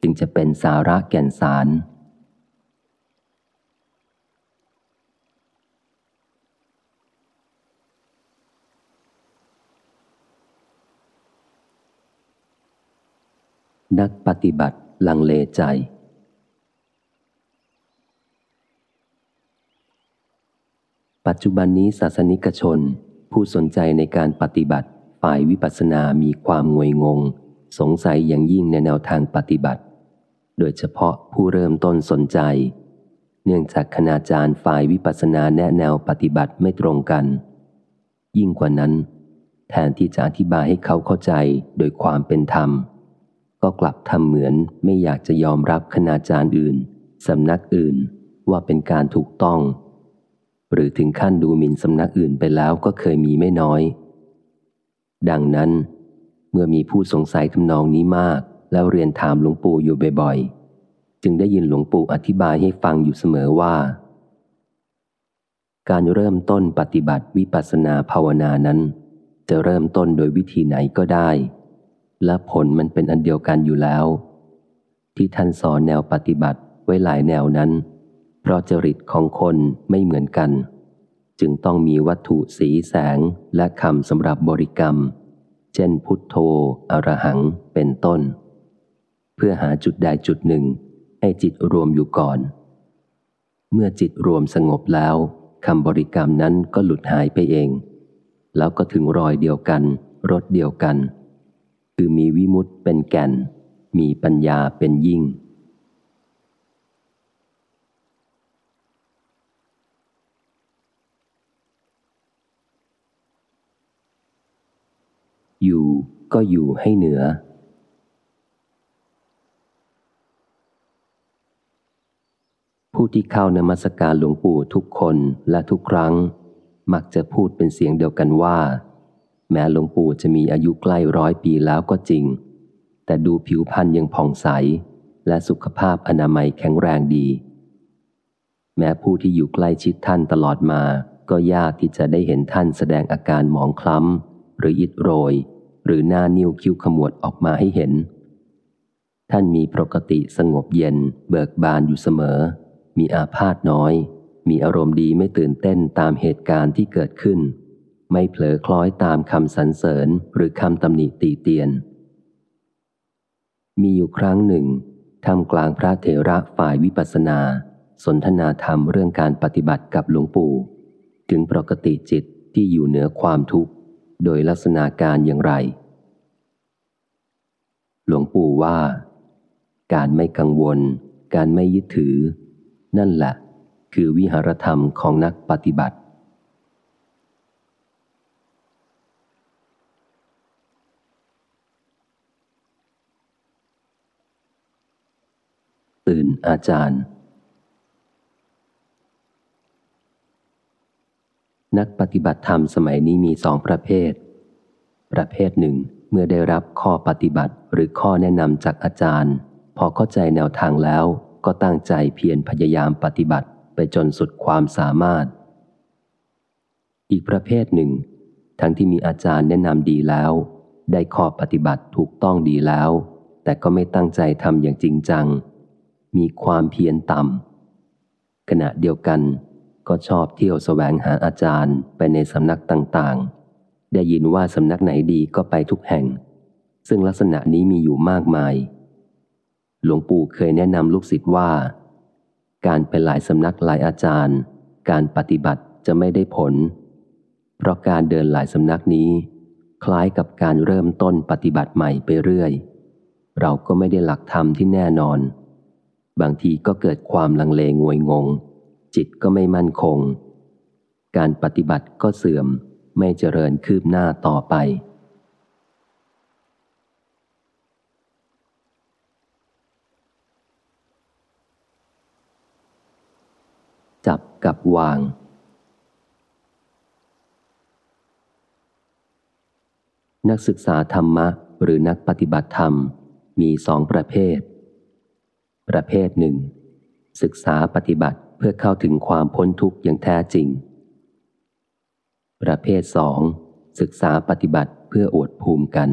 Speaker 1: จึงจะเป็นสาระแก่นสาร นักปฏิบัติลังเลใจปัจจุบันนี้ศาสนิกชน ผู้สนใจในการปฏิบัติฝ่ายวิปัสสนามีความงวยงง สงสัยอย่างยิ่งในแนวทางปฏิบัติ โดยเฉพาะผู้เริ่มต้นสนใจ เนื่องจากคณาจารย์ฝ่ายวิปัสสนาแนะแนวปฏิบัติไม่ตรงกัน ยิ่งกว่านั้น แทนที่จะอธิบายให้เขาเข้าใจโดยความเป็นธรรม ก็กลับทำเหมือนไม่อยากจะยอมรับคณาจารย์อื่นสำนักอื่นว่าเป็นการถูกต้อง หรือถึงขั้นดูหมิ่นสำนักอื่นไปแล้วก็เคยมีไม่น้อย ดังนั้น เมื่อมีผู้สงสัยทำนองนี้มาก แล้วเรียนถามหลวงปู่อยู่บ่อยๆ จึงได้ยินหลวงปู่อธิบายให้ฟังอยู่เสมอว่า การเริ่มต้นปฏิบัติวิปัสสนาภาวนานั้น จะเริ่มต้นโดยวิธีไหนก็ได้ และผลมันเป็นอันเดียวกันอยู่แล้ว ที่ท่านสอนแนวปฏิบัติไว้หลายแนวนั้น เพราะจริตของคนไม่เหมือนกัน จึงต้องมีวัตถุสีแสงและคำสำหรับบริกรรม เช่นพุทโธอรหังเป็นต้น เพื่อหาจุดใดจุดหนึ่ง ให้จิตรวมอยู่ก่อน เมื่อจิตรวมสงบแล้วคำบริกรรมนั้นก็หลุดหายไปเอง แล้วก็ถึงรอยเดียวกันรถเดียวกัน คือมีวิมุตเป็นแก่น มีปัญญาเป็นยิ่ง อยู่ก็อยู่ให้เหนือ ผู้ที่เข้านมัสการหลวงปู่ทุกคนและทุกครั้ง มักจะพูดเป็นเสียงเดียวกันว่า แม้หลวงปู่จะมีอายุใกล้ร้อยปีแล้วก็จริง แต่ดูผิวพรรณยังผ่องใส และสุขภาพอนามัยแข็งแรงดี แม้ผู้ที่อยู่ใกล้ชิดท่านตลอดมาก็ยากที่จะได้เห็นท่านแสดงอาการหมองคล้ำ หรืออิดโรย หรือหน้านิ้วคิ้วขมวดออกมาให้เห็น ท่านมีปกติสงบเย็น เบิกบานอยู่เสมอ มีอาพาธน้อย มีอารมณ์ดีไม่ตื่นเต้นตามเหตุการณ์ที่เกิดขึ้น ไม่เผลอคล้อยตามคำสรรเสริญหรือคำตำหนิตีเตียน มีอยู่ครั้งหนึ่งทำกลางพระเถระฝ่ายวิปัสนา สนทนาธรรมเรื่องการปฏิบัติกับหลวงปู่ ถึงปกติจิตที่อยู่เหนือความทุกข์ โดยลักษณะการอย่างไร หลวงปู่ว่า การไม่กังวล การไม่ยึดถือ นั่นแหละ คือวิหารธรรมของนักปฏิบัติ ตื่นอาจารย์ นักปฏิบัติธรรมสมัยนี้มีสองประเภท ประเภทหนึ่ง เมื่อได้รับข้อปฏิบัติหรือข้อแนะนำจากอาจารย์ พอเข้าใจแนวทางแล้วก็ตั้งใจเพียรพยายามปฏิบัติไปจนสุดความสามารถ อีกประเภทหนึ่ง ทั้งที่มีอาจารย์แนะนำดีแล้ว ได้ข้อปฏิบัติถูกต้องดีแล้ว แต่ก็ไม่ตั้งใจทำอย่างจริงจัง มีความเพียรต่ำขณะเดียวกัน ก็ชอบเที่ยวสแสวงหาอาจารย์ไปในสำนักต่างๆ ได้ยินว่าสำนักไหนดีก็ไปทุกแห่ง ซึ่งลักษณะนี้มีอยู่มากมาย หลวงปู่เคยแนะนำลูกศิษย์ว่า การไปหลายสำนักหลายอาจารย์ การปฏิบัติจะไม่ได้ผล เพราะการเดินหลายสำนักนี้ คล้ายกับการเริ่มต้นปฏิบัติใหม่ไปเรื่อย เราก็ไม่ได้หลักธรรมที่แน่นอน บางทีก็เกิดความลังเลงวยงง จิตก็ไม่มั่นคง การปฏิบัติก็เสื่อมไม่เจริญคืบหน้าต่อไป จับกับวางนักศึกษาธรรมะหรือนักปฏิบัติธรรมมีสองประเภท ประเภทหนึ่ง ศึกษาปฏิบัติ เพื่อเข้าถึงความพ้นทุกข์อย่างแท้จริง ประเภทสองศึกษาปฏิบัติเพื่ออวดภูมิกัน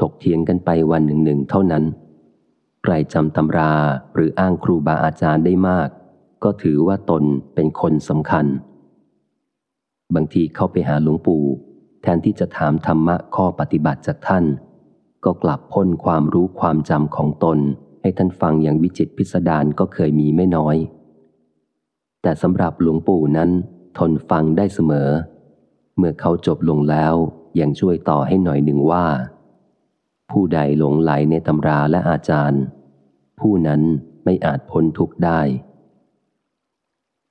Speaker 1: ถกเถียงกันไปวันหนึ่งหนึ่งเท่านั้น ใครจำตำราหรืออ้างครูบาอาจารย์ได้มาก ก็ถือว่าตนเป็นคนสำคัญ บางทีเข้าไปหาหลวงปู่ แทนที่จะถามธรรมะข้อปฏิบัติจากท่าน ก็กลับพ้นความรู้ความจำของตน ให้ท่านฟังอย่างวิจิตพิสดารก็เคยมีไม่น้อย แต่สำหรับหลวงปู่นั้นทนฟังได้เสมอ เมื่อเขาจบลงแล้วยังช่วยต่อให้หน่อยหนึ่งว่า ผู้ใดหลงไหลในตำราและอาจารย์ ผู้นั้นไม่อาจพ้นทุกข์ได้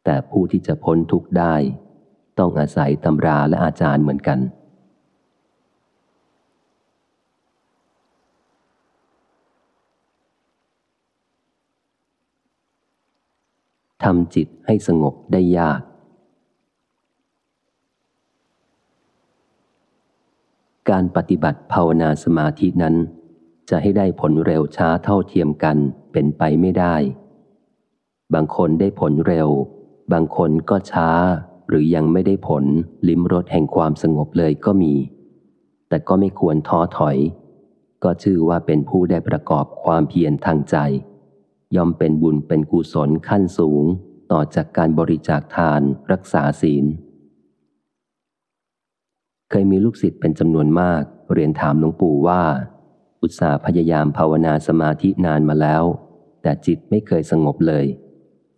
Speaker 1: แต่ผู้ที่จะพ้นทุกข์ได้ ต้องอาศัยตำราและอาจารย์เหมือนกัน ทำจิตให้สงบได้ยาก การปฏิบัติภาวนาสมาธินั้น จะให้ได้ผลเร็วช้าเท่าเทียมกันเป็นไปไม่ได้ บางคนได้ผลเร็ว บางคนก็ช้า หรือยังไม่ได้ผลลิ้มรสแห่งความสงบเลยก็มี แต่ก็ไม่ควรท้อถอย ก็ชื่อว่าเป็นผู้ได้ประกอบความเพียรทางใจ ย่อมเป็นบุญเป็นกุศลขั้นสูง ต่อจากการบริจาคทานรักษาศีล เคยมีลูกศิษย์เป็นจำนวนมาก เรียนถามหลวงปู่ว่า อุตสาห์พยายามภาวนาสมาธินานมาแล้ว แต่จิตไม่เคยสงบเลย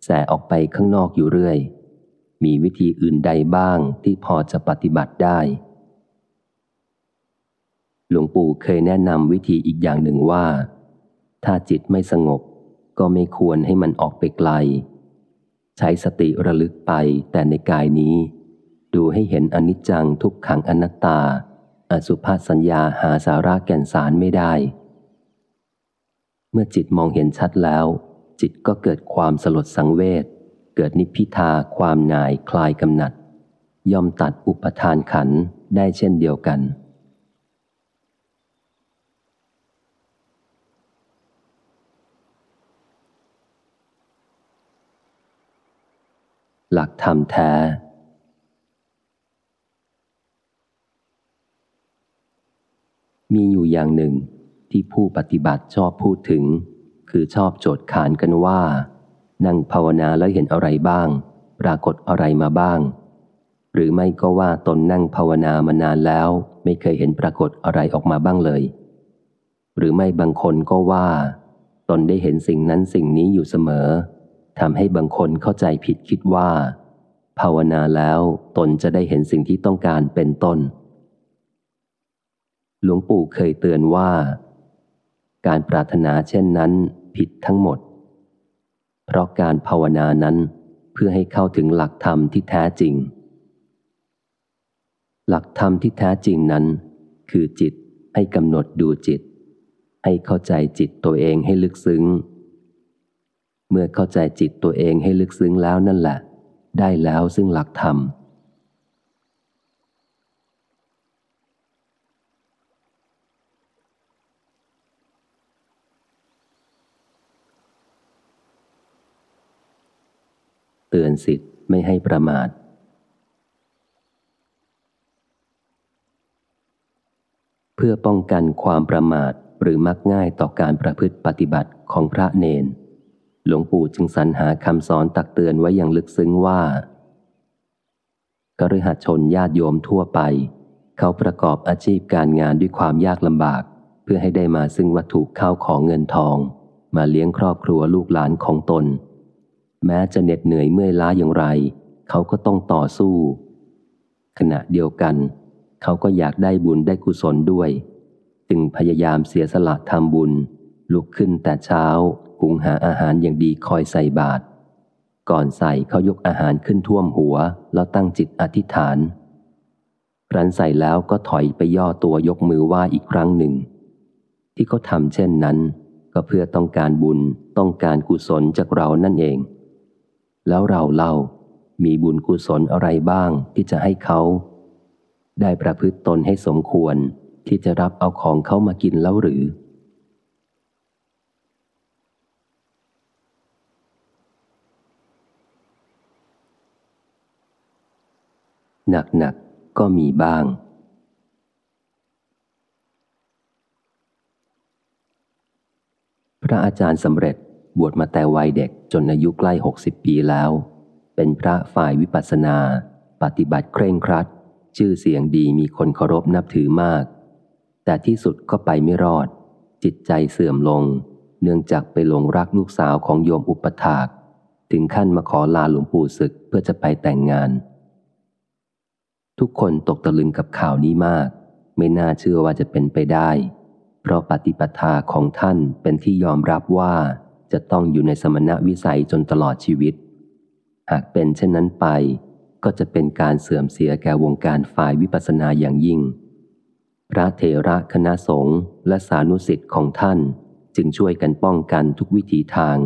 Speaker 1: แสออกไปข้างนอกอยู่เรื่อย มีวิธีอื่นใดบ้างที่พอจะปฏิบัติได้ หลวงปู่เคยแนะนำวิธีอีกอย่างหนึ่งว่า ถ้าจิตไม่สงบ ก็ไม่ควรให้มันออกไปไกล ใช้สติระลึกไปแต่ในกายนี้ ดูให้เห็นอนิจจังทุกขังอนัตตา อสุภาสัญญาหาสาระแก่นสารไม่ได้ เมื่อจิตมองเห็นชัดแล้ว จิตก็เกิดความสลดสังเวชเกิดนิพพิทาความหน่ายคลายกำหนัด ย่อมตัดอุปทานขันได้เช่นเดียวกัน หลักธรรมแท้ มีอยู่อย่างหนึ่งที่ผู้ปฏิบัติชอบพูดถึง คือชอบโจทย์ขานกันว่า นั่งภาวนาแล้วเห็นอะไรบ้าง ปรากฏอะไรมาบ้าง หรือไม่ก็ว่าตนนั่งภาวนามานานแล้ว ไม่เคยเห็นปรากฏอะไรออกมาบ้างเลย หรือไม่บางคนก็ว่า ตนได้เห็นสิ่งนั้นสิ่งนี้อยู่เสมอ ทำให้บางคนเข้าใจผิดคิดว่า ภาวนาแล้วตนจะได้เห็นสิ่งที่ต้องการเป็นต้น หลวงปู่เคยเตือนว่า การปรารถนาเช่นนั้นผิดทั้งหมด เพราะการภาวนานั้นเพื่อให้เข้าถึงหลักธรรมที่แท้จริง หลักธรรมที่แท้จริงนั้น คือจิตให้กำหนดดูจิต ให้เข้าใจจิตตัวเองให้ลึกซึ้ง เมื่อเข้าใจจิตตัวเองให้ลึกซึ้งแล้วนั่นแหละ ได้แล้วซึ่งหลักธรรม เตือนสิทธิ์ไม่ให้ประมาทเพื่อป้องกันความประมาทหรือมักง่ายต่อการประพฤติปฏิบัติของพระเนน หลวงปู่จึงสรรหาคำสอนตักเตือนไว้อย่างลึกซึ้งว่ากฤหัชนญาติโยมทั่วไป เขาประกอบอาชีพการงานด้วยความยากลำบาก เพื่อให้ได้มาซึ่งวัตถุข้าวของเงินทอง มาเลี้ยงครอบครัวลูกหลานของตน แม้จะเหน็ดเหนื่อยเมื่อยล้าอย่างไร เขาก็ต้องต่อสู้ ขณะเดียวกัน เขาก็อยากได้บุญได้กุศลด้วย จึงพยายามเสียสละทำบุญ ลุกขึ้นแต่เช้า หุงหาอาหารอย่างดีคอยใส่บาตรก่อนใส่เขายกอาหารขึ้นท่วมหัว แล้วตั้งจิตอธิษฐานครั้นใส่แล้วก็ถอยไปย่อตัวยกมือไหว้อีกครั้งหนึ่ง ที่เขาทำเช่นนั้น ก็เพื่อต้องการบุญต้องการกุศลจากเรานั่นเอง แล้วเราเล่ามีบุญกุศลอะไรบ้างที่จะให้เขา ได้ประพฤติตนให้สมควรที่จะรับเอาของเขามากินแล้วหรือ หนักๆก็มีบ้าง พระอาจารย์สำเร็จบวชมาแต่วัยเด็กจนอายุใกล้หกสิบปีแล้ว เป็นพระฝ่ายวิปัสสนา ปฏิบัติเคร่งครัด ชื่อเสียงดีมีคนเคารพนับถือมาก แต่ที่สุดก็ไปไม่รอด จิตใจเสื่อมลง เนื่องจากไปหลงรักลูกสาวของโยมอุปถาก ถึงขั้นมาขอลาหลวงปู่ศึกเพื่อจะไปแต่งงาน ทุกคนตกตะลึงกับข่าวนี้มาก ไม่น่าเชื่อว่าจะเป็นไปได้ เพราะปฏิปทาของท่านเป็นที่ยอมรับว่าจะต้องอยู่ในสมณวิสัยจนตลอดชีวิต หากเป็นเช่นนั้นไป ก็จะเป็นการเสื่อมเสียแก่วงการฝ่ายวิปัสสนาอย่างยิ่ง พระเถระคณะสงฆ์และสานุสิทธิ์ของท่านจึงช่วยกันป้องกันทุกวิถีทาง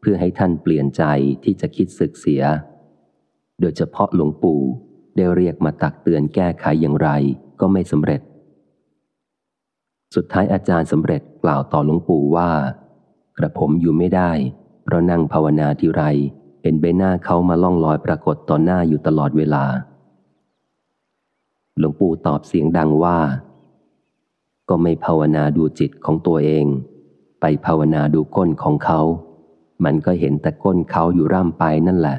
Speaker 1: เพื่อให้ท่านเปลี่ยนใจที่จะคิดศึกเสีย โดยเฉพาะหลวงปู่ ได้เรียกมาตักเตือนแก้ไขอย่างไรก็ไม่สำเร็จ สุดท้ายอาจารย์สำเร็จกล่าวต่อหลวงปู่ว่า กระผมอยู่ไม่ได้ เพราะนั่งภาวนาทีไร เห็นใบหน้าเขามาล่องลอยปรากฏต่อหน้าอยู่ตลอดเวลา หลวงปู่ตอบเสียงดังว่า ก็ไม่ภาวนาดูจิตของตัวเอง ไปภาวนาดูก้นของเขา มันก็เห็นแต่ก้นเขาอยู่ร่ำไปนั่นแหละ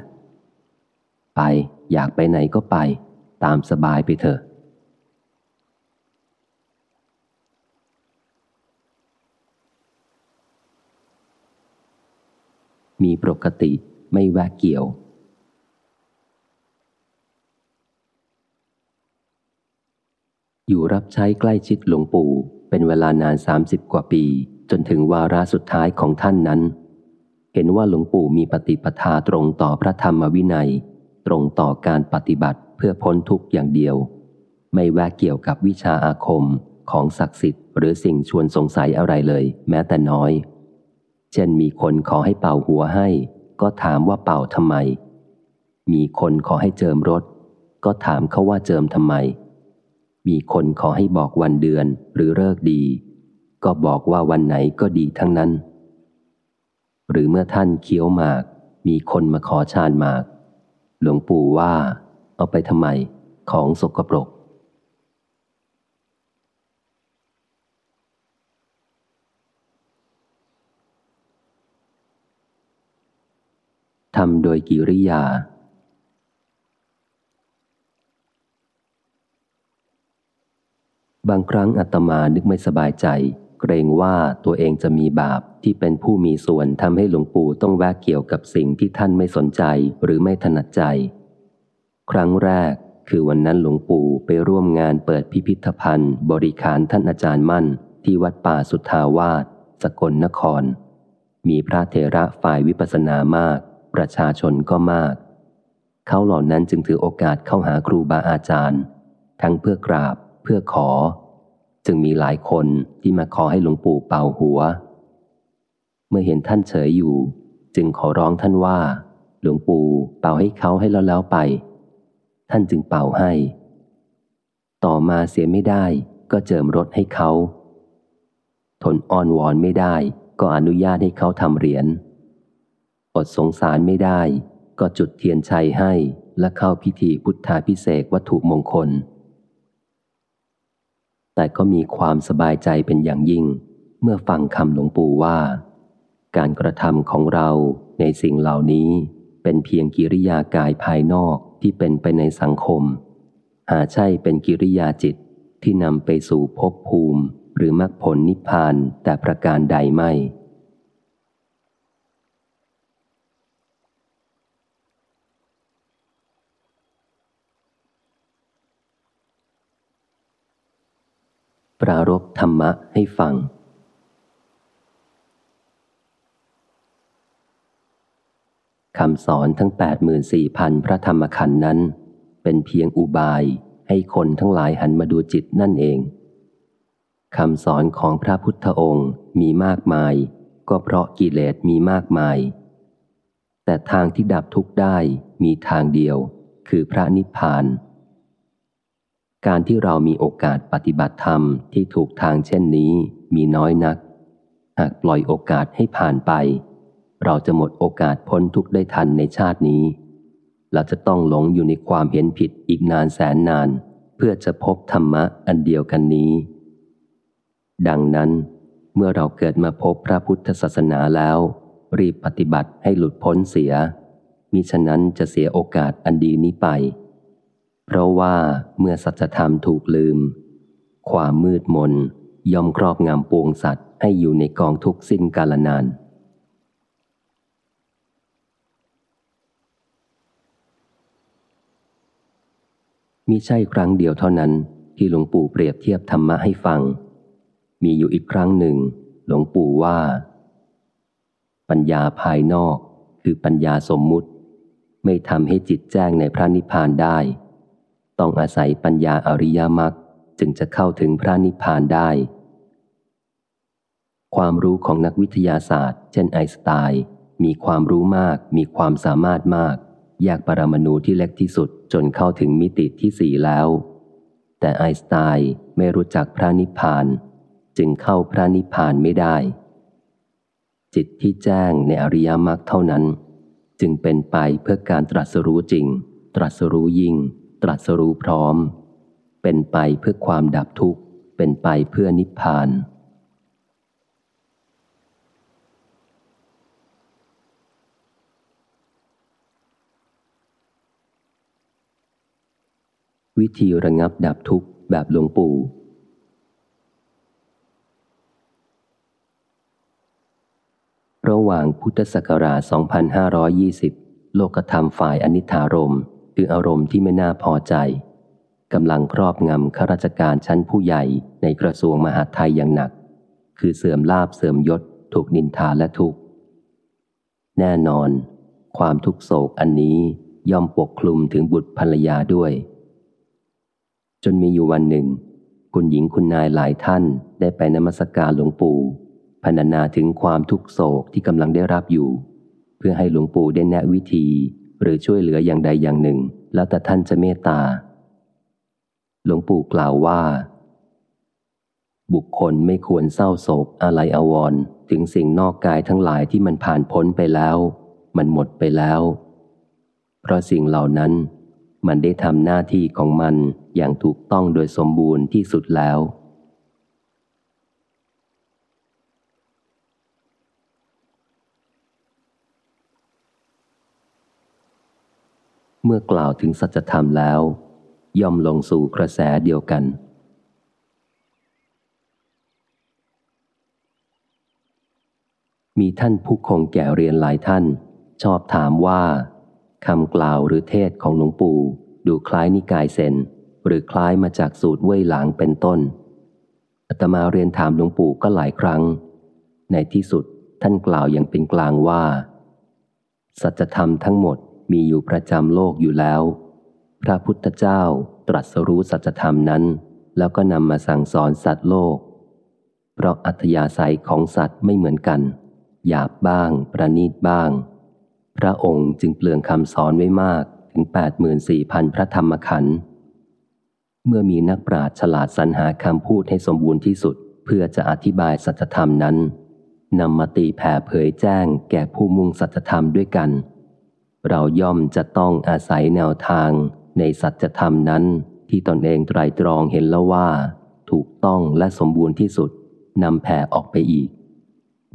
Speaker 1: ไป อยากไปไหนก็ไป ตามสบายไปเถอะ มีปกติไม่แวะเกี่ยว อยู่รับใช้ใกล้ชิดหลวงปู่เป็นเวลานานสามสิบกว่าปี จนถึงวาระสุดท้ายของท่านนั้น เห็นว่าหลวงปู่มีปฏิปทาตรงต่อพระธรรมวินัย ตรงต่อการปฏิบัติเพื่อพ้นทุกข์อย่างเดียว ไม่แวะเกี่ยวกับวิชาอาคมของศักดิ์สิทธิ์หรือสิ่งชวนสงสัยอะไรเลย แม้แต่น้อย เช่นมีคนขอให้เป่าหัวให้ ก็ถามว่าเป่าทำไม มีคนขอให้เจิมรถ ก็ถามเขาว่าเจิมทำไม มีคนขอให้บอกวันเดือนหรือเลิกดี ก็บอกว่าวันไหนก็ดีทั้งนั้น หรือเมื่อท่านเคี้ยวหมาก มีคนมาขอชานหมาก หลวงปู่ว่า เอาไปทำไม ของสกปรก ทำโดยกิริยา บางครั้งอาตมานึกไม่สบายใจ เกรงว่าตัวเองจะมีบาปที่เป็นผู้มีส่วนทำให้หลวงปู่ต้องแวะเกี่ยวกับสิ่งที่ท่านไม่สนใจหรือไม่ถนัดใจ ครั้งแรกคือวันนั้นหลวงปู่ไปร่วมงานเปิดพิพิธภัณฑ์ บริขารท่านอาจารย์มั่น ที่วัดป่าสุทธาวาสสกลนคร มีพระเถระฝ่ายวิปัสสนามาก ประชาชนก็มาก เขาเหล่านั้นจึงถือโอกาสเข้าหาครูบาอาจารย์ ทั้งเพื่อกราบ เพื่อขอ จึงมีหลายคนที่มาขอให้หลวงปู่เป่าหัว เมื่อเห็นท่านเฉยอยู่ จึงขอร้องท่านว่า หลวงปู่เป่าให้เขาให้แล้วแล้วไป ท่านจึงเป่าให้ ต่อมาเสียไม่ได้ก็เจิมรถให้เขาทนอ้อนวอนไม่ได้ก็อนุญาตให้เขาทำเหรียญอดสงสารไม่ได้ ก็จุดเทียนชัยให้และเข้าพิธีพุทธาพิเศษวัตถุมงคล แต่ก็มีความสบายใจเป็นอย่างยิ่ง เมื่อฟังคำหลวงปู่ว่า การกระทำของเราในสิ่งเหล่านี้เป็นเพียงกิริยากายภายนอกที่เป็นไปในสังคม หาใช่เป็นกิริยาจิตที่นำไปสู่ภพภูมิ หรือมรรคผลนิพพานแต่ประการใดไม่ ปรารบธรรมะให้ฟัง คำสอนทั้ง 84,000 พระธรรมขันธ์นั้น เป็นเพียงอุบายให้คนทั้งหลายหันมาดูจิตนั่นเอง คำสอนของพระพุทธองค์มีมากมาย ก็เพราะกิเลสมีมากมาย แต่ทางที่ดับทุกข์ได้มีทางเดียว คือพระนิพพาน การที่เรามีโอกาสปฏิบัติธรรมที่ถูกทางเช่นนี้มีน้อยนัก หากปล่อยโอกาสให้ผ่านไป เราจะหมดโอกาสพ้นทุกข์ได้ทันในชาตินี้ เราจะต้องหลงอยู่ในความเห็นผิดอีกนานแสนนาน เพื่อจะพบธรรมะอันเดียวกันนี้ ดังนั้น เมื่อเราเกิดมาพบพระพุทธศาสนาแล้ว รีบปฏิบัติให้หลุดพ้นเสียมิฉะนั้นจะเสียโอกาสอันดีนี้ไป เพราะว่าเมื่อสัจธรรมถูกลืม ความมืดมนย่อมครอบงำปวงสัตว์ให้อยู่ในกองทุกสิ้นกาลนาน มิใช่ครั้งเดียวเท่านั้นที่หลวงปู่เปรียบเทียบธรรมะให้ฟัง มีอยู่อีกครั้งหนึ่ง หลวงปู่ว่า ปัญญาภายนอกคือปัญญาสมมุติ ไม่ทำให้จิตแจ้งในพระนิพพานได้ ต้องอาศัยปัญญาอริยมรรคจึงจะเข้าถึงพระนิพพานได้ ความรู้ของนักวิทยาศาสตร์ เช่นไอน์สไตน์มีความรู้มาก มีความสามารถมาก แยกปรมาณูที่เล็กที่สุดจนเข้าถึงมิติที่สี่แล้ว แต่ไอน์สไตน์ไม่รู้จักพระนิพพาน จึงเข้าพระนิพพานไม่ได้ จิตที่แจ้งในอริยมรรคเท่านั้น จึงเป็นไปเพื่อการตรัสรู้จริง ตรัสรู้ยิ่ง ตรัสรู้พร้อม เป็นไปเพื่อความดับทุกข์ เป็นไปเพื่อนิพพาน วิธีระงับดับทุกข์แบบหลวงปู่ระหว่างพุทธศักราช 2520 โลกธรรมฝ่ายอนิธารม คืออารมณ์ที่ไม่น่าพอใจกำลังครอบงำข้าราชการชั้นผู้ใหญ่ในกระทรวงมหาดไทยอย่างหนัก คือเสื่อมลาบเสื่อมยศ ถูกนินทาและทุกข์ แน่นอน ความทุกโศกอันนี้ย่อมปกคลุมถึงบุตรภรรยาด้วย จนมีอยู่วันหนึ่ง คุณหญิงคุณนายหลายท่านได้ไปนมัสการหลวงปู่พรรณนาถึงความทุกโศกที่กำลังได้รับอยู่ เพื่อให้หลวงปู่ได้แนะวิธี หรือช่วยเหลืออย่างใดอย่างหนึ่ง แล้วแต่ท่านจะเมตตา หลวงปู่กล่าวว่า บุคคลไม่ควรเศร้าโศกอะไรอวรถึงสิ่งนอกกายทั้งหลายที่มันผ่านพ้นไปแล้ว มันหมดไปแล้ว เพราะสิ่งเหล่านั้น มันได้ทำหน้าที่ของมันอย่างถูกต้องโดยสมบูรณ์ที่สุดแล้ว เมื่อกล่าวถึงสัจธรรมแล้ว ย่อมลงสู่กระแสเดียวกัน มีท่านผู้คงแก่เรียนหลายท่าน ชอบถามว่าคำกล่าวหรือเทศของหลวงปู่ดูคล้ายนิกายเซนหรือคล้ายมาจากสูตรเว่ยหลางเป็นต้นอาตมาเรียนถามหลวงปู่ก็หลายครั้ง ในที่สุดท่านกล่าวอย่างเป็นกลางว่า สัจธรรมทั้งหมด มีอยู่ประจำโลกอยู่แล้ว พระพุทธเจ้าตรัสรู้สัจธรรมนั้น แล้วก็นำมาสั่งสอนสัตว์โลก เพราะอัธยาศัยของสัตว์ไม่เหมือนกัน หยาบบ้าง ประณีตบ้าง พระองค์จึงเปลืองคำสอนไว้มากถึง 84,000 พระธรรมขันธ์เมื่อมีนักปราชญ์ฉลาดสรรหาคำพูดให้สมบูรณ์ที่สุด เพื่อจะอธิบายสัจธรรมนั้นนำมาตีแผ่เผยแจ้งแก่ผู้มุ่งสัจธรรมด้วยกัน เราย่อมจะต้องอาศัยแนวทางในสัจธรรมนั้นที่ตนเองไตรตรองเห็นแล้วว่า ถูกต้องและสมบูรณ์ที่สุดนำแผ่ออกไปอีก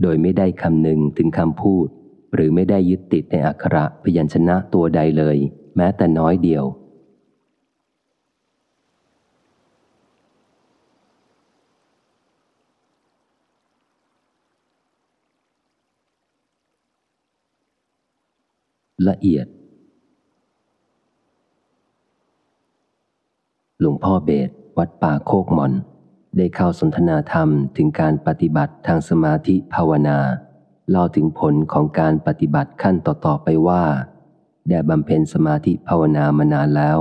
Speaker 1: โดยไม่ได้คำนึงถึงคำพูด หรือไม่ได้ยึดติดในอักขระพยัญชนะตัวใดเลย แม้แต่น้อยเดียว ละเอียด หลวงพ่อเบสวัดป่าโคกหมอน ได้เข้าสนทนาธรรมถึงการปฏิบัติทางสมาธิภาวนาเล่าถึงผลของการปฏิบัติขั้นต่อๆไปว่า ได้บำเพ็ญสมาธิภาวนามานานแล้ว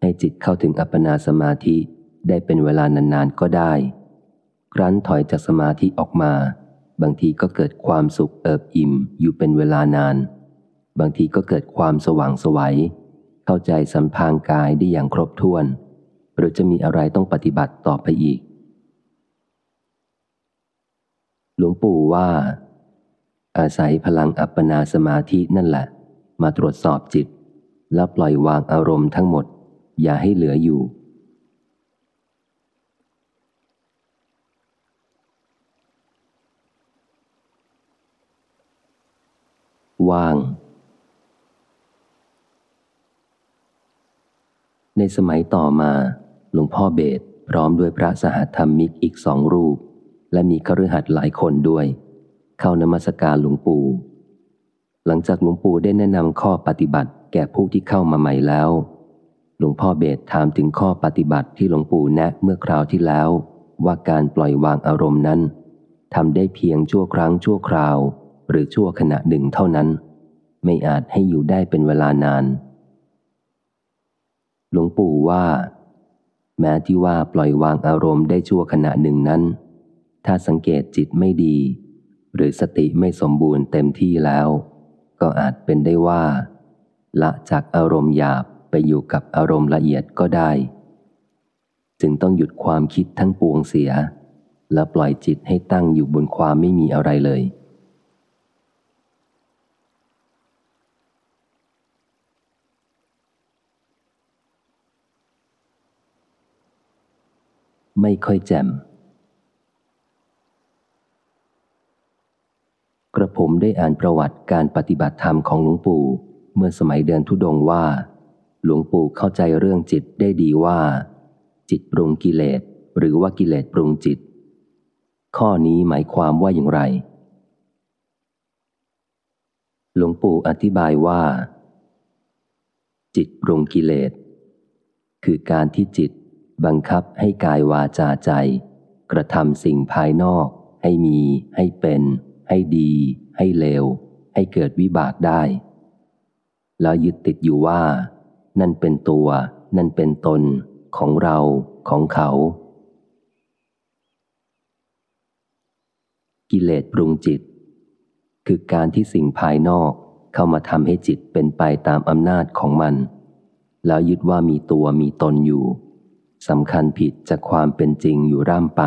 Speaker 1: ให้จิตเข้าถึงอัปปนาสมาธิได้เป็นเวลานานๆก็ได้ ครั้นถอยจากสมาธิออกมา บางทีก็เกิดความสุขเอิบอิ่มอยู่เป็นเวลานาน บางทีก็เกิดความสว่างสวัย เข้าใจสัมพางกายได้อย่างครบถ้วน หรือจะมีอะไรต้องปฏิบัติต่อไปอีก หลวงปู่ว่า อาศัยพลังอัปปนาสมาธินั่นแหละ มาตรวจสอบจิต แล้วปล่อยวางอารมณ์ทั้งหมด อย่าให้เหลืออยู่ว่าง ในสมัยต่อมาหลวงพ่อเบสพร้อมด้วยพระสหธรรมิกอีกสองรูป และมีคฤหัสถ์หลายคนด้วย เข้านมัสการหลวงปู่หลังจากหลวงปู่ได้แนะนำข้อปฏิบัติแก่ผู้ที่เข้ามาใหม่แล้ว หลวงพ่อเบสถามถึงข้อปฏิบัติที่หลวงปู่แนะเมื่อคราวที่แล้ว ว่าการปล่อยวางอารมณ์นั้นทำได้เพียงชั่วครั้งชั่วคราว หรือชั่วขณะหนึ่งเท่านั้น ไม่อาจให้อยู่ได้เป็นเวลานาน หลวงปู่ว่า แม้ที่ว่าปล่อยวางอารมณ์ได้ชั่วขณะหนึ่งนั้น ถ้าสังเกตจิตไม่ดี หรือสติไม่สมบูรณ์เต็มที่แล้ว ก็อาจเป็นได้ว่า ละจากอารมณ์หยาบไปอยู่กับอารมณ์ละเอียดก็ได้ จึงต้องหยุดความคิดทั้งปวงเสีย และปล่อยจิตให้ตั้งอยู่บนความไม่มีอะไรเลย ไม่ค่อยแจ่ม กระผมได้อ่านประวัติการปฏิบัติธรรมของหลวงปู่ เมื่อสมัยเดินทุดงว่า หลวงปู่เข้าใจเรื่องจิตได้ดีว่า จิตปรุงกิเลสหรือว่ากิเลสปรุงจิต ข้อนี้หมายความว่าอย่างไร หลวงปู่อธิบายว่า จิตปรุงกิเลสคือการที่จิต บังคับให้กายวาจาใจ กระทำสิ่งภายนอก ให้มี ให้เป็น ให้ดี ให้เลว ให้เกิดวิบากได้ แล้วยึดติดอยู่ว่า นั่นเป็นตัว นั่นเป็นตน ของเรา ของเขา กิเลสปรุงจิต คือการที่สิ่งภายนอกเข้ามาทำให้จิตเป็นไปตามอำนาจของมัน แล้วยึดว่ามีตัวมีตนอยู่ สำคัญผิดจากความเป็นจริงอยู่ร่ำไป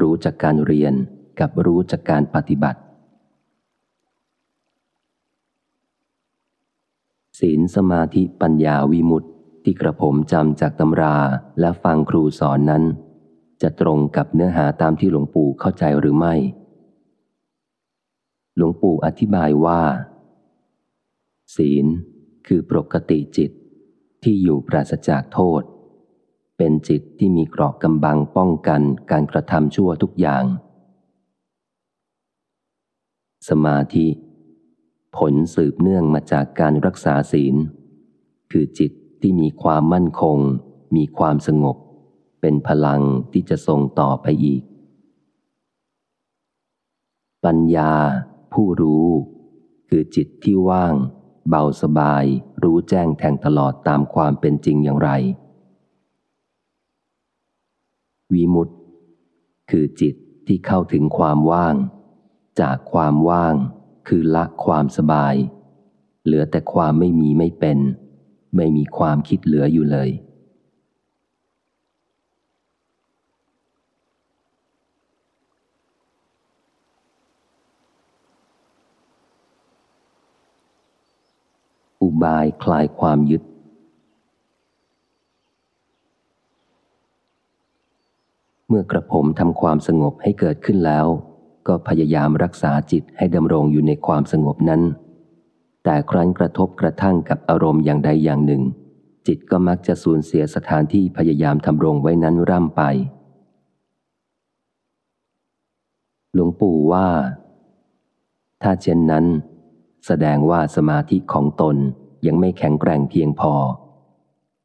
Speaker 1: รู้จากการเรียนกับรู้จากการปฏิบัติ ศีลสมาธิปัญญาวิมุตติที่กระผมจำจากตำราและฟังครูสอนนั้น จะตรงกับเนื้อหาตามที่หลวงปู่เข้าใจหรือไม่ หลวงปู่อธิบายว่า ศีล คือปกติจิตที่อยู่ปราศจากโทษ เป็นจิตที่มีเกราะกำบังป้องกันการกระทำชั่วทุกอย่าง สมาธิ ผลสืบเนื่องมาจากการรักษาศีล คือจิตที่มีความมั่นคง มีความสงบ เป็นพลังที่จะส่งต่อไปอีก ปัญญา ผู้รู้ คือจิตที่ว่าง เบาสบาย รู้แจ้งแทงตลอดตามความเป็นจริงอย่างไร วิมุตติ คือจิตที่เข้าถึงความว่าง จากความว่าง คือละความสบาย เหลือแต่ความไม่มีไม่เป็น ไม่มีความคิดเหลืออยู่เลย อุบายคลายความยึด เมื่อกระผมทำความสงบให้เกิดขึ้นแล้ว ก็พยายามรักษาจิตให้ดำรงอยู่ในความสงบนั้น แต่ครั้นกระทบกระทั่งกับอารมณ์อย่างใดอย่างหนึ่ง จิตก็มักจะสูญเสียสถานที่พยายามทำรงไว้นั้นร่ำไป หลวงปู่ว่า ถ้าเช่นนั้น แสดงว่าสมาธิของตนยังไม่แข็งแกร่งเพียงพอ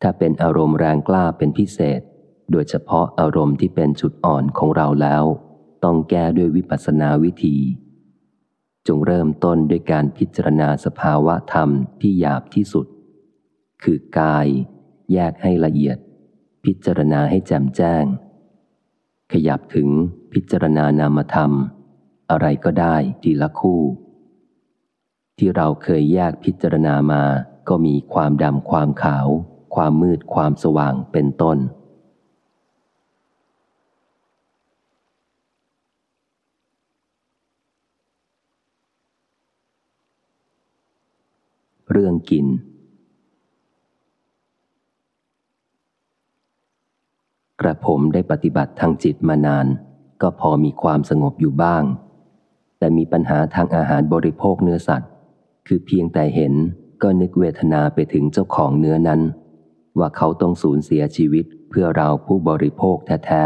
Speaker 1: ถ้าเป็นอารมณ์แรงกล้าเป็นพิเศษ โดยเฉพาะอารมณ์ที่เป็นจุดอ่อนของเราแล้ว ต้องแก้ด้วยวิปัสสนาวิธี จงเริ่มต้นด้วยการพิจารณาสภาวะธรรมที่หยาบที่สุด คือกาย แยกให้ละเอียด พิจารณาให้แจ่มแจ้ง ขยับถึงพิจารณานามธรรม อะไรก็ได้ทีละคู่ ที่เราเคยแยกพิจารณามาก็มีความดำความขาว ความมืดความสว่างเป็นต้น เรื่องกิน กระผมได้ปฏิบัติทางจิตมานาน ก็พอมีความสงบอยู่บ้าง แต่มีปัญหาทางอาหารบริโภคเนื้อสัตว์ คือเพียงแต่เห็นก็นึกเวทนาไปถึงเจ้าของเนื้อนั้น ว่าเขาต้องสูญเสียชีวิตเพื่อเราผู้บริโภคแท้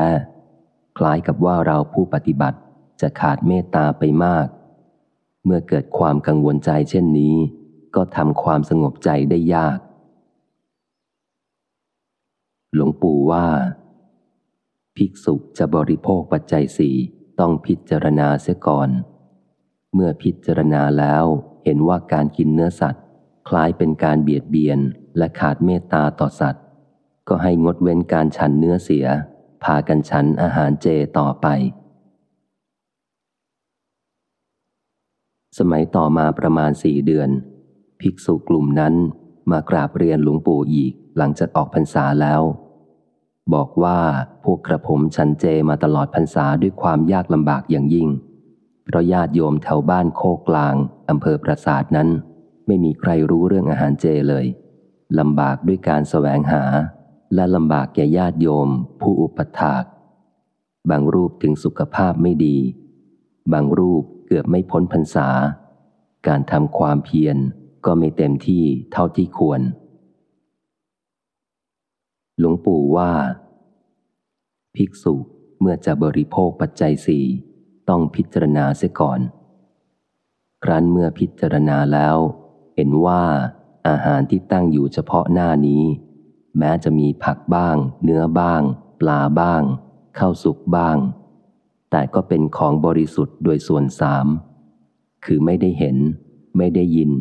Speaker 1: ๆ คล้ายกับว่าเราผู้ปฏิบัติจะขาดเมตตาไปมาก เมื่อเกิดความกังวลใจเช่นนี้ ก็ทำความสงบใจได้ยาก หลวงปู่ว่า ภิกษุจะบริโภคปัจจัยสี่ต้องพิจารณาเสียก่อน เมื่อพิจารณาแล้วเห็นว่าการกินเนื้อสัตว์ คล้ายเป็นการเบียดเบียนและขาดเมตตาต่อสัตว์ ก็ให้งดเว้นการฉันเนื้อเสีย พากันฉันอาหารเจต่อไป สมัยต่อมาประมาณสี่เดือน ภิกษุกลุ่มนั้นมากราบเรียนหลวงปู่อีกหลังจากออกพรรษาแล้ว บอกว่าพวกกระผมฉันเจมาตลอดพรรษาด้วยความยากลำบากอย่างยิ่ง เพราะญาติโยมแถวบ้านโคกกลาง อำเภอปราสาทนั้น ไม่มีใครรู้เรื่องอาหารเจเลยลำบากด้วยการแสวงหา และลำบากแก่ญาติโยม ผู้อุปถาก บางรูปถึงสุขภาพไม่ดี บางรูปเกือบไม่พ้นพรรษา การทำความเพียรก็ไม่เต็มที่เท่าที่ควร หลวงปู่ว่า ภิกษุเมื่อจะบริโภคปัจจัยสี่ต้องพิจารณาเสียก่อน ครั้นเมื่อพิจารณาแล้ว เห็นว่าอาหารที่ตั้งอยู่เฉพาะหน้านี้ แม้จะมีผักบ้าง เนื้อบ้าง ปลาบ้างข้าวสุกบ้าง แต่ก็เป็นของบริสุทธิ์โดยส่วนสาม คือไม่ได้เห็น ไม่ได้ยิน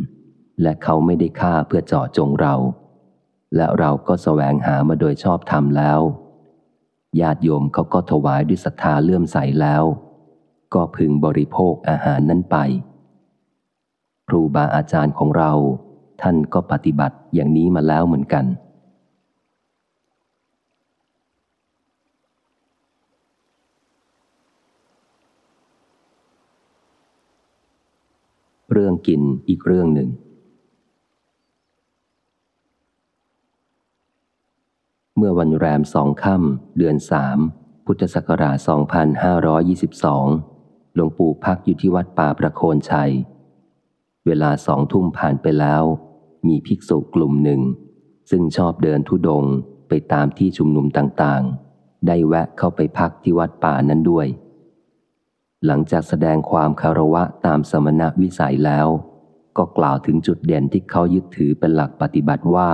Speaker 1: และเขาไม่ได้ฆ่าเพื่อเจาะจงเรา และเราก็แสวงหามาโดยชอบธรรมแล้วญาติโยมเขาก็ถวายด้วยศรัทธาเลื่อมใสแล้ว ก็พึงบริโภคอาหารนั้นไป ครูบาอาจารย์ของเรา ท่านก็ปฏิบัติอย่างนี้มาแล้วเหมือนกัน เรื่องกินอีกเรื่องหนึ่ง เมื่อวันแรมสองค่ำเดือนสามพุทธศักราช 2522 หลวงปู่พักอยู่ที่วัดป่าประโคนชัย เวลาสองทุ่มผ่านไปแล้ว มีภิกษุกลุ่มหนึ่ง ซึ่งชอบเดินทุดงไปตามที่ชุมนุมต่างๆ ได้แวะเข้าไปพักที่วัดป่านั้นด้วย หลังจากแสดงความคารวะตามสมณวิสัยแล้ว ก็กล่าวถึงจุดเด่นที่เขายึดถือเป็นหลักปฏิบัติว่า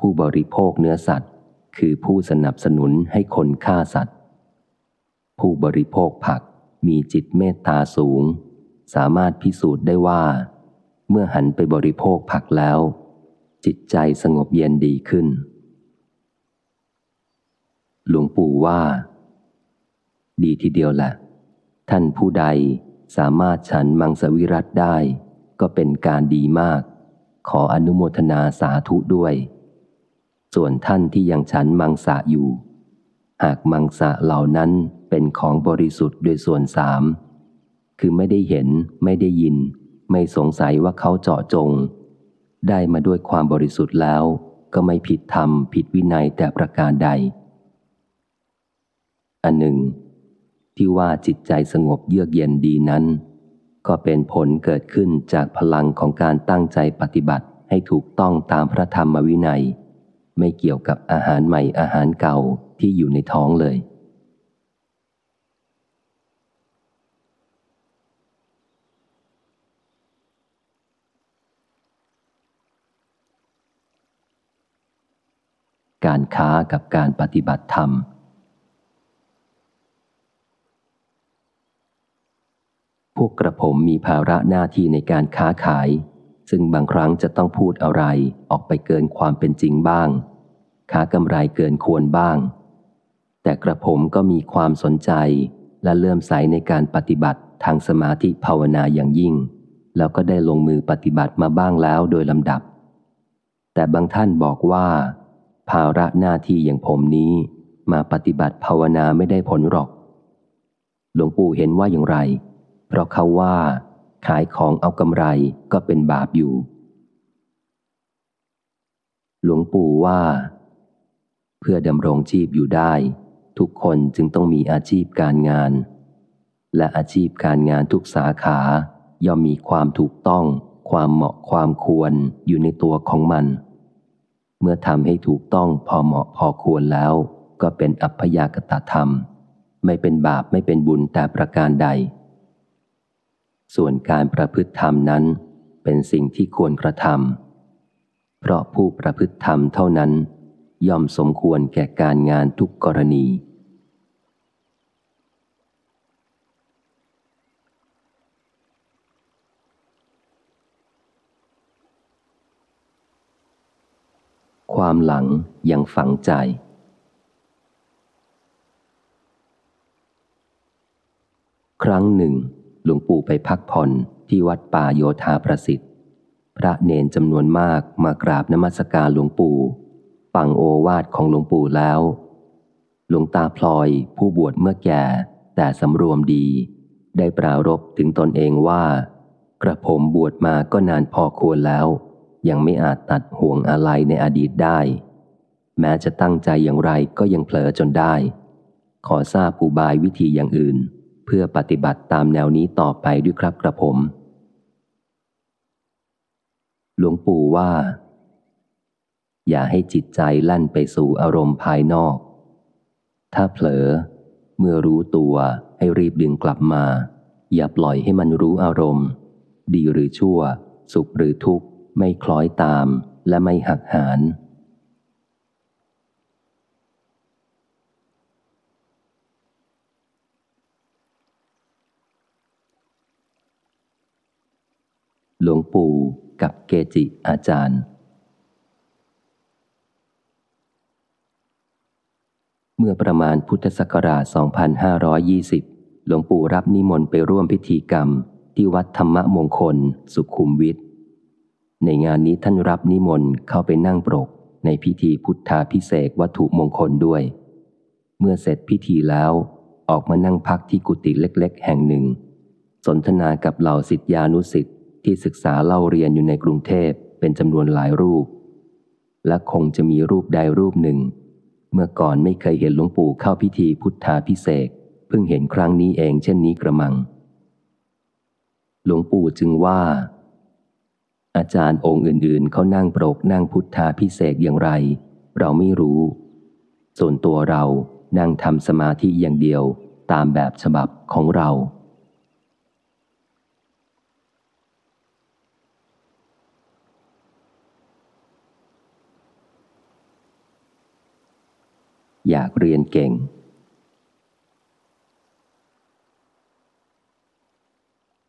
Speaker 1: ผู้บริโภคเนื้อสัตว์ คือผู้สนับสนุนให้คนฆ่าสัตว์ ผู้บริโภคผักมีจิตเมตตาสูง สามารถพิสูจน์ได้ว่า เมื่อหันไปบริโภคผักแล้ว จิตใจสงบเย็นดีขึ้น หลวงปู่ว่า ดีทีเดียวแหละ ท่านผู้ใดสามารถฉันมังสวิรัตได้ ก็เป็นการดีมาก ขออนุโมทนาสาธุด้วย ส่วนท่านที่ยังฉันมังสะอยู่ หากมังสะเหล่านั้นเป็นของบริสุทธิ์โดยส่วนสาม คือไม่ได้เห็น ไม่ได้ยิน ไม่สงสัยว่าเขาเจาะจง ได้มาด้วยความบริสุทธิ์แล้ว ก็ไม่ผิดธรรม ผิดวินัยแต่ประการใด อันหนึ่ง ที่ว่าจิตใจสงบเยือกเย็นดีนั้น ก็เป็นผลเกิดขึ้นจากพลังของการตั้งใจปฏิบัติให้ถูกต้องตามพระธรรมวินัย ไม่เกี่ยวกับอาหารใหม่อาหารเก่าที่อยู่ในท้องเลย การค้ากับการปฏิบัติธรรม พวกกระผมมีภาระหน้าที่ในการค้าขาย ซึ่งบางครั้งจะต้องพูดอะไรออกไปเกินความเป็นจริงบ้าง ค้ากำไรเกินควรบ้าง แต่กระผมก็มีความสนใจและเลื่อมใสในการปฏิบัติทางสมาธิภาวนาอย่างยิ่ง แล้วก็ได้ลงมือปฏิบัติมาบ้างแล้วโดยลำดับ แต่บางท่านบอกว่า ภาระหน้าที่อย่างผมนี้มาปฏิบัติภาวนาไม่ได้ผลหรอก หลวงปู่เห็นว่าอย่างไร เพราะเขาว่า ขายของเอากำไรก็เป็นบาปอยู่ หลวงปู่ว่า เพื่อดำรงชีพอยู่ได้ ทุกคนจึงต้องมีอาชีพการงาน และอาชีพการงานทุกสาขา ย่อมมีความถูกต้อง ความเหมาะความควรอยู่ในตัวของมัน เมื่อทำให้ถูกต้องพอเหมาะพอควรแล้ว ก็เป็นอัพยากตธรรม ไม่เป็นบาปไม่เป็นบุญแต่ประการใด ส่วนการประพฤติธรรมนั้น เป็นสิ่งที่ควรกระทำเพราะผู้ประพฤติธรรมเท่านั้น ย่อมสมควรแก่การงานทุกกรณี ความหลังยังฝังใจ ครั้งหนึ่ง หลวงปู่ไปพักผ่อนที่วัดป่าโยธาประสิทธิ์ พระเนนจำนวนมากมากราบนมัสการหลวงปู่ฟังโอวาทของหลวงปู่แล้ว หลวงตาพลอยผู้บวชเมื่อแก่ แต่สำรวมดี ได้ปรารบถึงตนเองว่า กระผมบวชมาก็นานพอควรแล้ว ยังไม่อาจตัดห่วงอะไรในอดีตได้ แม้จะตั้งใจอย่างไรก็ยังเผลอจนได้ ขอทราบอุบายวิธีอย่างอื่น เพื่อปฏิบัติตามแนวนี้ต่อไปด้วยครับกระผม หลวงปู่ว่า อย่าให้จิตใจลั่นไปสู่อารมณ์ภายนอก ถ้าเผลอ เมื่อรู้ตัวให้รีบดึงกลับมา อย่าปล่อยให้มันรู้อารมณ์ ดีหรือชั่ว สุขหรือทุกข์ ไม่คล้อยตามและไม่หักหานหลวงปู่กับเกจิอาจารย์ เมื่อประมาณพุทธศักราช 2520 หลวงปู่รับนิมนต์ไปร่วมพิธีกรรมที่วัดธรรมมงคล สุขุมวิท ในงานนี้ท่านรับนิมนต์เข้าไปนั่งปรก ในพิธีพุทธาพิเศษวัตถุมงคลด้วย เมื่อเสร็จพิธีแล้ว ออกมานั่งพักที่กุฏิเล็ก ๆ แห่งหนึ่ง สนทนากับเหล่าสิทธิานุสิทธิที่ศึกษาเล่าเรียนอยู่ในกรุงเทพเป็นจำนวนหลายรูป และคงจะมีรูปใดรูปหนึ่ง เมื่อก่อนไม่เคยเห็นหลวงปู่เข้าพิธีพุทธาพิเศษเพิ่งเห็นครั้งนี้เองเช่นนี้กระมัง หลวงปู่จึงว่า อาจารย์องค์อื่นๆ เขานั่งโปรกนั่งพุทธาพิเศษอย่างไร เราไม่รู้ ส่วนตัวเรานั่งทำสมาธิอย่างเดียวตามแบบฉบับของเรา อยากเรียนเก่ง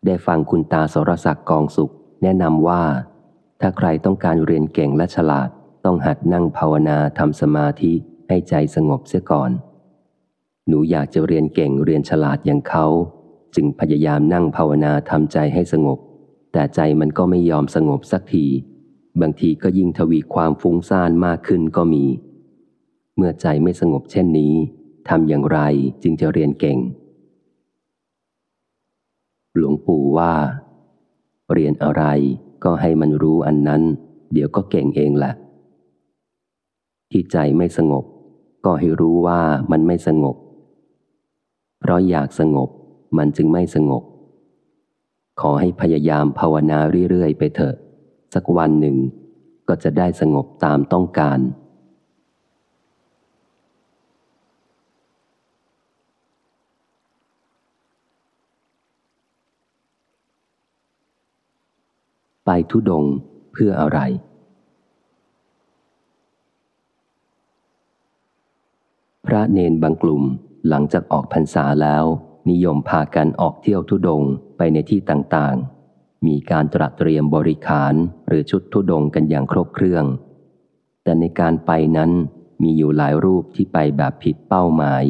Speaker 1: ได้ฟังคุณตาสรศักดิ์กองสุข แนะนำว่า ถ้าใครต้องการเรียนเก่งและฉลาด ต้องหัดนั่งภาวนาทำสมาธิให้ใจสงบเสียก่อน หนูอยากจะเรียนเก่งเรียนฉลาดอย่างเขา จึงพยายามนั่งภาวนาทำใจให้สงบ แต่ใจมันก็ไม่ยอมสงบสักที บางทีก็ยิ่งทวีความฟุ้งซ่านมากขึ้นก็มี เมื่อใจไม่สงบเช่นนี้ทำอย่างไรจึงจะเรียนเก่ง หลวงปู่ว่า เรียนอะไรก็ให้มันรู้อันนั้น เดี๋ยวก็เก่งเองแหละ ที่ใจไม่สงบ ก็ให้รู้ว่ามันไม่สงบ เพราะอยากสงบมันจึงไม่สงบ ขอให้พยายามภาวนาเรื่อยๆ ไปเถอะ สักวันหนึ่งก็จะได้สงบตามต้องการ ไปทุดงเพื่ออะไร พระเนนบางกลุ่มหลังจากออกพรรษาแล้ว นิยมพากันออกเที่ยวทุดงไปในที่ต่างๆ มีการตระเตรียมบริขารหรือชุดทุดงกันอย่างครบเครื่อง แต่ในการไปนั้นมีอยู่หลายรูปที่ไปแบบผิดเป้าหมาย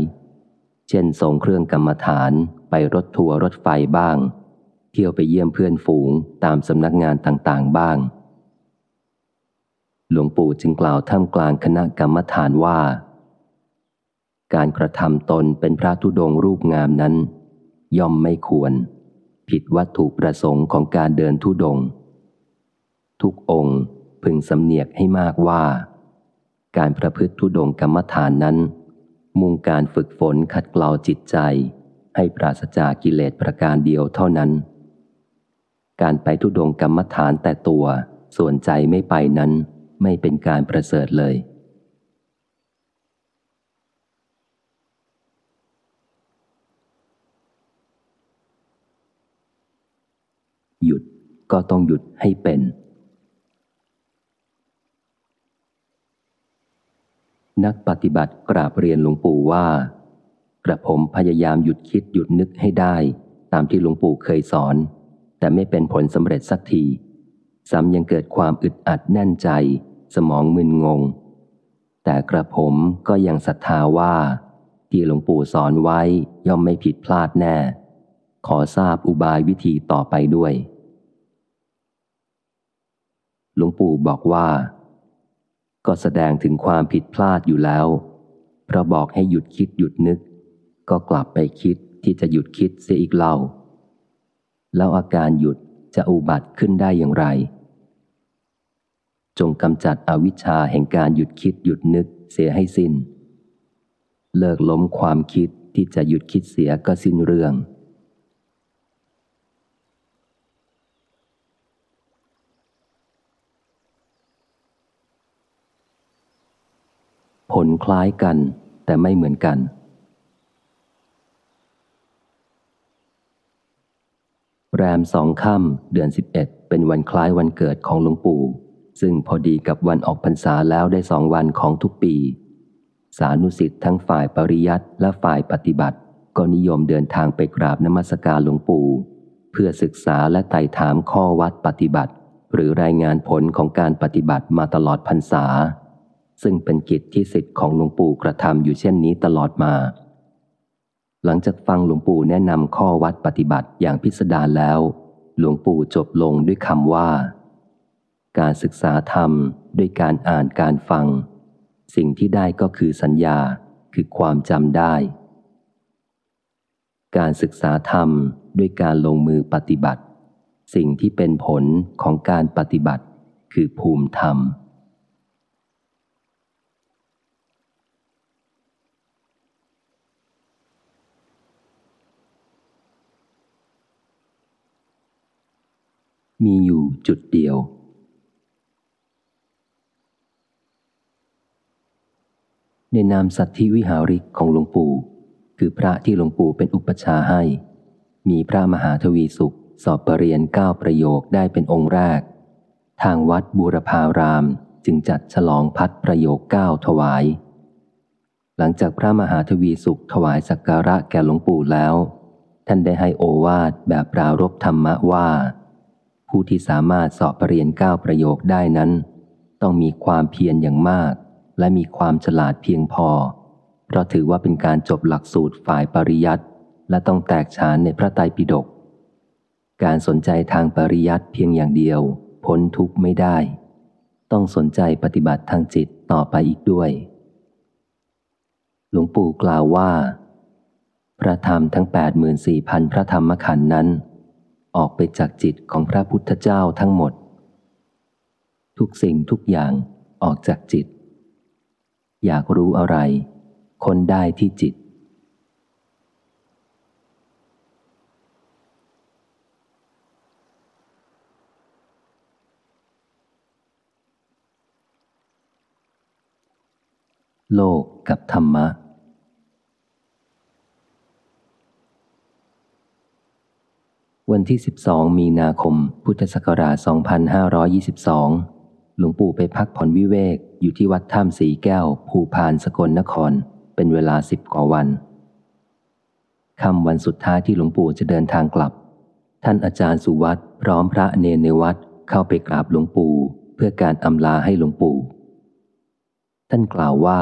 Speaker 1: เช่นส่งเครื่องกรรมฐานไปรถทัวร์รถไฟบ้าง เที่ยวไปเยี่ยมเพื่อนฝูงตามสำนักงานต่างๆบ้าง หลวงปู่จึงกล่าวท่ามกลางคณะกรรมฐานว่า การกระทำตนเป็นพระธุดงรูปงามนั้น ย่อมไม่ควร ผิดวัตถุประสงค์ของการเดินทุดง ทุกองค์พึงสำเนียกให้มากว่า การประพฤติทุดงกรรมฐานนั้น มุ่งการฝึกฝนขัดเกลาจิตใจให้ปราศจากกิเลสประการเดียวเท่านั้น การไปทุดงกรรมฐานแต่ตัว ส่วนใจไม่ไปนั้นไม่เป็นการประเสริฐเลยหยุดก็ต้องหยุดให้เป็น นักปฏิบัติกราบเรียนหลวงปู่ว่า กระผมพยายามหยุดคิดหยุดนึกให้ได้ ตามที่หลวงปู่เคยสอน แต่ไม่เป็นผลสำเร็จสักที ซ้ำยังเกิดความอึดอัดแน่นใจ สมองมึนงง แต่กระผมก็ยังศรัทธาว่า ที่หลวงปู่สอนไว้ย่อมไม่ผิดพลาดแน่ ขอทราบอุบายวิธีต่อไปด้วย หลวงปู่บอกว่า ก็แสดงถึงความผิดพลาดอยู่แล้วเพราะบอกให้หยุดคิดหยุดนึก ก็กลับไปคิดที่จะหยุดคิดเสียอีกเล่า แล้วอาการหยุดจะอุบัติขึ้นได้อย่างไร จงกำจัดอวิชชาแห่งการหยุดคิดหยุดนึกเสียให้สิน้น เลิกล้มความคิดที่จะหยุดคิดเสียก็สิ้นเรื่อง ผลคล้ายกันแต่ไม่เหมือนกัน แรมสองค่ำเดือนสิบเอ็ดเป็นวันคล้ายวันเกิดของหลวงปู่ ซึ่งพอดีกับวันออกพรรษาแล้วได้สองวันของทุกปี สานุสิทธิ์ทั้งฝ่ายปริยัติและฝ่ายปฏิบัติ ก็นิยมเดินทางไปกราบนมัสการหลวงปู่ เพื่อศึกษาและไต่ถามข้อวัดปฏิบัติ หรือรายงานผลของการปฏิบัติมาตลอดพรรษา ซึ่งเป็นกิจที่สิทธิ์ของหลวงปู่กระทำอยู่เช่นนี้ตลอดมา หลังจากฟังหลวงปู่แนะนำข้อวัดปฏิบัติอย่างพิสดารแล้ว หลวงปู่จบลงด้วยคำว่า การศึกษาธรรมด้วยการอ่านการฟัง สิ่งที่ได้ก็คือสัญญาคือความจำได้ การศึกษาธรรมด้วยการลงมือปฏิบัติ สิ่งที่เป็นผลของการปฏิบัติ คือภูมิธรรม มีอยู่จุดเดียว ในนามสัตธิวิหาริกของหลวงปู่ คือพระที่หลวงปู่เป็นอุปชาให้ มีพระมหาทวีสุข สอบปรริญญาเก้าประโยคได้เป็นองค์แรก ทางวัดบูรพารามจึงจัดฉลองพัดประโยคเก้าถวาย หลังจากพระมหาทวีสุขถวายสักการะแก่หลวงปู่แล้ว ท่านได้ให้โอวาทแบบปรารบธรรมะว่า ผู้ที่สามารถสอบปรริญญาเก้าประโยคได้นั้น ต้องมีความเพียรอย่างมาก และมีความฉลาดเพียงพอ เพราะถือว่าเป็นการจบหลักสูตรฝ่ายปริยัติและต้องแตกฉานในพระไตรปิฎกการสนใจทางปริยัติเพียงอย่างเดียว พ้นทุกข์ไม่ได้ ต้องสนใจปฏิบัติทางจิตต่อไปอีกด้วย หลวงปู่กล่าวว่า พระธรรมทั้ง 84,000 พระธรรมขันธ์นั้น ออกไปจากจิตของพระพุทธเจ้าทั้งหมด ทุกสิ่งทุกอย่างออกจากจิต อยากรู้อะไร คนได้ที่จิต โลกกับธรรมะ วันที่ 12 มีนาคม พุทธศักราช 2522 หลวงปู่ไปพักผ่อนวิเวกอยู่ที่วัดถ้ำสีแก้ว ภูพานสกลนคร เป็นเวลาสิบกว่าวันคำวันสุดท้ายที่หลวงปู่จะเดินทางกลับ ท่านอาจารย์สุวัตพร้อมพระเนนในวัดเข้าไปกราบหลวงปู่ เพื่อการอำลาให้หลวงปู่ ท่านกล่าวว่า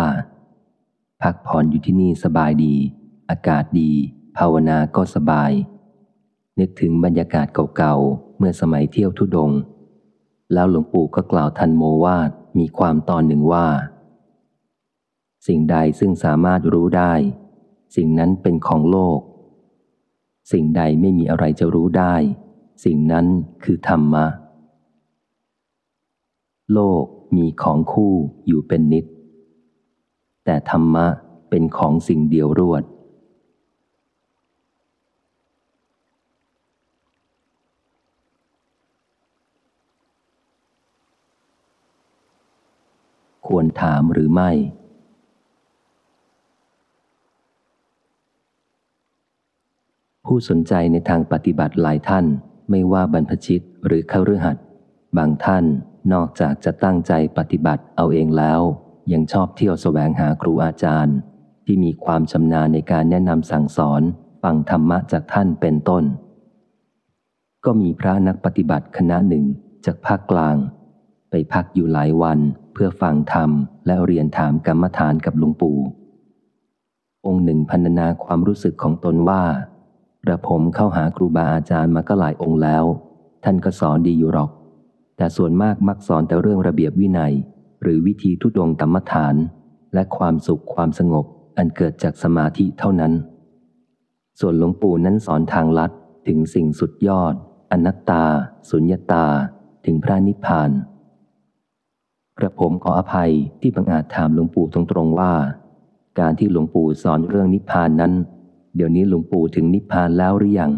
Speaker 1: พักผ่อนอยู่ที่นี่สบายดี อากาศดี ภาวนาก็สบาย นึกถึงบรรยากาศเก่าๆ เมื่อสมัยเที่ยวทุดง แล้วหลวงปู่ก็กล่าวทันโมวาดมีความตอนหนึ่งว่า สิ่งใดซึ่งสามารถรู้ได้ สิ่งนั้นเป็นของโลก สิ่งใดไม่มีอะไรจะรู้ได้ สิ่งนั้นคือธรรมะ โลกมีของคู่อยู่เป็นนิด แต่ธรรมะเป็นของสิ่งเดียวรวด ควรถามหรือไม่ ผู้สนใจในทางปฏิบัติหลายท่าน ไม่ว่าบรรพชิตหรือเข้าฤหัสบางท่านนอกจากจะตั้งใจปฏิบัติเอาเองแล้ว ยังชอบเที่ยวแสวงหาครูอาจารย์ ที่มีความชำนาญในการแนะนำสั่งสอนฟังธรรมะจากท่านเป็นต้น ก็มีพระนักปฏิบัติคณะหนึ่งจากภาคกลาง ไปพักอยู่หลายวันเพื่อฟังธรรมและเรียนถามกรรมฐานกับหลวงปู่ องค์หนึ่งพันนาความรู้สึกของตนว่ากระผมเข้าหาครูบาอาจารย์มาก็หลายองค์แล้ว ท่านก็สอนดีอยู่หรอก แต่ส่วนมากมักสอนแต่เรื่องระเบียบวินัย หรือวิธีทุดงกรรมฐาน และความสุขความสงบอันเกิดจากสมาธิเท่านั้น ส่วนหลวงปู่นั้นสอนทางลัดถึงสิ่งสุดยอด อนัตตา สุญญตา ถึงพระนิพพาน กระผมขออภัยที่บังอาจถามหลวงปู่ตรงๆว่า การที่หลวงปู่สอนเรื่องนิพพานนั้น เดี๋ยวนี้หลวงปู่ถึงนิพพานแล้วหรือยัง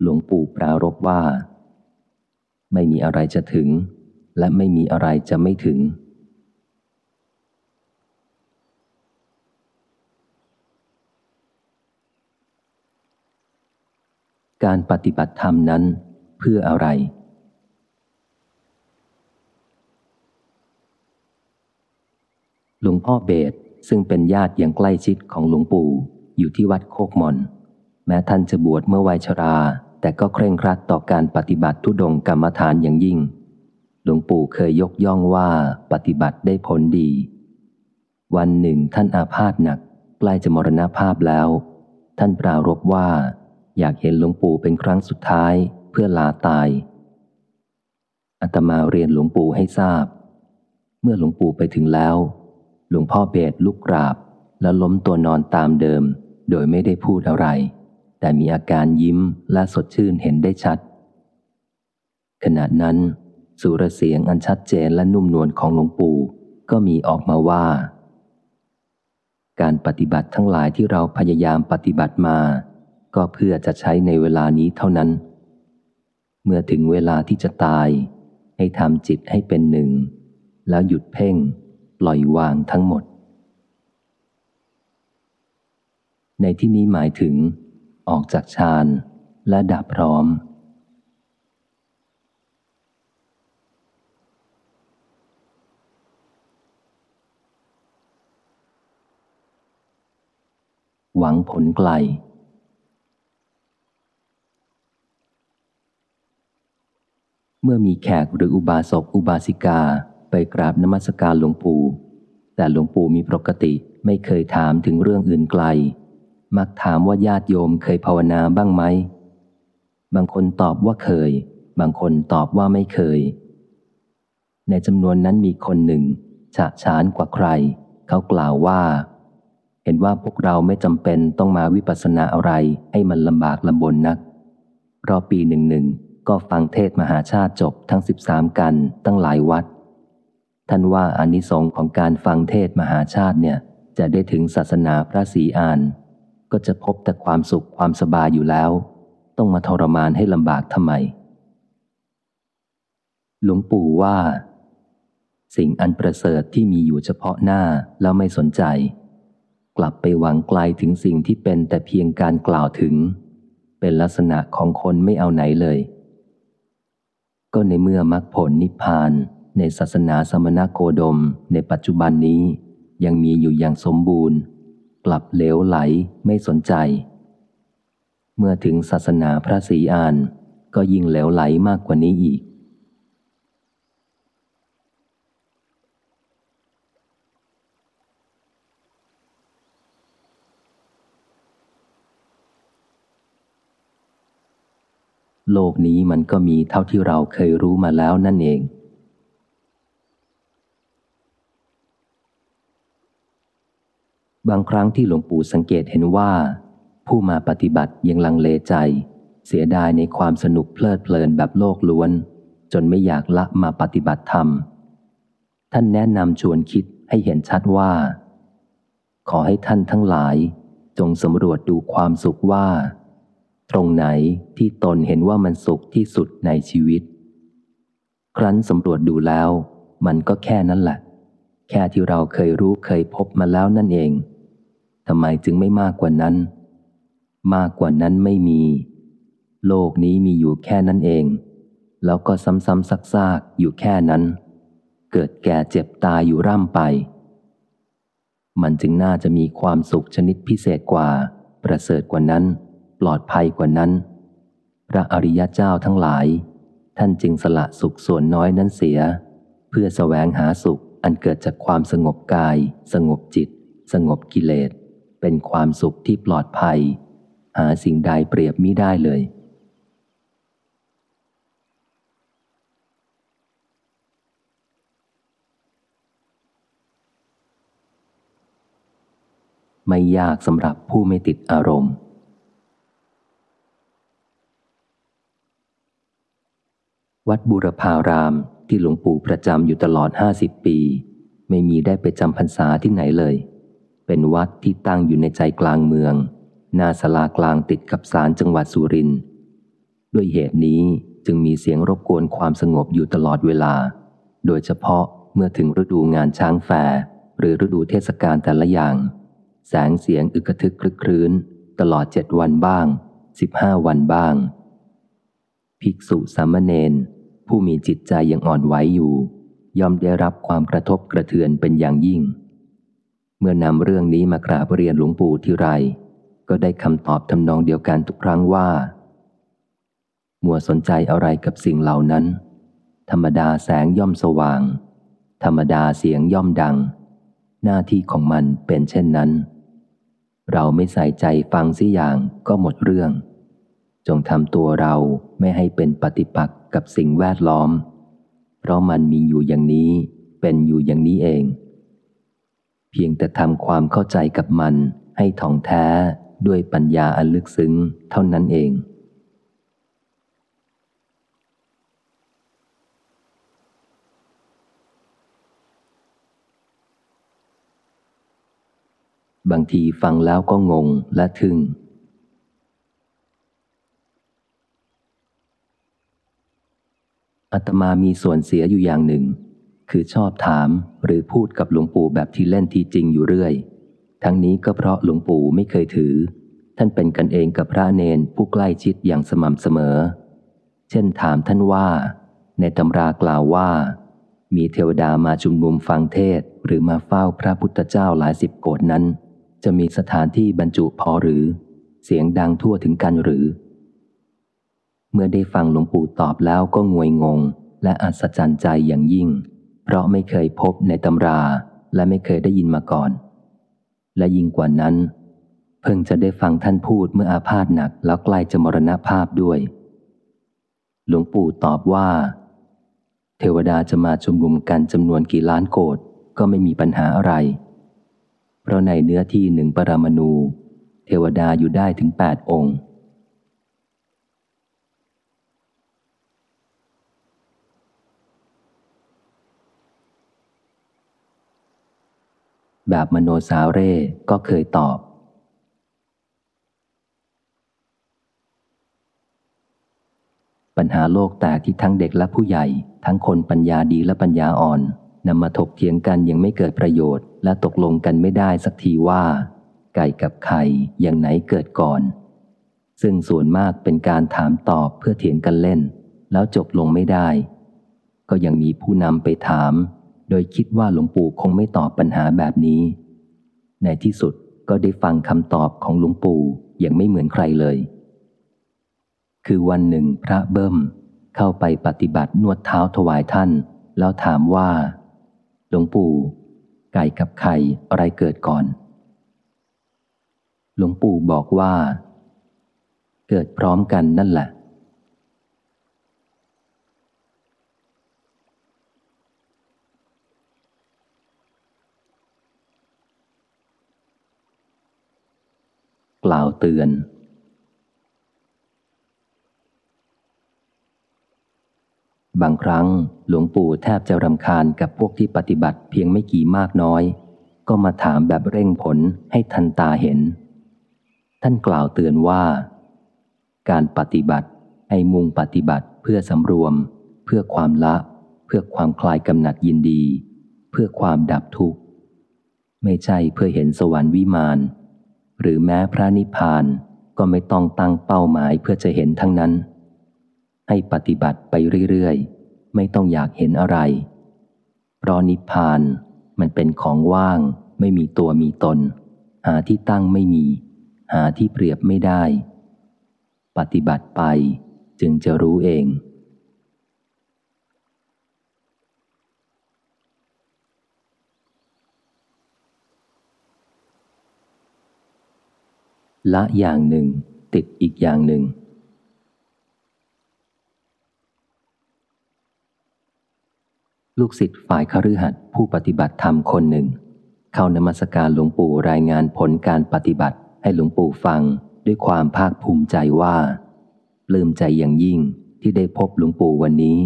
Speaker 1: หลวงปู่ปรารบว่า ไม่มีอะไรจะถึง และไม่มีอะไรจะไม่ถึง การปฏิบัติธรรมนั้นเพื่ออะไร หลวงพ่อเบสซึ่งเป็นญาติอย่างใกล้ชิดของหลวงปู่ อยู่ที่วัดโคกมอนแม้ท่านจะบวชเมื่อวัยชรา แต่ก็เคร่งครัดต่อการปฏิบัติทุดงกรรมฐานอย่างยิ่ง หลวงปู่เคยยกย่องว่าปฏิบัติได้ผลดี วันหนึ่งท่านอาพาธหนักใกล้จะมรณภาพแล้ว ท่านปรารบว่า อยากเห็นหลวงปู่เป็นครั้งสุดท้ายเพื่อลาตายอาตมาเรียนหลวงปู่ให้ทราบ เมื่อหลวงปู่ไปถึงแล้ว หลวงพ่อเบสลุกกราบ แล้วล้มตัวนอนตามเดิม โดยไม่ได้พูดอะไร แต่มีอาการยิ้มและสดชื่นเห็นได้ชัด ขณะนั้น สุรเสียงอันชัดเจนและนุ่มนวลของหลวงปู่ก็มีออกมาว่า การปฏิบัติทั้งหลายที่เราพยายามปฏิบัติมา ก็เพื่อจะใช้ในเวลานี้เท่านั้น เมื่อถึงเวลาที่จะตาย ให้ทำจิตให้เป็นหนึ่ง แล้วหยุดเพ่ง ปล่อยวางทั้งหมด ในที่นี้หมายถึง ออกจากฌานและดับพร้อม หวังผลไกลเมื่อมีแขกหรืออุบาสกอุบาสิกา ไปกราบนมัสการหลวงปู่ แต่หลวงปู่มีปกติไม่เคยถามถึงเรื่องอื่นไกล มักถามว่าญาติโยมเคยภาวนาบ้างไหม บางคนตอบว่าเคย บางคนตอบว่าไม่เคย ในจำนวนนั้นมีคนหนึ่ง ฉะฉานกว่าใคร เขากล่าวว่า เห็นว่าพวกเราไม่จำเป็นต้องมาวิปัสสนาอะไรให้มันลำบากลำบนนักรอปีหนึ่งหนึ่งก็ฟังเทศมหาชาติจบทั้งสิบสามกันตั้งหลายวัด ท่านว่าอานิสงส์ของการฟังเทศมหาชาติเนี่ย จะได้ถึงศาสนาพระศรีอาน ก็จะพบแต่ความสุขความสบายอยู่แล้ว ต้องมาทรมานให้ลำบากทำไม หลวงปู่ว่า สิ่งอันประเสริฐที่มีอยู่เฉพาะหน้าแล้วไม่สนใจ กลับไปหวังไกลถึงสิ่งที่เป็นแต่เพียงการกล่าวถึง เป็นลักษณะของคนไม่เอาไหนเลย ก็ในเมื่อมรรคผลนิพพาน ในศาสนาสมณโคดมในปัจจุบันนี้ยังมีอยู่อย่างสมบูรณ์ กลับเหลวไหลไม่สนใจ เมื่อถึงศาสนาพระศรีอานก็ยิ่งเหลวไหลมากกว่านี้อีก โลกนี้มันก็มีเท่าที่เราเคยรู้มาแล้วนั่นเอง บางครั้งที่หลวงปู่สังเกตเห็นว่า ผู้มาปฏิบัติยังลังเลใจ เสียดายในความสนุกเพลิดเพลินแบบโลกล้วน จนไม่อยากละมาปฏิบัติธรรม ท่านแนะนำชวนคิดให้เห็นชัดว่า ขอให้ท่านทั้งหลาย จงสำรวจดูความสุขว่า ตรงไหนที่ตนเห็นว่ามันสุขที่สุดในชีวิต ครั้นสำรวจดูแล้ว มันก็แค่นั้นแหละ แค่ที่เราเคยรู้เคยพบมาแล้วนั่นเอง ทำไมจึงไม่มากกว่านั้น มากกว่านั้นไม่มี โลกนี้มีอยู่แค่นั้นเอง แล้วก็ซ้ำๆซักๆอยู่แค่นั้น เกิดแก่เจ็บตายอยู่ร่ำไป มันจึงน่าจะมีความสุขชนิดพิเศษกว่า ประเสริฐกว่านั้น ปลอดภัยกว่านั้น พระอริยเจ้าทั้งหลาย ท่านจึงสละสุขส่วนน้อยนั้นเสีย เพื่อสแสวงหาสุขอันเกิดจากความสงบกาย สงบจิต สงบกิเลส เป็นความสุขที่ปลอดภัย หาสิ่งใดเปรียบมิได้เลย ไม่ยากสำหรับผู้ไม่ติดอารมณ์วัดบุรพารามที่หลวงปู่ประจำอยู่ตลอดห้าสิบปี ไม่มีได้ไปจำพรรษาที่ไหนเลย เป็นวัดที่ตั้งอยู่ในใจกลางเมือง หน้าสลากลางติดกับศาลจังหวัดสุรินทร์ด้วยเหตุนี้จึงมีเสียงรบกวนความสงบอยู่ตลอดเวลา โดยเฉพาะเมื่อถึงฤดูงานช้างแฟหรือฤดูเทศกาลแต่ละอย่าง แสงเสียงอึกทึกคลึกครื้น ตลอดเจ็ดวันบ้างสิบห้าวันบ้าง ภิกษุสามเณรผู้มีจิตใจยังอ่อนไหวอยู่ ย่อมได้รับความกระทบกระเทือนเป็นอย่างยิ่ง เมื่อนำเรื่องนี้มากราบเรียนหลวงปู่ที่ไร ก็ได้คำตอบทำนองเดียวกันทุกครั้งว่า มัวสนใจอะไรกับสิ่งเหล่านั้น ธรรมดาแสงย่อมสว่าง ธรรมดาเสียงย่อมดัง หน้าที่ของมันเป็นเช่นนั้น เราไม่ใส่ใจฟังสิอย่างก็หมดเรื่อง จงทำตัวเราไม่ให้เป็นปฏิปักษ์กับสิ่งแวดล้อม เพราะมันมีอยู่อย่างนี้เป็นอยู่อย่างนี้เอง เพียงแต่ทำความเข้าใจกับมันให้ท่องแท้ด้วยปัญญาอันลึกซึ้งเท่านั้นเอง บางทีฟังแล้วก็งงและทึ่งอาตมามีส่วนเสียอยู่อย่างหนึ่ง คือชอบถามหรือพูดกับหลวงปู่แบบที่เล่นที่จริงอยู่เรื่อย ทั้งนี้ก็เพราะหลวงปู่ไม่เคยถือ ท่านเป็นกันเองกับพระเนนผู้ใกล้ชิดอย่างสม่ำเสมอ เช่นถามท่านว่า ในตำรากล่าวว่า มีเทวดามาชุมนุมฟังเทศหรือมาเฝ้าพระพุทธเจ้าหลายสิบโกดนั้น จะมีสถานที่บรรจุพอหรือ เสียงดังทั่วถึงกันหรือ เมื่อได้ฟังหลวงปู่ตอบแล้วก็งวยงงและอัศจรรย์ใจอย่างยิ่ง เพราะไม่เคยพบในตำราและไม่เคยได้ยินมาก่อน และยิ่งกว่านั้น เพิ่งจะได้ฟังท่านพูดเมื่ออาพาธหนักแล้วใกล้จะมรณภาพด้วย หลวงปู่ตอบว่า เทวดาจะมาชุมนุมกันจำนวนกี่ล้านโกดก็ไม่มีปัญหาอะไร เพราะในเนื้อที่หนึ่งปรมาณูเทวดาอยู่ได้ถึงแปดองค์ แบบมโนสาวเร่ก็เคยตอบ ปัญหาโลกแตกที่ทั้งเด็กและผู้ใหญ่ ทั้งคนปัญญาดีและปัญญาอ่อนนำมาถกเถียงกันยังไม่เกิดประโยชน์ และตกลงกันไม่ได้สักทีว่า ไก่กับไข่อย่างไหนเกิดก่อน ซึ่งส่วนมากเป็นการถามตอบเพื่อเถียงกันเล่น แล้วจบลงไม่ได้ ก็ยังมีผู้นำไปถาม ดยคิดว่าหลวงปู่คงไม่ตอบปัญหาแบบนี้ ในที่สุดก็ได้ฟังคำตอบของหลวงปู่อย่างไม่เหมือนใครเลย คือวันหนึ่งพระเบิ้มเข้าไปปฏิบัตินวดเท้าถวายท่าน แล้วถามว่า หลวงปู่ ไก่กับไข่อะไรเกิดก่อน หลวงปู่บอกว่า เกิดพร้อมกันนั่นแหละ กล่าวเตือน บางครั้งหลวงปู่แทบจะรำคาญกับพวกที่ปฏิบัติเพียงไม่กี่มากน้อย ก็มาถามแบบเร่งผลให้ทันตาเห็น ท่านกล่าวเตือนว่า การปฏิบัติให้มุ่งปฏิบัติเพื่อสำรวม เพื่อความละ เพื่อความคลายกำหนัดยินดี เพื่อความดับทุกข์ ไม่ใช่เพื่อเห็นสวรรค์วิมาน หรือแม้พระนิพพานก็ไม่ต้องตั้งเป้าหมายเพื่อจะเห็นทั้งนั้น ให้ปฏิบัติไปเรื่อยๆ ไม่ต้องอยากเห็นอะไร เพราะนิพพานมันเป็นของว่าง ไม่มีตัวมีตน หาที่ตั้งไม่มี หาที่เปรียบไม่ได้ ปฏิบัติไปจึงจะรู้เอง ละอย่างหนึ่ง ติดอีกอย่างหนึ่ง ลูกศิษย์ฝ่ายคฤหัสถ์ผู้ปฏิบัติธรรมคนหนึ่ง เข้านมัสการหลวงปู่รายงานผลการปฏิบัติให้หลวงปู่ฟังด้วยความภาคภูมิใจว่าปลื้มใจอย่างยิ่งที่ได้พบหลวงปู่วันนี้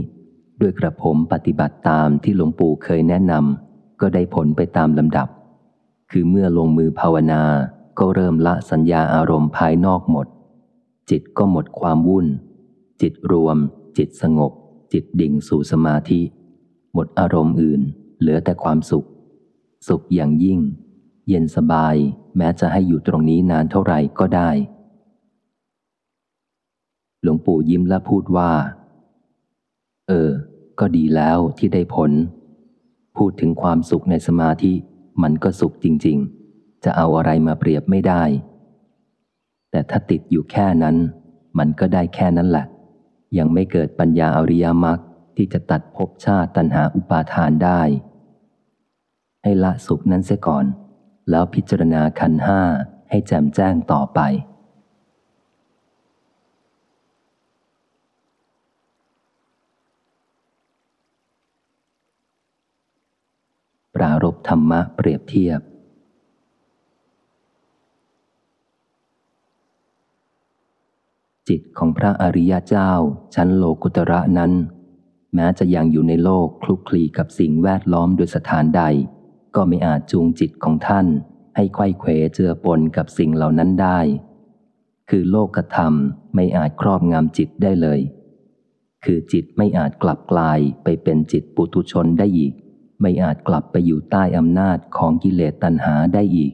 Speaker 1: ด้วยกระผมปฏิบัติตามที่หลวงปู่เคยแนะนำก็ได้ผลไปตามลำดับ คือเมื่อลงมือภาวนา ก็เริ่มละสัญญาอารมณ์ภายนอกหมด จิตก็หมดความวุ่น จิตรวม จิตสงบ จิตดิ่งสู่สมาธิ หมดอารมณ์อื่น เหลือแต่ความสุข สุขอย่างยิ่ง เย็นสบาย แม้จะให้อยู่ตรงนี้นานเท่าไหร่ก็ได้ หลวงปู่ยิ้มและพูดว่า เออ ก็ดีแล้วที่ได้ผล พูดถึงความสุขในสมาธิ มันก็สุขจริง ๆ จะเอาอะไรมาเปรียบไม่ได้ แต่ถ้าติดอยู่แค่นั้น มันก็ได้แค่นั้นแหละ ยังไม่เกิดปัญญาอริยมรรคที่จะตัดภพชาติตัณหาอุปาทานได้ ให้ละสุขนั้นเสียก่อน แล้วพิจารณาขันห้าให้แจ่มแจ้งต่อไปปรารบธรรมะเปรียบเทียบ จิตของพระอริยเจ้า ชั้นโลกุตระนั้น แม้จะยังอยู่ในโลกคลุกคลีกับสิ่งแวดล้อมโดยสถานใด ก็ไม่อาจจูงจิตของท่าน ให้ไข้เขวเจือปนกับสิ่งเหล่านั้นได้ คือโลกธรรมไม่อาจครอบงำจิตได้เลย คือจิตไม่อาจกลับกลายไปเป็นจิตปุถุชนได้อีก ไม่อาจกลับไปอยู่ใต้อำนาจของกิเลสตัณหาได้อีก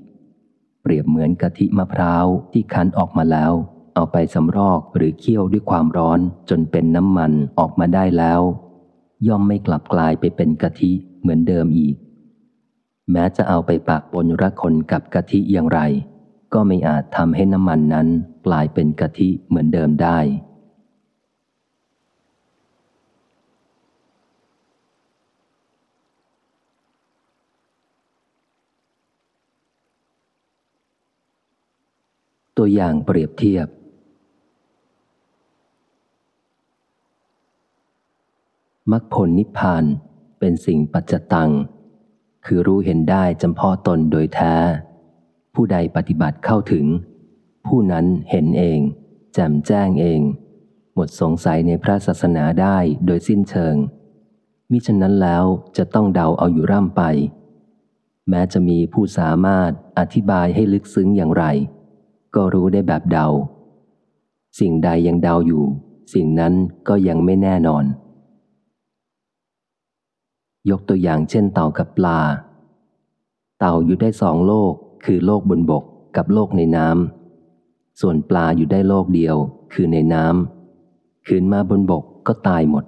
Speaker 1: เปรียบเหมือนกะทิมะพร้าวที่คั้นออกมาแล้ว เอาไปสำรอกหรือเคี่ยวด้วยความร้อนจนเป็นน้ำมันออกมาได้แล้ว ย่อมไม่กลับกลายไปเป็นกะทิเหมือนเดิมอีก แม้จะเอาไปปากปนระคนกับกะทิอย่างไร ก็ไม่อาจทำให้น้ำมันนั้นกลายเป็นกะทิเหมือนเดิมได้ ตัวอย่างเปรียบเทียบ มรรคผลนิพพานเป็นสิ่งปัจจตัง คือรู้เห็นได้จำเพาะตนโดยแท้ ผู้ใดปฏิบัติเข้าถึง ผู้นั้นเห็นเองแจ่มแจ้งเอง หมดสงสัยในพระศาสนาได้โดยสิ้นเชิง มิฉะนั้นแล้วจะต้องเดาเอาอยู่ร่ำไป แม้จะมีผู้สามารถอธิบายให้ลึกซึ้งอย่างไร ก็รู้ได้แบบเดา สิ่งใดยังเดาอยู่ สิ่งนั้นก็ยังไม่แน่นอน ยกตัวอย่างเช่นเต่ากับปลา เต่าอยู่ได้สองโลก คือโลกบนบกกับโลกในน้ำส่วนปลาอยู่ได้โลกเดียว คือในน้ำขืนมาบนบกก็ตายหมด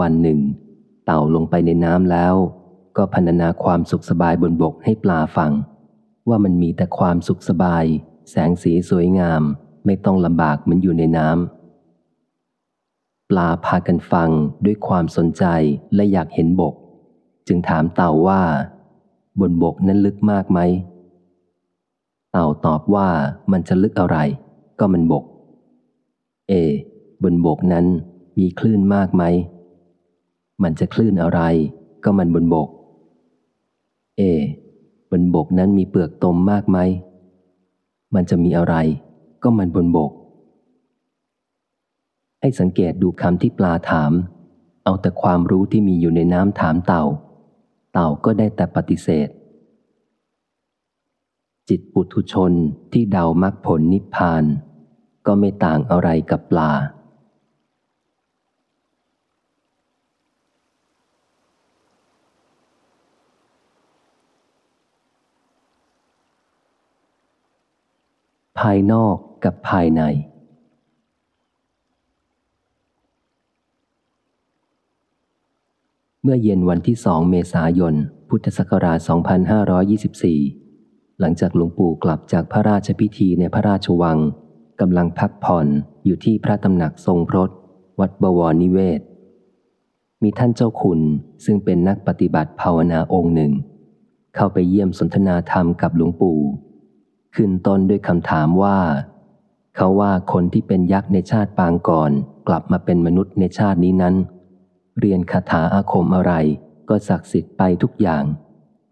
Speaker 1: วันหนึ่ง เต่าลงไปในน้ำแล้ว ก็พรรณนาความสุขสบายบนบกให้ปลาฟัง ว่ามันมีแต่ความสุขสบาย แสงสีสวยงาม ไม่ต้องลำบากเหมือนอยู่ในน้ำ ปลาพากันฟังด้วยความสนใจและอยากเห็นบก จึงถามเต่าว่า บนบกนั้นลึกมากไหม เต่าตอบว่ามันจะลึกอะไร ก็มันบก เอบนบกนั้นมีคลื่นมากไหม มันจะคลื่นอะไร ก็มันบนบก เอบนบกนั้นมีเปลือกตมมากไหม มันจะมีอะไร ก็มันบนบก ให้สังเกตดูคำที่ปลาถาม เอาแต่ความรู้ที่มีอยู่ในน้ำถามเต่า เต่าก็ได้แต่ปฏิเสธ จิตปุถุชนที่เดามรรคผลนิพพาน ก็ไม่ต่างอะไรกับปลาภายนอกกับภายใน เมื่อเย็นวันที่สองเมษายน พุทธศักราช 2524 หลังจากหลวงปู่กลับจากพระราชพิธีในพระราชวังกำลังพักผ่อนอยู่ที่พระตำหนักทรงพรตวัดบวรนิเวศ มีท่านเจ้าคุณซึ่งเป็นนักปฏิบัติภาวนาองค์หนึ่ง เข้าไปเยี่ยมสนทนาธรรมกับหลวงปู่ ขึ้นต้นด้วยคำถามว่า เขาว่าคนที่เป็นยักษ์ในชาติปางก่อน กลับมาเป็นมนุษย์ในชาตินี้นั้น เรียนคาถาอาคมอะไร ก็ศักดิ์สิทธิ์ไปทุกอย่าง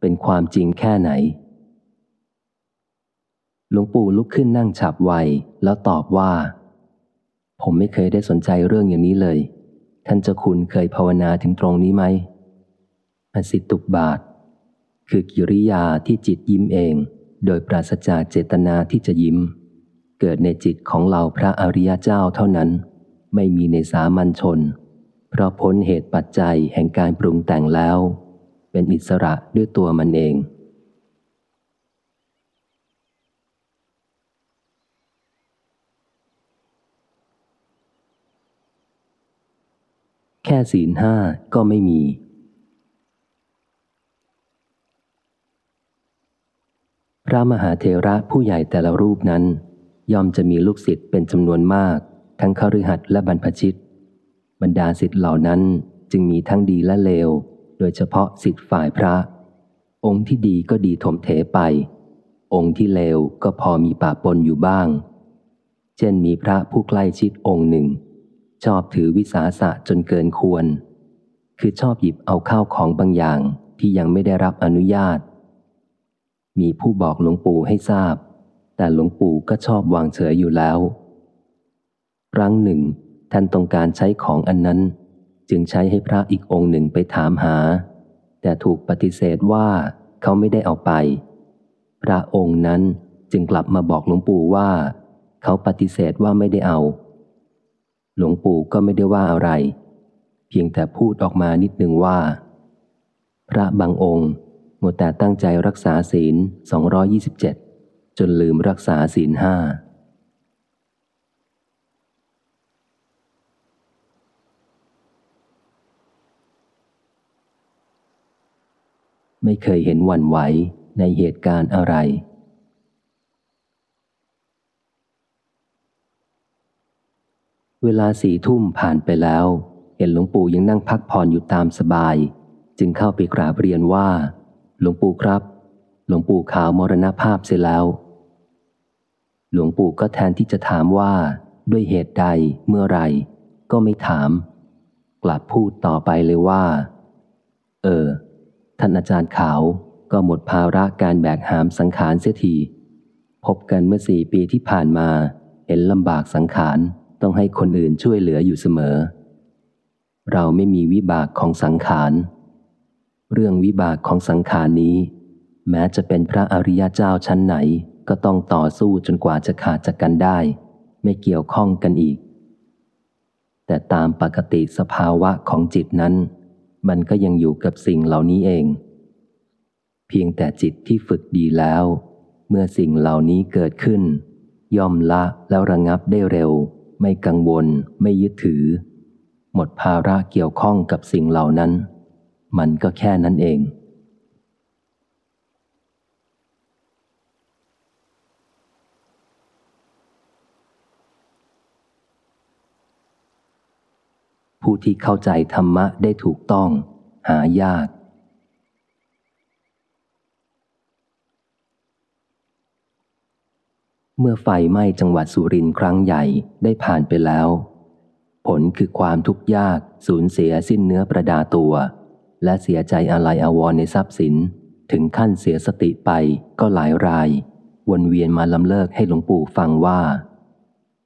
Speaker 1: เป็นความจริงแค่ไหน หลวงปู่ลุกขึ้นนั่งฉับไวแล้วตอบว่า ผมไม่เคยได้สนใจเรื่องอย่างนี้เลย ท่านเจ้าคุณเคยภาวนาถึงตรงนี้ไหมอสิตุบาท คือกิริยาที่จิตยิ้มเอง โดยปราศจากเจตนาที่จะยิ้ม เกิดในจิตของเราพระอริยเจ้าเท่านั้น ไม่มีในสามัญชน เพราะพ้นเหตุปัจจัยแห่งการปรุงแต่งแล้ว เป็นอิสระด้วยตัวมันเอง แค่ศีลห้าก็ไม่มี พระมหาเทระผู้ใหญ่แต่ละรูปนั้น ย่อมจะมีลูกศิษย์เป็นจำนวนมาก ทั้งคฤหัสถ์และบรรพชิต บรรดาศิษย์เหล่านั้นจึงมีทั้งดีและเลว โดยเฉพาะศิษย์ฝ่ายพระ องค์ที่ดีก็ดีถมเถไป องค์ที่เลวก็พอมีปะปนอยู่บ้าง เช่นมีพระผู้ใกล้ชิดองค์หนึ่ง ชอบถือวิสาสะจนเกินควร คือชอบหยิบเอาข้าวของบางอย่างที่ยังไม่ได้รับอนุญาต มีผู้บอกหลวงปู่ให้ทราบ แต่หลวงปู่ก็ชอบวางเฉยอยู่แล้ว ครั้งหนึ่ง ท่านต้องการใช้ของอันนั้น จึงใช้ให้พระอีกองค์หนึ่งไปถามหา แต่ถูกปฏิเสธว่าเขาไม่ได้เอาไป พระองค์นั้นจึงกลับมาบอกหลวงปู่ว่า เขาปฏิเสธว่าไม่ได้เอา หลวงปู่ก็ไม่ได้ว่าอะไร เพียงแต่พูดออกมานิดหนึ่งว่า พระบางองค์หมัวแต่ตั้งใจรักษาศีล 227 จนลืมรักษาศีลห้า ไม่เคยเห็นหวั่นไหวในเหตุการณ์อะไร เวลาสี่ทุ่มผ่านไปแล้ว เห็นหลวงปู่ยังนั่งพักผ่อนอยู่ตามสบาย จึงเข้าไปกราบเรียนว่า หลวงปู่ครับ หลวงปู่ขาวมรณภาพเสียแล้ว หลวงปู่ก็แทนที่จะถามว่า ด้วยเหตุใดเมื่อไรก็ไม่ถาม กลับพูดต่อไปเลยว่า เออ ท่านอาจารย์ขาวก็หมดภาระการแบกหามสังขารเสียที พบกันเมื่อสี่ปีที่ผ่านมา เห็นลำบากสังขารต้องให้คนอื่นช่วยเหลืออยู่เสมอ เราไม่มีวิบากของสังขาร เรื่องวิบากของสังขารนี้ แม้จะเป็นพระอริยเจ้าชั้นไหนก็ต้องต่อสู้จนกว่าจะขาดจากกันได้ ไม่เกี่ยวข้องกันอีก แต่ตามปกติสภาวะของจิตนั้น มันก็ยังอยู่กับสิ่งเหล่านี้เอง เพียงแต่จิตที่ฝึกดีแล้ว เมื่อสิ่งเหล่านี้เกิดขึ้น ย่อมละแล้วระงงับได้เร็ว ไม่กังวล ไม่ยึดถือ หมดภาระเกี่ยวข้องกับสิ่งเหล่านั้น มันก็แค่นั้นเอง ผู้ที่เข้าใจธรรมะได้ถูกต้อง หายาก เมื่อไฟไหม้จังหวัดสุรินทร์ครั้งใหญ่ได้ผ่านไปแล้ว ผลคือความทุกข์ยากสูญเสียสิ้นเนื้อประดาตัว และเสียใจอะไรอาวรในทรัพย์สิน ถึงขั้นเสียสติไปก็หลายราย วนเวียนมาลำเลิกให้หลวงปู่ฟังว่า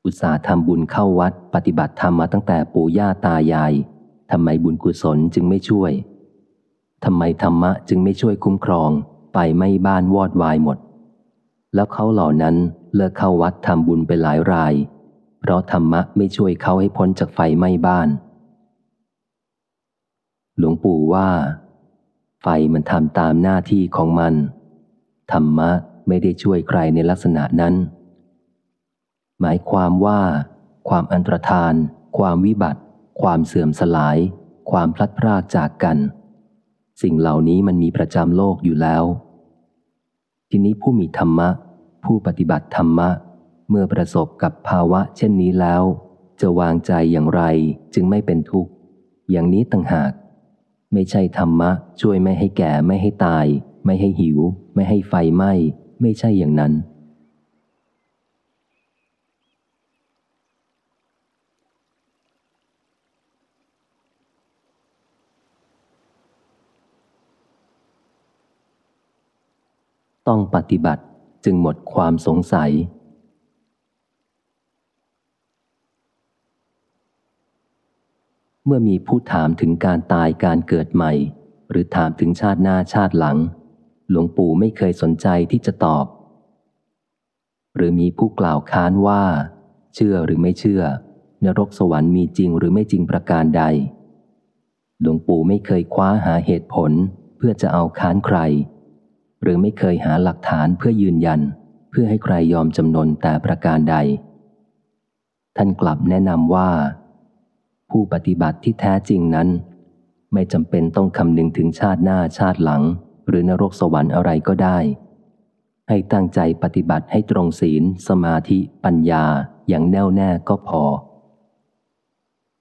Speaker 1: อุตสาห์ทำบุญเข้าวัดปฏิบัติธรรมมาตั้งแต่ปู่ย่าตายายทำไมบุญกุศลจึงไม่ช่วยทำไมธรรมะจึงไม่ช่วยคุ้มครองไปไม่บ้านวอดวายหมด แล้วเขาเหล่านั้นเลิกเข้าวัดทำบุญไปหลายราย เพราะธรรมะไม่ช่วยเขาให้พ้นจากไฟไหม้บ้าน หลวงปู่ว่า ไฟมันทำตามหน้าที่ของมัน ธรรมะไม่ได้ช่วยใครในลักษณะนั้น หมายความว่า ความอันตรธาน ความวิบัติ ความเสื่อมสลาย ความพลัดพรากจากกัน สิ่งเหล่านี้มันมีประจำโลกอยู่แล้ว ทีนี้ผู้มีธรรมะ ผู้ปฏิบัติธรรมะ เมื่อประสบกับภาวะเช่นนี้แล้ว จะวางใจอย่างไรจึงไม่เป็นทุกข์ อย่างนี้ต่างหาก ไม่ใช่ธรรมะ ช่วยไม่ให้แก่ไม่ให้ตาย ไม่ให้หิว ไม่ให้ไฟไหม้ไม่ใช่อย่างนั้น ต้องปฏิบัติจึงหมดความสงสัย เมื่อมีผู้ถามถึงการตายการเกิดใหม่ หรือถามถึงชาติหน้าชาติหลัง หลวงปู่ไม่เคยสนใจที่จะตอบ หรือมีผู้กล่าวค้านว่า เชื่อหรือไม่เชื่อ นรกสวรรค์มีจริงหรือไม่จริงประการใด หลวงปู่ไม่เคยคว้าหาเหตุผลเพื่อจะเอาค้านใคร หรือไม่เคยหาหลักฐานเพื่อยืนยัน เพื่อให้ใครยอมจำนนแต่ประการใด ท่านกลับแนะนำว่า ผู้ปฏิบัติที่แท้จริงนั้น ไม่จำเป็นต้องคำนึงถึงชาติหน้าชาติหลัง หรือนรกสวรรค์อะไรก็ได้ ให้ตั้งใจปฏิบัติให้ตรงศีล สมาธิ ปัญญาอย่างแน่วแน่ก็พอ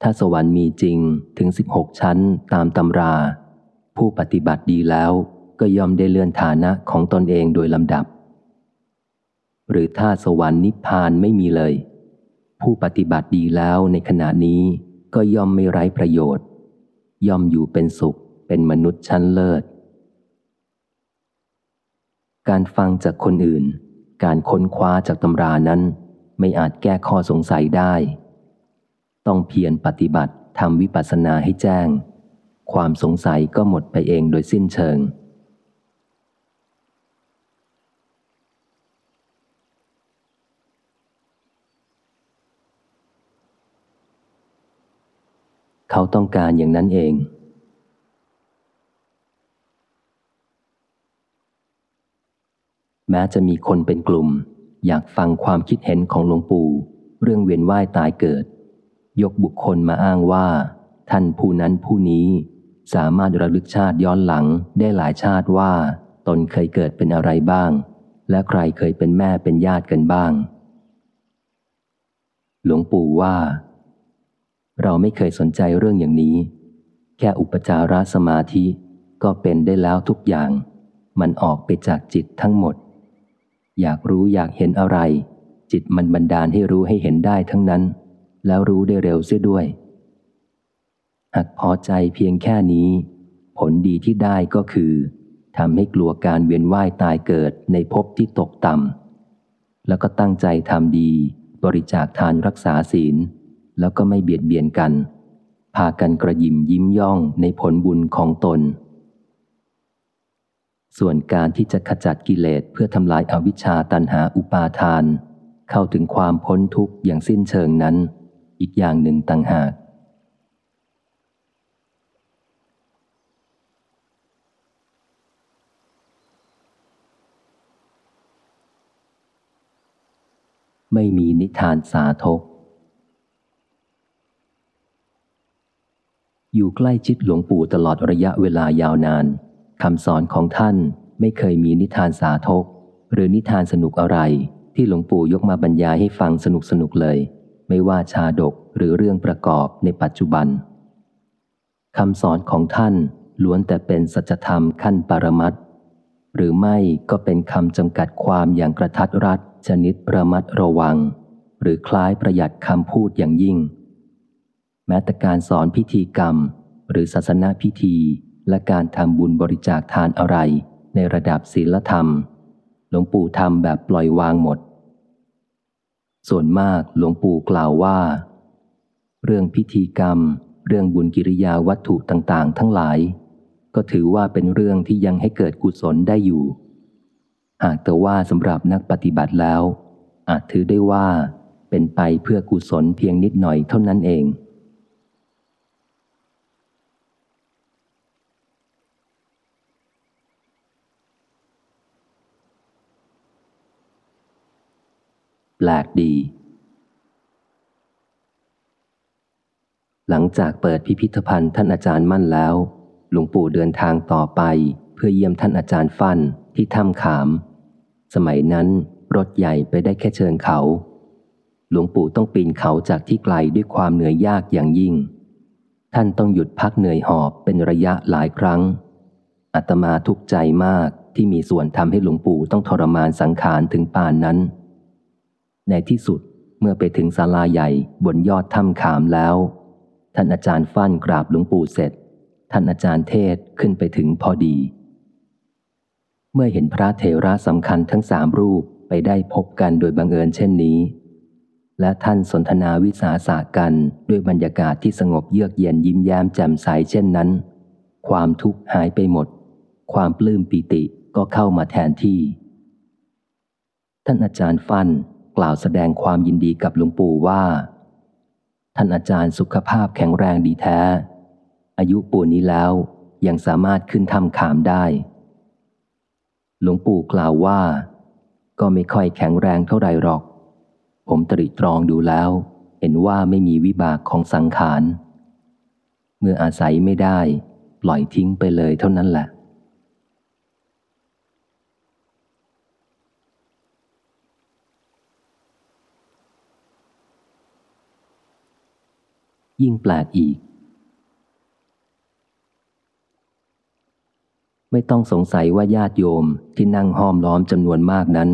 Speaker 1: ถ้าสวรรค์มีจริงถึง 16 ชั้นตามตำรา ผู้ปฏิบัติดีแล้ว ก็ยอมได้เลื่อนฐานะของตนเองโดยลำดับ หรือถ้าสวรรค์นิพพานไม่มีเลย ผู้ปฏิบัติดีแล้วในขณะนี้ก็ย่อมไม่ไร้ประโยชน์ ย่อมอยู่เป็นสุขเป็นมนุษย์ชั้นเลิศ การฟังจากคนอื่น การค้นคว้าจากตำรานั้น ไม่อาจแก้ข้อสงสัยได้ ต้องเพียรปฏิบัติทำวิปัสสนาให้แจ้ง ความสงสัยก็หมดไปเองโดยสิ้นเชิง เขาต้องการอย่างนั้นเอง แม้จะมีคนเป็นกลุ่ม อยากฟังความคิดเห็นของหลวงปู่ เรื่องเวียนว่ายตายเกิด ยกบุคคลมาอ้างว่า ท่านผู้นั้นผู้นี้สามารถระลึกชาติย้อนหลังได้หลายชาติว่า ตนเคยเกิดเป็นอะไรบ้าง และใครเคยเป็นแม่เป็นญาติกันบ้าง หลวงปู่ว่า เราไม่เคยสนใจเรื่องอย่างนี้ แค่อุปจารสมาธิก็เป็นได้แล้วทุกอย่าง มันออกไปจากจิตทั้งหมด อยากรู้อยากเห็นอะไร จิตมันบันดาลให้รู้ให้เห็นได้ทั้งนั้น แล้วรู้ได้เร็วเสียด้วยหากพอใจเพียงแค่นี้ ผลดีที่ได้ก็คือทำให้กลัวการเวียนว่ายตายเกิดในภพที่ตกต่ำแล้วก็ตั้งใจทำดี บริจาคทานรักษาศีล แล้วก็ไม่เบียดเบียนกัน พากันกระยิมยิ้มย่องในผลบุญของตน ส่วนการที่จะขจัดกิเลสเพื่อทำลายอาวิชชาตันหาอุปาทาน เข้าถึงความพ้นทุกข์อย่างสิ้นเชิงนั้น อีกอย่างหนึ่งต่างหากไม่มีนิทานสาธก อยู่ใกล้ชิดหลวงปู่ตลอดระยะเวลายาวนานคำสอนของท่านไม่เคยมีนิทานสาธก หรือนิทานสนุกอะไร ที่หลวงปู่ยกมาบรรยายให้ฟังสนุกสนุกเลย ไม่ว่าชาดกหรือเรื่องประกอบในปัจจุบันคำสอนของท่านล้วนแต่เป็นสัจธรรมขั้นปรมัตหรือไม่ก็เป็นคำจำกัดความอย่างกระทัดรัดชนิดระมัดระวัง หรือคล้ายประหยัดคำพูดอย่างยิ่ง แม้แต่การสอนพิธีกรรม หรือศาสนาพิธีและการทำบุญบริจาคทานอะไร ในระดับศีลธรรม หลวงปู่ทำแบบปล่อยวางหมด ส่วนมากหลวงปู่กล่าวว่า เรื่องพิธีกรรม เรื่องบุญกิริยาวัตถุต่างๆ ทั้งหลาย ก็ถือว่าเป็นเรื่องที่ยังให้เกิดกุศลได้อยู่ หากแต่ว่าสำหรับนักปฏิบัติแล้ว อาจถือได้ว่าเป็นไปเพื่อกุศลเพียงนิดหน่อยเท่านั้นเอง ลกดี หลังจากเปิดพิพิธภัณฑ์ท่านอาจารย์มั่นแล้ว หลวงปู่เดินทางต่อไป เพื่อเยี่ยมท่านอาจารย์ฟั่นที่ถ้ำขาม สมัยนั้นรถใหญ่ไปได้แค่เชิงเขา หลวงปู่ต้องปีนเขาจากที่ไกลด้วยความเหนื่อยยากอย่างยิ่ง ท่านต้องหยุดพักเหนื่อยหอบเป็นระยะหลายครั้งอาตมาทุกข์ใจมากที่มีส่วนทำให้หลวงปู่ต้องทรมานสังขารถึงป่านนั้น ในที่สุดเมื่อไปถึงศาลาใหญ่บนยอดถ้ำขามแล้ว ท่านอาจารย์ฟั่นกราบหลวงปู่เสร็จ ท่านอาจารย์เทศขึ้นไปถึงพอดี เมื่อเห็นพระเทระสำคัญทั้งสามรูปไปได้พบกันโดยบังเอิญเช่นนี้ และท่านสนทนาวิสาสะกันด้วยบรรยากาศที่สงบเยือกเย็นยิ้มแย้มแจ่มใสเช่นนั้น ความทุกข์หายไปหมด ความปลื้มปิติก็เข้ามาแทนที่ ท่านอาจารย์ฟั่น กล่าวแสดงความยินดีกับหลวงปู่ว่า ท่านอาจารย์สุขภาพแข็งแรงดีแท้ อายุปูนนี้แล้วยังสามารถขึ้นทำขามได้ หลวงปู่กล่าวว่า ก็ไม่ค่อยแข็งแรงเท่าไหร่หรอก ผมตริตรองดูแล้ว เห็นว่าไม่มีวิบากของสังขาร เมื่ออาศัยไม่ได้ ปล่อยทิ้งไปเลยเท่านั้นแหละ ยิ่งแปลกอีก ไม่ต้องสงสัยว่าญาติโยมที่นั่งห้อมล้อมจำนวนมากนั้น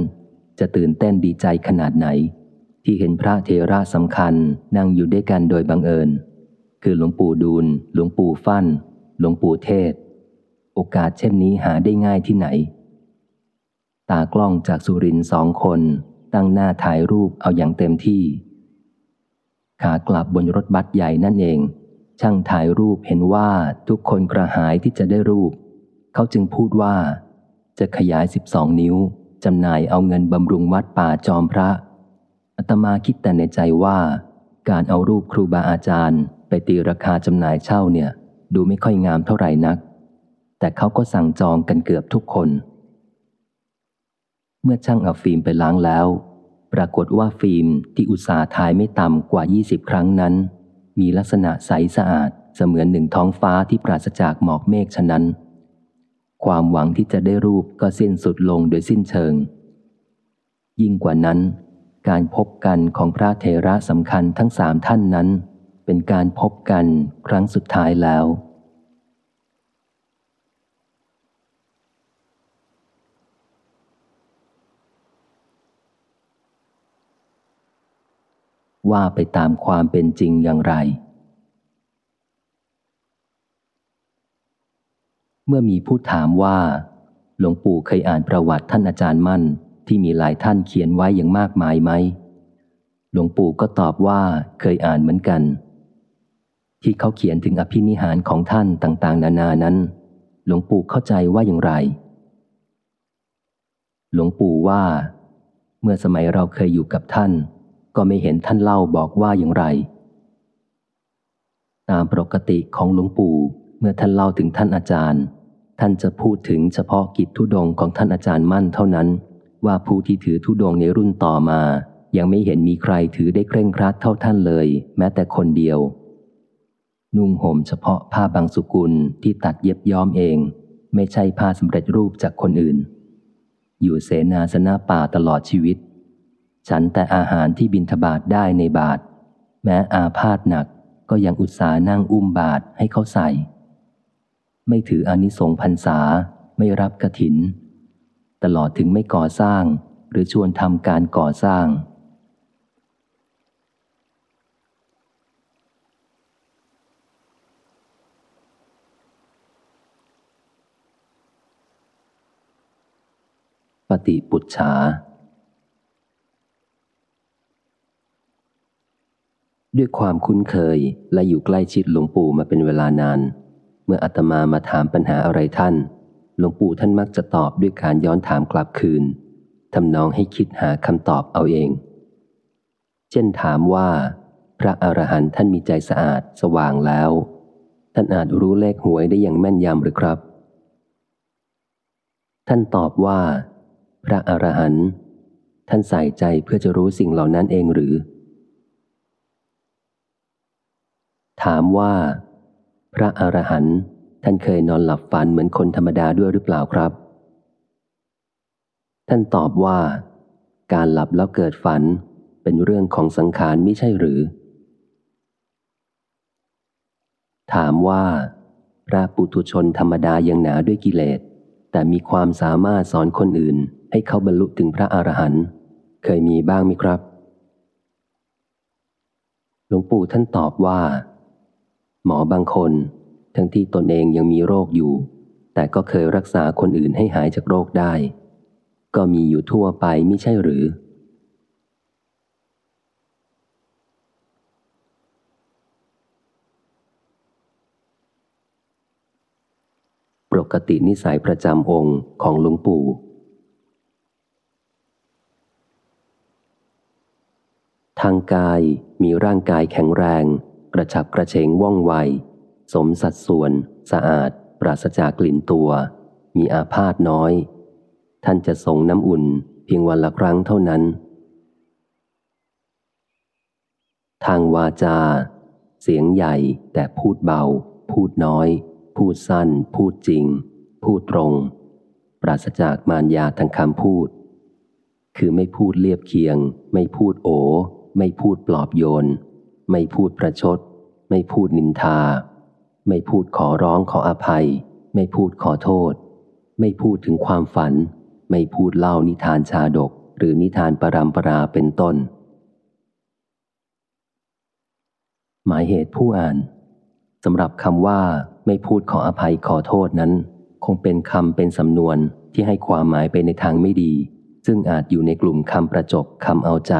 Speaker 1: จะตื่นเต้นดีใจขนาดไหน ที่เห็นพระเทระสำคัญนั่งอยู่ด้วยกันโดยบังเอิญ คือหลวงปู่ดูลหลวงปู่ฟั่น หลวงปู่เทศ โอกาสเช่นนี้หาได้ง่ายที่ไหน ตากล้องจากสุรินสองคนตั้งหน้าถ่ายรูปเอาอย่างเต็มที่ ขากลับบนรถบัสใหญ่นั่นเอง ช่างถ่ายรูปเห็นว่าทุกคนกระหายที่จะได้รูป เขาจึงพูดว่า จะขยายสิบสองนิ้วจำหน่ายเอาเงินบำรุงวัดป่าจอมพระอาตมาคิดแต่ในใจว่า การเอารูปครูบาอาจารย์ ไปตีราคาจำหน่ายเช่าเนี่ย ดูไม่ค่อยงามเท่าไหร่นัก แต่เขาก็สั่งจองกันเกือบทุกคน เมื่อช่างเอาฟิล์มไปล้างแล้ว ปรากฏว่าฟิล์มที่อุตสาห์ถ่ายไม่ต่ำกว่า 20 ครั้งนั้น มีลักษณะใสสะอาดเสมือนหนึ่งท้องฟ้าที่ปราศจากหมอกเมฆฉะนั้น ความหวังที่จะได้รูปก็สิ้นสุดลงโดยสิ้นเชิง ยิ่งกว่านั้น การพบกันของพระเทระสำคัญทั้งสามท่านนั้น เป็นการพบกันครั้งสุดท้ายแล้ว ว่าไปตามความเป็นจริงอย่างไร เมื่อมีผู้ถามว่า หลวงปู่เคยอ่านประวัติท่านอาจารย์มั่น ที่มีหลายท่านเขียนไว้อย่างมากมายไหม หลวงปู่ก็ตอบว่าเคยอ่านเหมือนกัน ที่เขาเขียนถึงอภินิหารของท่านต่าง ๆ นานานั้น หลวงปู่เข้าใจว่าอย่างไร หลวงปู่ว่า เมื่อสมัยเราเคยอยู่กับท่าน ก็ไม่เห็นท่านเล่าบอกว่าอย่างไร ตามปกติของหลวงปู่เมื่อท่านเล่าถึงท่านอาจารย์ ท่านจะพูดถึงเฉพาะกิจทุดงของท่านอาจารย์มั่นเท่านั้น ว่าผู้ที่ถือทุดงในรุ่นต่อมา ยังไม่เห็นมีใครถือได้เคร่งครัดเท่าท่านเลย แม้แต่คนเดียว นุ่งห่มเฉพาะผ้าบางสุกุลที่ตัดเย็บย้อมเอง ไม่ใช่ผ้าสำเร็จรูปจากคนอื่น อยู่เสนาสนะป่าตลอดชีวิต ฉันแต่อาหารที่บินทบาทได้ในบาท แม้อาพาธหนักก็ยังอุตส่าห์นั่งอุ้มบาทให้เขาใส่ ไม่ถืออนิสงส์พรรษาไม่รับกระถิน ตลอดถึงไม่ก่อสร้างหรือชวนทำการก่อสร้าง ปฏิปุจฉา ด้วยความคุ้นเคยและอยู่ใกล้ชิดหลวงปู่มาเป็นเวลานาน เมื่ออาตมามาถามปัญหาอะไรท่าน หลวงปู่ท่านมักจะตอบด้วยการย้อนถามกลับคืนทำนองให้คิดหาคำตอบเอาเอง เช่นถามว่า พระอรหันต์ท่านมีใจสะอาดสว่างแล้ว ท่านอาจรู้เลขหวยได้อย่างแม่นยำหรือครับ ท่านตอบว่า พระอรหันต์ท่านใส่ใจเพื่อจะรู้สิ่งเหล่านั้นเองหรือ ถามว่า พระอรหันต์ท่านเคยนอนหลับฝันเหมือนคนธรรมดาด้วยหรือเปล่าครับ ท่านตอบว่า การหลับแล้วเกิดฝันเป็นเรื่องของสังขารไม่ใช่หรือ ถามว่า พระปุถุชนธรรมดายังหนาด้วยกิเลส แต่มีความสามารถสอนคนอื่น ให้เขาบรรลุถึงพระอรหันต์เคยมีบ้างไหมครับ หลวงปู่ท่านตอบว่า หมอบางคน ทั้งที่ตนเองยังมีโรคอยู่ แต่ก็เคยรักษาคนอื่นให้หายจากโรคได้ ก็มีอยู่ทั่วไปไม่ใช่หรือ ปกตินิสัยประจำองค์ของหลวงปู่ทางกายมีร่างกายแข็งแรง กระฉับกระเฉงว่องไว สมสัดส่วน สะอาด ปราศจากกลิ่นตัว มีอาพาธน้อย ท่านจะส่งน้ำอุ่น เพียงวันละครั้งเท่านั้น ทางวาจา เสียงใหญ่แต่พูดเบา พูดน้อย พูดสั้น พูดจริง พูดตรง ปราศจากมารยาทางคำพูด คือไม่พูดเลียบเคียง ไม่พูดโอ ไม่พูดปลอบโยน ไม่พูดประชด ไม่พูดนินทา ไม่พูดขอร้องขออภัย ไม่พูดขอโทษ ไม่พูดถึงความฝัน ไม่พูดเล่านิทานชาดก หรือนิทานปรำปราเป็นต้น หมายเหตุผู้อ่านสำหรับคำว่า ไม่พูดขออภัยขอโทษนั้น คงเป็นคำเป็นสำนวนที่ให้ความหมายไปในทางไม่ดี ซึ่งอาจอยู่ในกลุ่มคำประจบคำเอาใจ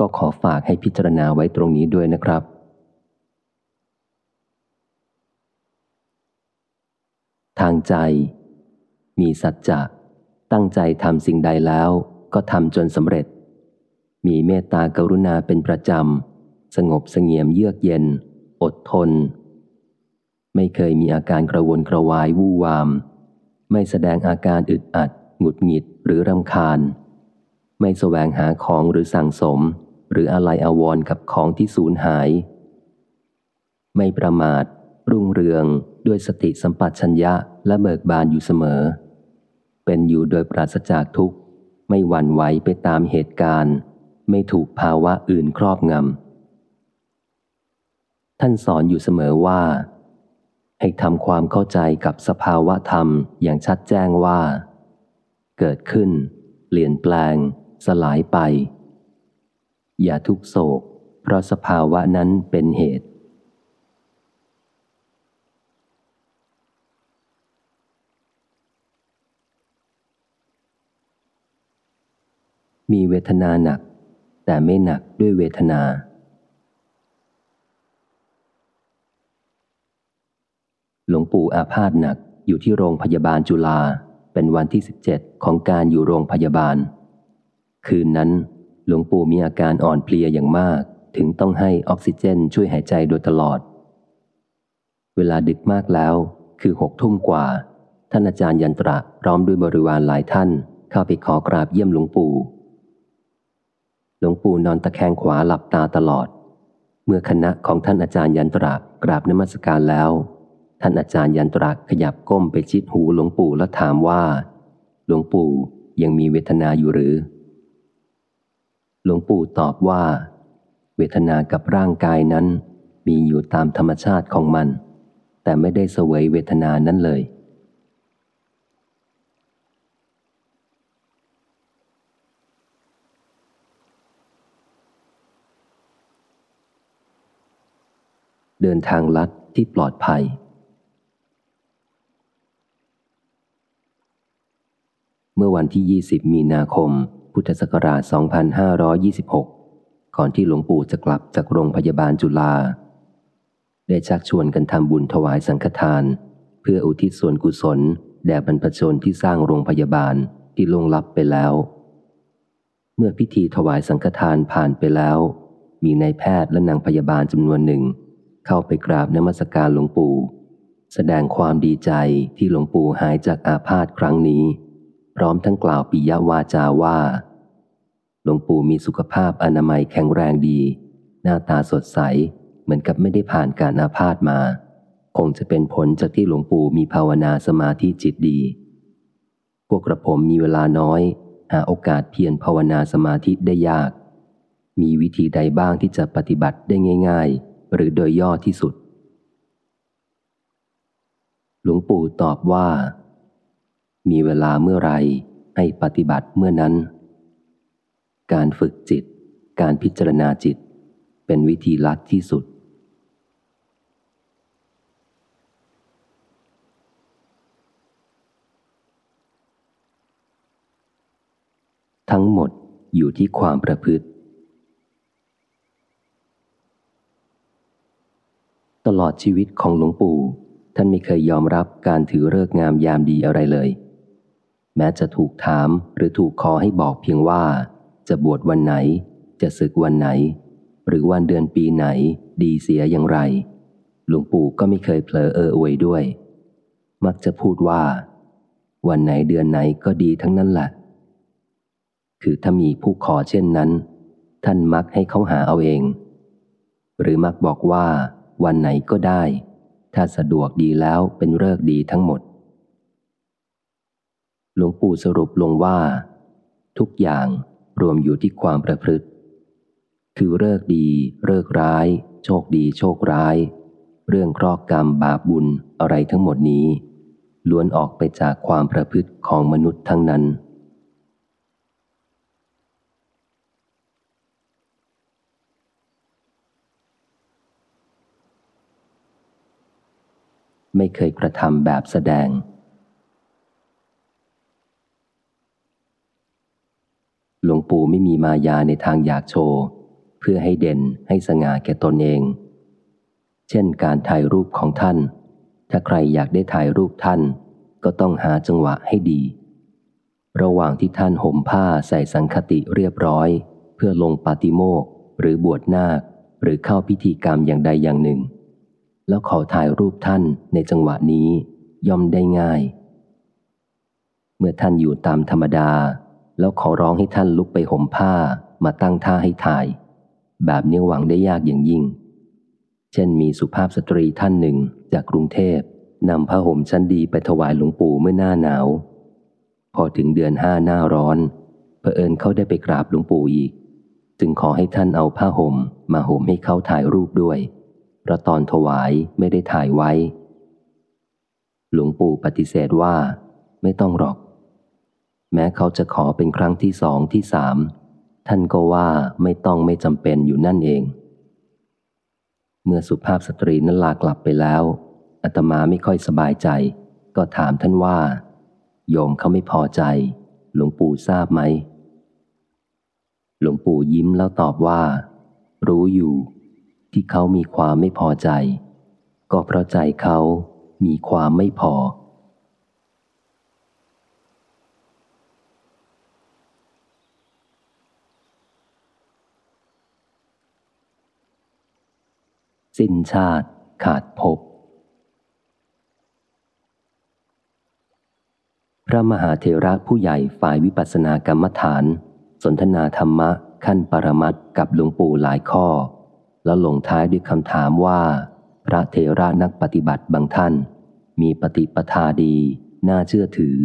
Speaker 1: ก็ขอฝากให้พิจารณาไว้ตรงนี้ด้วยนะครับ ทางใจ มีสัจจะตั้งใจทำสิ่งใดแล้วก็ทำจนสำเร็จ มีเมตตากรุณาเป็นประจำ สงบเสงี่ยมเยือกเย็น อดทน ไม่เคยมีอาการกระวนกระวายวู่วาม ไม่แสดงอาการอึดอัด หงุดหงิดหรือรำคาญ ไม่แสวงหาของหรือสั่งสม หรืออะไรอาวรกับของที่สูญหาย ไม่ประมาท รุ่งเรืองด้วยสติสัมปชัญญะและเบิกบานอยู่เสมอ เป็นอยู่โดยปราศจากทุกข์ ไม่หวั่นไหวไปตามเหตุการณ์ ไม่ถูกภาวะอื่นครอบงำท่านสอนอยู่เสมอว่า ให้ทำความเข้าใจกับสภาวะธรรมอย่างชัดแจ้งว่า เกิดขึ้น เปลี่ยนแปลง สลายไป อย่าทุกโศก เพราะสภาวะนั้นเป็นเหตุ มีเวทนาหนัก แต่ไม่หนักด้วยเวทนาหลวงปู่อาพาธหนักอยู่ที่โรงพยาบาลจุฬาเป็นวันที่ 17 ของการอยู่โรงพยาบาล คืนนั้น หลวงปู่มีอาการอ่อนเพลียอย่างมาก ถึงต้องให้ออกซิเจนช่วยหายใจโดยตลอด เวลาดึกมากแล้วคือหกทุ่มกว่า ท่านอาจารย์ยันตระพร้อมด้วยบริวารหลายท่านเข้าไปขอกราบเยี่ยมหลวงปู่ หลวงปู่นอนตะแคงขวาหลับตาตลอด เมื่อคณะของท่านอาจารย์ยันตระกราบนมัสการแล้ว ท่านอาจารย์ยันตระขยับก้มไปชิดหูหลวงปู่แล้วถามว่า หลวงปู่ยังมีเวทนาอยู่หรือ หลวงปู่ตอบว่า เวทนากับร่างกายนั้น มีอยู่ตามธรรมชาติของมัน แต่ไม่ได้เสวยเวทนานั้นเลย เดินทางลัดที่ปลอดภัยเมื่อวันที่ 20 มีนาคม พุทธศักราช 2526 ก่อนที่หลวงปู่จะกลับจากโรงพยาบาลจุฬา ได้ชักชวนกันทำบุญถวายสังฆทาน เพื่ออุทิศส่วนกุศล แด่บรรพชนที่สร้างโรงพยาบาลที่ลงลับไปแล้ว เมื่อพิธีถวายสังฆทานผ่านไปแล้ว มีนายแพทย์และนางพยาบาลจำนวนหนึ่ง เข้าไปกราบนมัสการหลวงปู่ แสดงความดีใจที่หลวงปู่หายจากอาพาธครั้งนี้ พร้อมทั้งกล่าวปิยวาจาว่า ลวงปู่มีสุขภาพอนามัยแข็งแรงดี หน้าตาสดใส เหมือนกับไม่ได้ผ่านการอาพาธมา คงจะเป็นผลจากที่หลวงปู่มีภาวนาสมาธิจิตดี พวกกระผมมีเวลาน้อย หาโอกาสเพียรภาวนาสมาธิได้ยาก มีวิธีใดบ้างที่จะปฏิบัติได้ง่าย ๆ หรือโดยย่อที่สุด หลวงปู่ตอบว่า มีเวลาเมื่อไรให้ปฏิบัติเมื่อนั้น การฝึกจิต การพิจารณาจิต เป็นวิธีลัดที่สุด ทั้งหมดอยู่ที่ความประพฤติ ตลอดชีวิตของหลวงปู่ท่านไม่เคยยอมรับการถือเลิกงามยามดีอะไรเลย แม้จะถูกถามหรือถูกขอให้บอกเพียงว่า จะบวชวันไหน จะศึกวันไหน หรือวันเดือนปีไหน ดีเสียอย่างไร หลวงปู่ก็ไม่เคยเผลอเอออวยด้วย มักจะพูดว่า วันไหนเดือนไหนก็ดีทั้งนั้นแหละ คือถ้ามีผู้ขอเช่นนั้น ท่านมักให้เขาหาเอาเอง หรือมักบอกว่า วันไหนก็ได้ ถ้าสะดวกดีแล้วเป็นเลิกดีทั้งหมดหลวงปู่สรุปลงว่า ทุกอย่าง รวมอยู่ที่ความประพฤติ คือเลิกดีเลิกร้าย โชคดีโชคร้าย เรื่องครอกกรรมบาปบุญอะไรทั้งหมดนี้ ล้วนออกไปจากความประพฤติของมนุษย์ทั้งนั้น ไม่เคยกระทำแบบแสดง หลวงปู่ไม่มีมายาในทางอยากโชว์ เพื่อให้เด่นให้สง่าแก่ตนเอง เช่นการถ่ายรูปของท่าน ถ้าใครอยากได้ถ่ายรูปท่าน ก็ต้องหาจังหวะให้ดี ระหว่างที่ท่านห่มผ้าใส่สังคติเรียบร้อย เพื่อลงปาติโมกหรือบวชนาค หรือเข้าพิธีกรรมอย่างใดอย่างหนึ่ง แล้วขอถ่ายรูปท่านในจังหวะนี้ย่อมได้ง่าย เมื่อท่านอยู่ตามธรรมดา แล้วขอร้องให้ท่านลุกไปห่มผ้ามาตั้งท่าให้ถ่าย แบบนี้หวังได้ยากอย่างยิ่ง เช่นมีสุภาพสตรีท่านหนึ่งจากกรุงเทพนำผ้าห่มชั้นดีไปถวายหลวงปู่เมื่อหน้าหนาว พอถึงเดือนห้าหน้าร้อนเผอิญเขาได้ไปกราบหลวงปู่อีก จึงขอให้ท่านเอาผ้าห่มมาห่มให้เขาถ่ายรูปด้วยเพราะตอนถวายไม่ได้ถ่ายไว้ หลวงปู่ปฏิเสธว่า ไม่ต้องหรอก แม้เขาจะขอเป็นครั้งที่สองที่สามท่านก็ว่าไม่ต้องไม่จำเป็นอยู่นั่นเอง เมื่อสุภาพสตรีนั้นลากลับไปแล้วอาตมาไม่ค่อยสบายใจ ก็ถามท่านว่า โยมเขาไม่พอใจ หลวงปู่ทราบไหม หลวงปู่ยิ้มแล้วตอบว่า รู้อยู่ ที่เขามีความไม่พอใจ ก็เพราะใจเขามีความไม่พอ สิ้นชาติขาดภพพระมหาเทระผู้ใหญ่ฝ่ายวิปัสสนากรรมฐาน สนทนาธรรมะขั้นปรมัตกับหลวงปู่หลายข้อ แล้วลงท้ายด้วยคำถามว่า พระเทระนักปฏิบัติบางท่าน มีปฏิปทาดี น่าเชื่อถือ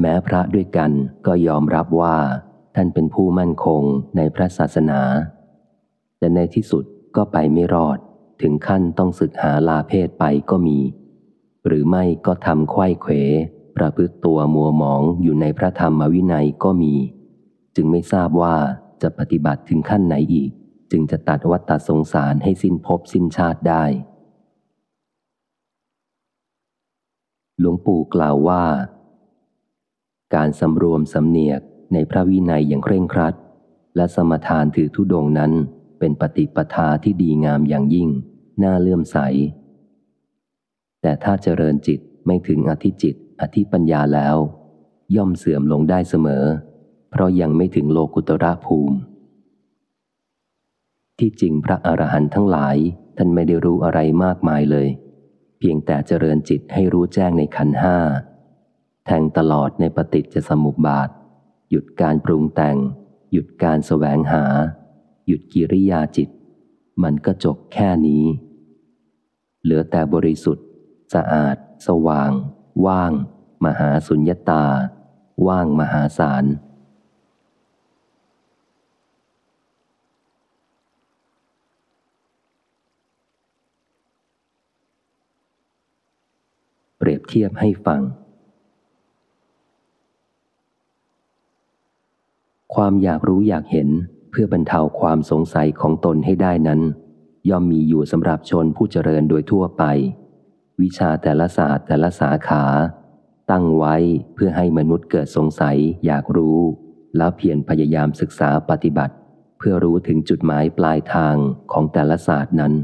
Speaker 1: แม้พระด้วยกันก็ยอมรับว่า ท่านเป็นผู้มั่นคงในพระศาสนา แต่ในที่สุด ก็ไปไม่รอด ถึงขั้นต้องศึกหาลาเพศไปก็มี หรือไม่ก็ทำไข้เขว ประพฤติตัวมัวหมองอยู่ในพระธรรมวินัยก็มี จึงไม่ทราบว่าจะปฏิบัติถึงขั้นไหนอีก จึงจะตัดวัฏฏสงสารให้สิ้นภพสิ้นชาติได้ หลวงปู่กล่าวว่า การสำรวมสำเนียกในพระวินัยอย่างเคร่งครัด และสมทานถือธุดงนั้น เป็นปฏิปทาที่ดีงามอย่างยิ่ง น่าเลื่อมใส แต่ถ้าเจริญจิตไม่ถึงอธิจิต อธิปัญญาแล้ว ย่อมเสื่อมลงได้เสมอ เพราะยังไม่ถึงโลกุตระภูมิ ที่จริงพระอรหันต์ทั้งหลายท่านไม่ได้รู้อะไรมากมายเลย เพียงแต่เจริญจิตให้รู้แจ้งในขันห้าแทงตลอดในปฏิจจสมุปบาท หยุดการปรุงแต่ง หยุดการแสวงหา หยุดกิริยาจิต มันก็จบแค่นี้ เหลือแต่บริสุทธิ์ สะอาด สว่าง ว่าง มหาสุญญตา ว่างมหาศาลเปรียบเทียบให้ฟัง ความอยากรู้อยากเห็น เพื่อบรรเทาความสงสัยของตนให้ได้นั้น ย่อมมีอยู่สำหรับชนผู้เจริญโดยทั่วไป วิชาแต่ละศาสตร์แต่ละสาขา ตั้งไว้เพื่อให้มนุษย์เกิดสงสัยอยากรู้ แล้วเพียรพยายามศึกษาปฏิบัติ เพื่อรู้ถึงจุดหมายปลายทางของแต่ละศาสตร์นั้น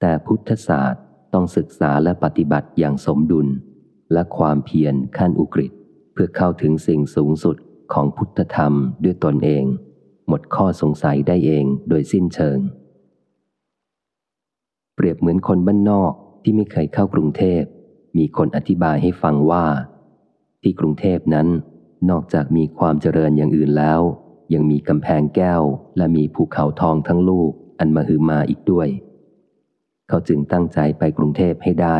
Speaker 1: แต่พุทธศาสตร์ต้องศึกษาและปฏิบัติอย่างสมดุล และความเพียรขั้นอุกฤษเพื่อเข้าถึงสิ่งสูงสุด ของพุทธธรรมด้วยตนเอง หมดข้อสงสัยได้เองโดยสิ้นเชิง เปรียบเหมือนคนบ้านนอกที่ไม่เคยเข้ากรุงเทพ มีคนอธิบายให้ฟังว่า ที่กรุงเทพนั้น นอกจากมีความเจริญอย่างอื่นแล้ว ยังมีกำแพงแก้ว และมีภูเขาทองทั้งลูกอันมาหือมาอีกด้วย เขาจึงตั้งใจไปกรุงเทพให้ได้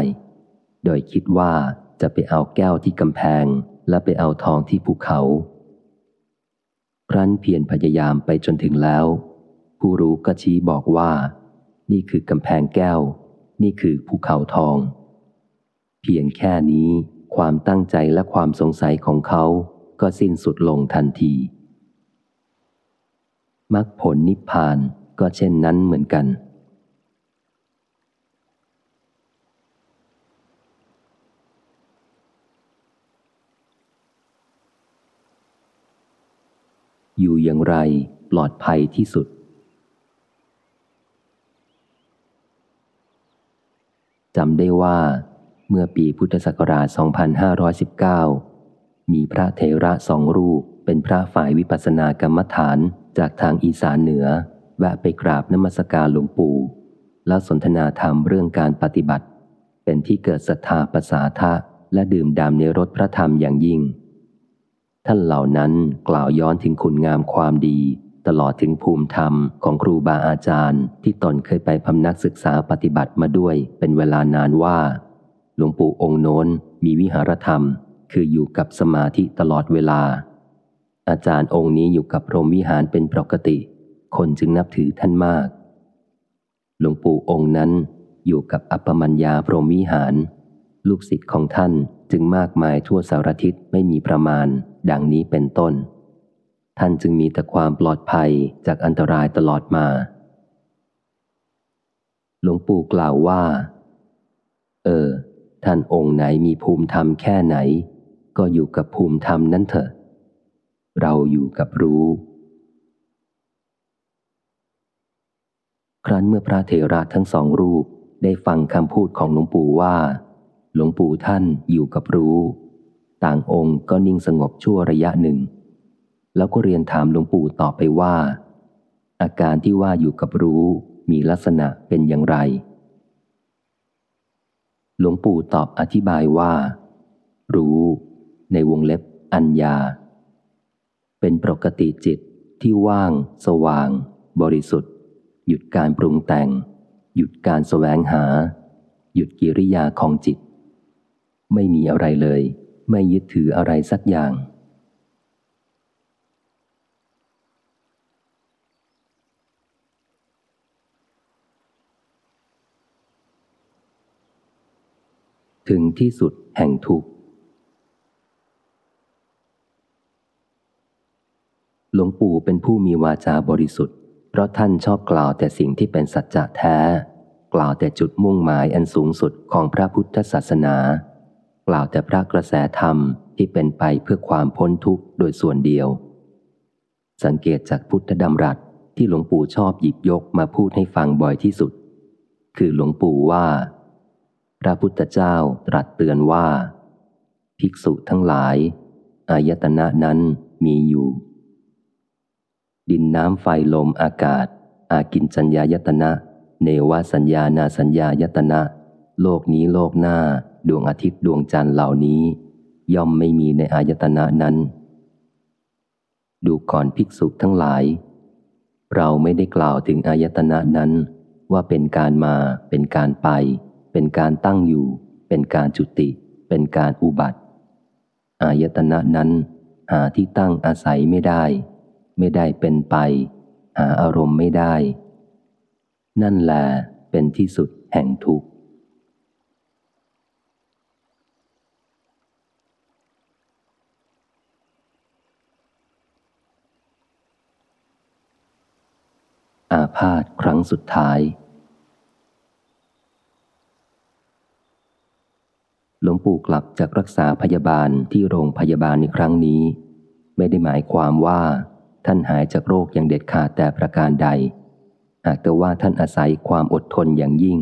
Speaker 1: โดยคิดว่าจะไปเอาแก้วที่กำแพงและไปเอาทองที่ภูเขา ครั้นเพียรพยายามไปจนถึงแล้ว ผู้รู้ก็ชี้บอกว่า นี่คือกำแพงแก้ว นี่คือภูเขาทอง เพียงแค่นี้ความตั้งใจและความสงสัยของเขาก็สิ้นสุดลงทันทีมรรคผลนิพพานก็เช่นนั้นเหมือนกัน อยู่อย่างไรปลอดภัยที่สุด จำได้ว่า เมื่อปีพุทธศักราช 2519 มีพระเทระสองรูปเป็นพระฝ่ายวิปัสสนากรรมฐานจากทางอีสานเหนือ แวะไปกราบนมัสการหลวงปู่แล้วสนทนาธรรมเรื่องการปฏิบัติ เป็นที่เกิดศรัทธาภาษาทะและดื่มด่ำในรสพระธรรมอย่างยิ่ง ท่านเหล่านั้นกล่าวย้อนถึงคุณงามความดี ตลอดถึงภูมิธรรมของครูบาอาจารย์ ที่ตนเคยไปพำนักศึกษาปฏิบัติมาด้วยเป็นเวลานานว่า หลวงปู่องค์โน้นมีวิหารธรรม คืออยู่กับสมาธิตลอดเวลา อาจารย์องค์นี้อยู่กับพรหมวิหารเป็นปกติ คนจึงนับถือท่านมาก หลวงปู่องค์นั้นอยู่กับอัปปมัญญาพรหมวิหาร ลูกศิษย์ของท่าน จึงมากมายทั่วสารทิศไม่มีประมาณ ดังนี้เป็นต้น ท่านจึงมีแต่ความปลอดภัยจากอันตรายตลอดมา หลวงปู่กล่าวว่า เออ ท่านองค์ไหนมีภูมิธรรมแค่ไหน ก็อยู่กับภูมิธรรมนั้นเถอะ เราอยู่กับรู้ ครั้นเมื่อพระเถระทั้งสองรูปได้ฟังคำพูดของหลวงปู่ว่า หลวงปู่ท่านอยู่กับรู้ ต่างองค์ก็นิ่งสงบชั่วระยะหนึ่ง แล้วก็เรียนถามหลวงปู่ต่อไปว่า อาการที่ว่าอยู่กับรู้มีลักษณะเป็นอย่างไร หลวงปู่ตอบอธิบายว่า รู้ในวงเล็บอัญญา เป็นปกติจิตที่ว่าง สว่าง บริสุทธิ์ หยุดการปรุงแต่ง หยุดการแสวงหา หยุดกิริยาของจิต ไม่มีอะไรเลย ไม่ยึดถืออะไรสักอย่าง ถึงที่สุดแห่งทุกหลวงปู่เป็นผู้มีวาจาบริสุทธิ์ เพราะท่านชอบกล่าวแต่สิ่งที่เป็นสัจจะแท้ กล่าวแต่จุดมุ่งหมายอันสูงสุดของพระพุทธศาสนา กล่าวแต่พระกระแสธรรมที่เป็นไปเพื่อความพ้นทุกข์โดยส่วนเดียว สังเกตจากพุทธดำรัสที่หลวงปู่ชอบหยิบยกมาพูดให้ฟังบ่อยที่สุด คือหลวงปู่ว่า พระพุทธเจ้าตรัสเตือนว่า ภิกษุทั้งหลาย อายตนะนั้นมีอยู่ ดินน้ำไฟลมอากาศ อากินจัญญายตนะ เนวสัญญานาสัญญายตนะ โลกนี้โลกหน้า ดวงอาทิตย์ดวงจันทร์เหล่านี้ ย่อมไม่มีในอายตนะนั้น ดูก่อนภิกษุทั้งหลาย เราไม่ได้กล่าวถึงอายตนะนั้น ว่าเป็นการมา เป็นการไป เป็นการตั้งอยู่ เป็นการจุติ เป็นการอุบัติ อายตนะนั้น หาที่ตั้งอาศัยไม่ได้ ไม่ได้เป็นไป หาอารมณ์ไม่ได้ นั่นแหละเป็นที่สุดแห่งทุกข์ อาพาธครั้งสุดท้าย หลวงปู่กลับจากรักษาพยาบาลที่โรงพยาบาลในครั้งนี้ ไม่ได้หมายความว่า ท่านหายจากโรคอย่างเด็ดขาดแต่ประการใด หากแต่ว่าท่านอาศัยความอดทนอย่างยิ่ง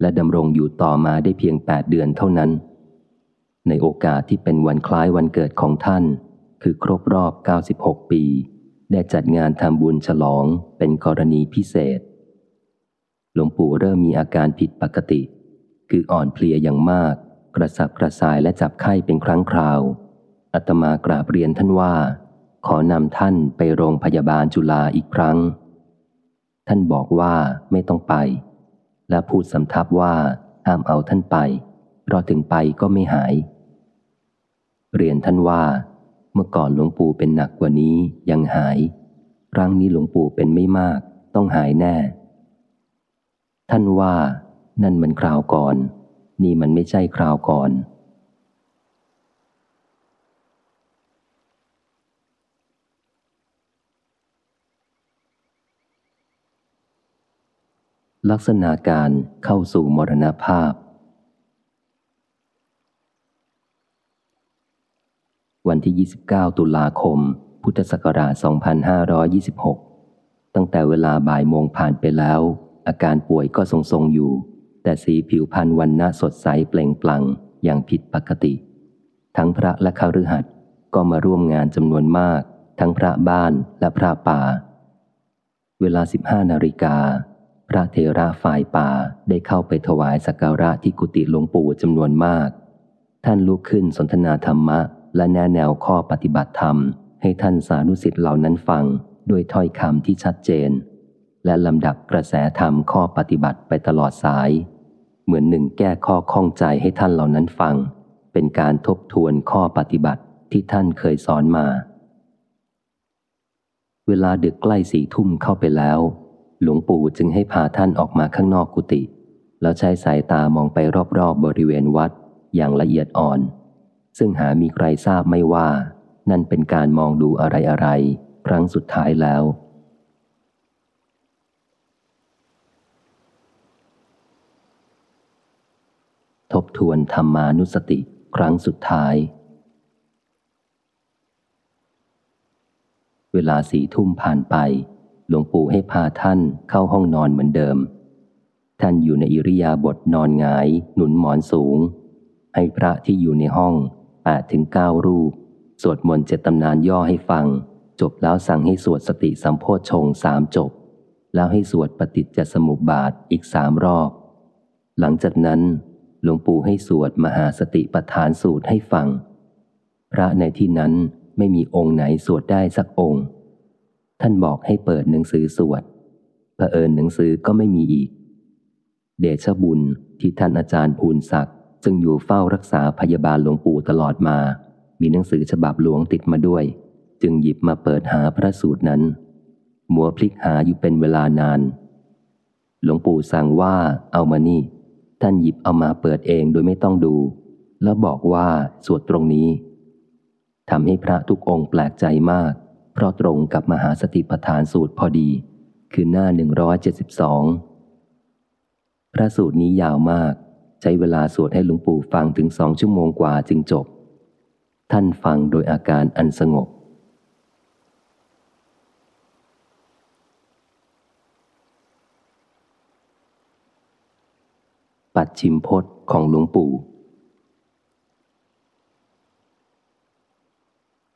Speaker 1: และดำรงอยู่ต่อมาได้เพียงแปดเดือนเท่านั้น ในโอกาสที่เป็นวันคล้ายวันเกิดของท่าน คือครบรอบ 96 ปี ได้จัดงานทำบุญฉลองเป็นกรณีพิเศษ หลวงปู่เริ่มมีอาการผิดปกติ คืออ่อนเพลียอย่างมาก กระสับกระส่ายและจับไข้เป็นครั้งคราวอัตมากราบเรียนท่านว่า ขอนำท่านไปโรงพยาบาลจุฬาอีกครั้ง ท่านบอกว่าไม่ต้องไป และพูดสำทับว่าห้ามเอาท่านไป เพราะถึงไปก็ไม่หาย เรียนท่านว่า เมื่อก่อนหลวงปู่เป็นหนักกว่านี้ยังหาย ครั้งนี้หลวงปู่เป็นไม่มาก ต้องหายแน่ ท่านว่า นั่นมันคราวก่อน นี่มันไม่ใช่คราวก่อน ลักษณะการเข้าสู่มรณภาพ วันที่ 29 ตุลาคม พุทธศักราช 2526 ตั้งแต่เวลาบ่ายโมงผ่านไปแล้ว อาการป่วยก็ทรงๆอยู่ แต่สีผิวพรรณวันน่าสดใสเปล่งปลั่งอย่างผิดปกติ ทั้งพระและคฤหัสถ์ก็มาร่วมงานจำนวนมาก ทั้งพระบ้านและพระป่า เวลา 15 นาฬิกา พระเทระฝ่ายป่าได้เข้าไปถวายสักการะที่กุฏิหลวงปู่จำนวนมาก ท่านลุกขึ้นสนทนาธรรมะ และแนแนวข้อปฏิบัติธรรม ให้ท่านสานุสิทธิ์เหล่านั้นฟังด้วยถ้อยคำที่ชัดเจน และลำดับกระแสธรรมข้อปฏิบัติไปตลอดสาย เหมือนหนึ่งแก้ข้อข้องใจให้ท่านเหล่านั้นฟัง เป็นการทบทวนข้อปฏิบัติที่ท่านเคยสอนมา เวลาดึกใกล้สี่ทุ่มเข้าไปแล้ว หลวงปู่จึงให้พาท่านออกมาข้างนอกกุฏิแล้วใช้สายตามองไปรอบๆบบริเวณวัดอย่างละเอียดอ่อน ซึ่งหามีใครทราบไม่ว่า นั่นเป็นการมองดูอะไรอะไรครั้งสุดท้ายแล้ว ทบทวนธรรมานุสติครั้งสุดท้าย เวลาสี่ทุ่มผ่านไป หลวงปู่ให้พาท่านเข้าห้องนอนเหมือนเดิม ท่านอยู่ในอิริยาบถนอนงาย หนุนหมอนสูง ให้พระที่อยู่ในห้อง แปดถึงเก้ารูป สวดมนต์เจ็ดตำนานย่อให้ฟัง จบแล้วสั่งให้สวดสติสัมโพชฌงสามจบ แล้วให้สวดปฏิจจสมุปบาทอีกสามรอบ หลังจากนั้น หลวงปู่ให้สวดมหาสติปทานสูตรให้ฟัง พระในที่นั้นไม่มีองค์ไหนสวดได้สักองค์ ท่านบอกให้เปิดหนังสือสวดเผอิญหนังสือก็ไม่มีอีก เดชบุญที่ท่านอาจารย์ภูนศักดิ์ ซึ่งอยู่เฝ้ารักษาพยาบาลหลวงปู่ตลอดมา มีหนังสือฉบับหลวงติดมาด้วย จึงหยิบมาเปิดหาพระสูตรนั้นมัวพลิกหาอยู่เป็นเวลานาน หลวงปู่สั่งว่าเอามานี่ ท่านหยิบเอามาเปิดเองโดยไม่ต้องดู แล้วบอกว่าสวดตรงนี้ทำให้พระทุกองค์แปลกใจมาก เพราะตรงกับมหาสติปัฏฐานสูตรพอดี คือหน้า 172 พระสูตรนี้ยาวมาก ช้เวลาสวดให้หลวงปู่ฟังถึงสองชั่วโมงกว่าจึงจบ ท่านฟังโดยอาการอันสงบ ปัดชิมพศของหลวงปู่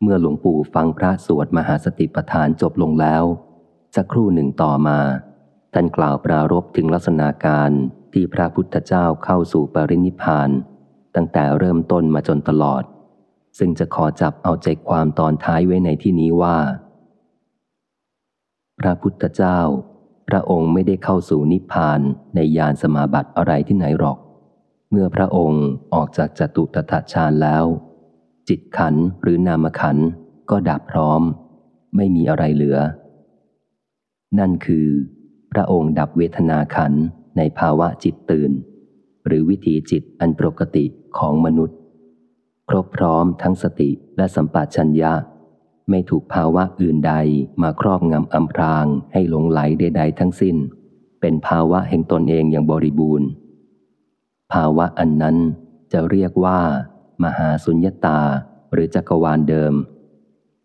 Speaker 1: เมื่อหลวงปู่ฟังพระสวดมหาสติปัฏฐานจบลงแล้ว สักครู่หนึ่งต่อมา ท่านกล่าวปรารบถึงลักษณะการ ที่พระพุทธเจ้าเข้าสู่ปรินิพานตั้งแต่เริ่มต้นมาจนตลอด ซึ่งจะขอจับเอาใจความตอนท้ายไว้ในที่นี้ว่า พระพุทธเจ้า พระองค์ไม่ได้เข้าสู่นิพพานในยานสมาบัติอะไรที่ไหนหรอก เมื่อพระองค์ออกจากจตุตถฌานแล้ว จิตขันหรือนามขันก็ดับพร้อม ไม่มีอะไรเหลือ นั่นคือ พระองค์ดับเวทนาขัน ในภาวะจิตตื่น หรือวิถีจิตอันปกติของมนุษย์ ครบพร้อมทั้งสติและสัมปชัญญะ ไม่ถูกภาวะอื่นใดมาครอบงำอำพรางให้หลงไหลใดๆทั้งสิ้น เป็นภาวะแห่งตนเองอย่างบริบูรณ์ ภาวะอันนั้นจะเรียกว่า มหาสุญญตาหรือจักรวาลเดิม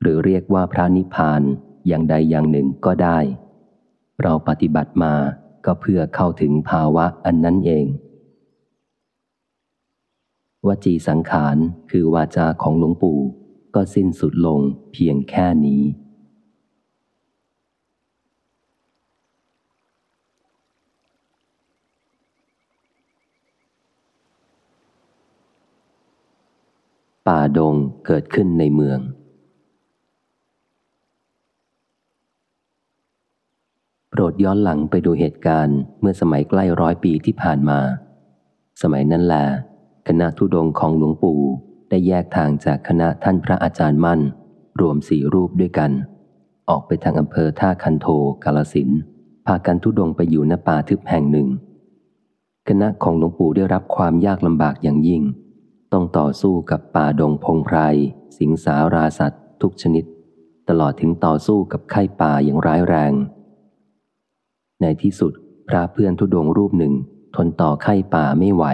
Speaker 1: หรือเรียกว่าพระนิพพานอย่างใดอย่างหนึ่งก็ได้ เราปฏิบัติมา ก็เพื่อเข้าถึงภาวะอันนั้นเอง วจีสังขารคือวาจาของหลวงปู่ก็สิ้นสุดลงเพียงแค่นี้ ป่าดงเกิดขึ้นในเมือง โปร ดย้อนหลังไปดูเหตุการณ์เมื่อสมัยใกล้ร้อยปีที่ผ่านมา สมัยนั้นแหละคณะทุดงของหลวงปู่ได้แยกทางจากคณะท่านพระอาจารย์มั่น รวมสี่รูปด้วยกัน ออกไปทางอำเภอท่าคันโทกาลสินพากันทุดงไปอยู่ณป่าทึบแห่งหนึ่ง คณะของหลวงปู่ได้รับความยากลำบากอย่างยิ่ง ต้องต่อสู้กับป่าดงพงไพรสิงสาราสัตว์ ทุกชนิด ตลอดถึงต่อสู้กับไข้ป่าอย่างร้ายแรง ในที่สุดพระเพื่อนทุดงรูปหนึ่ง ทนต่อไข้ป่าไม่ไหว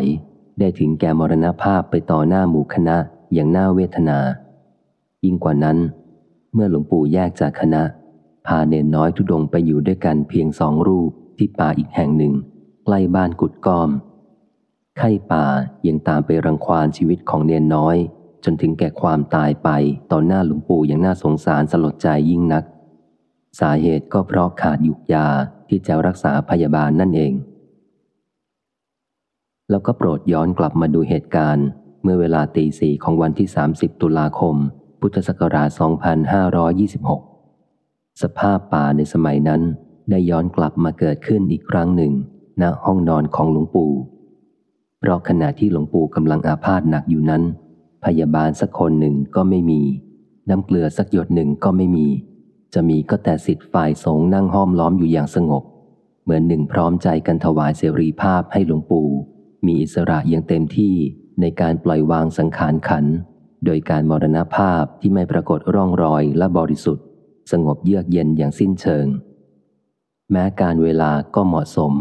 Speaker 1: ได้ถึงแก่มรณภาพไปต่อหน้าหมู่คณะอย่างน่าเวทนา ยิ่งกว่านั้น เมื่อหลวงปู่แยกจากคณะ พาเนนน้อยทุดงไปอยู่ด้วยกันเพียงสองรูปที่ป่าอีกแห่งหนึ่ง ใกล้บ้านกุดก้อม ไข้ป่ายังตามไปรังควานชีวิตของเนนน้อย จนถึงแก่ความตายไปต่อหน้าหลวงปู่อย่างน่าสงสารสลดใจยิ่งนัก สาเหตุก็เพราะขาดยุกยาที่จะรักษาพยาบาลนั่นเอง แล้วก็โปรดย้อนกลับมาดูเหตุการณ์ เมื่อเวลาตีสี่ของวันที่ 30 ตุลาคม พุทธศักราช 2526 สภาพป่าในสมัยนั้นได้ย้อนกลับมาเกิดขึ้นอีกครั้งหนึ่ง ณห้องนอนของหลวงปู่ เพราะขณะที่หลวงปู่กำลังอาพาธหนักอยู่นั้น พยาบาลสักคนหนึ่งก็ไม่มี น้ำเกลือสักหยดหนึ่งก็ไม่มี จะมีก็แต่สิทธิ์ฝ่ายสงฆ์นั่งห้อมล้อมอยู่อย่างสงบ เหมือนหนึ่งพร้อมใจกันถวายเสรีภาพให้หลวงปู่ มีอิสระอย่างเต็มที่ในการปล่อยวางสังขารขัน โดยการมรณภาพที่ไม่ปรากฏร่องรอยและบริสุทธิ์ สงบเยือกเย็นอย่างสิ้นเชิง แม้การเวลาก็เหมาะสม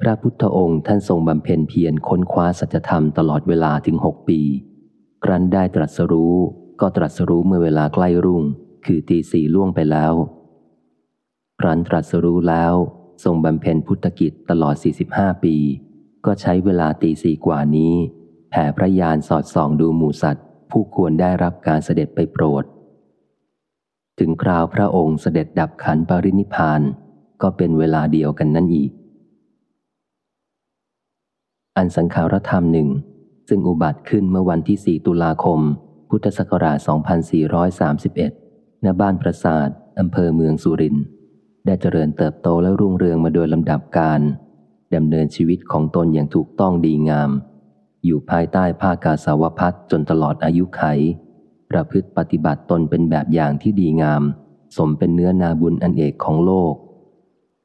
Speaker 1: พระพุทธองค์ท่านทรงบำเพ็ญเพียรค้นคว้าสัจธรรมตลอดเวลาถึงหกปี ครั้นได้ตรัสรู้ ก็ตรัสรู้เมื่อเวลาใกล้รุ่ง คือตีสี่ล่วงไปแล้ว ครั้นตรัสรู้แล้วทรงบำเพ็ญพุทธกิจตลอด 45 ปี ก็ใช้เวลาตีสี่กว่านี้ แผ่พระยานสอดส่องดูหมู่สัตว์ ผู้ควรได้รับการเสด็จไปโปรด ถึงคราวพระองค์เสด็จดับขันปรินิพานก็เป็นเวลาเดียวกันนั่นอีก อันสังขารธรรมหนึ่งซึ่งอุบัติขึ้นเมื่อวันที่ 4 ตุลาคม พุทธศักราช 2431 ณ บ้านประสาทอำเภอเมืองสุรินทร์ ได้เจริญเติบโตและรุ่งเรืองมาโดยลำดับการดำเนินชีวิตของตนอย่างถูกต้องดีงาม อยู่ภายใต้ภาคาสาวพัดจนตลอดอายุไข ประพฤติปฏิบัติตนเป็นแบบอย่างที่ดีงาม สมเป็นเนื้อนาบุญอันเอกของโลก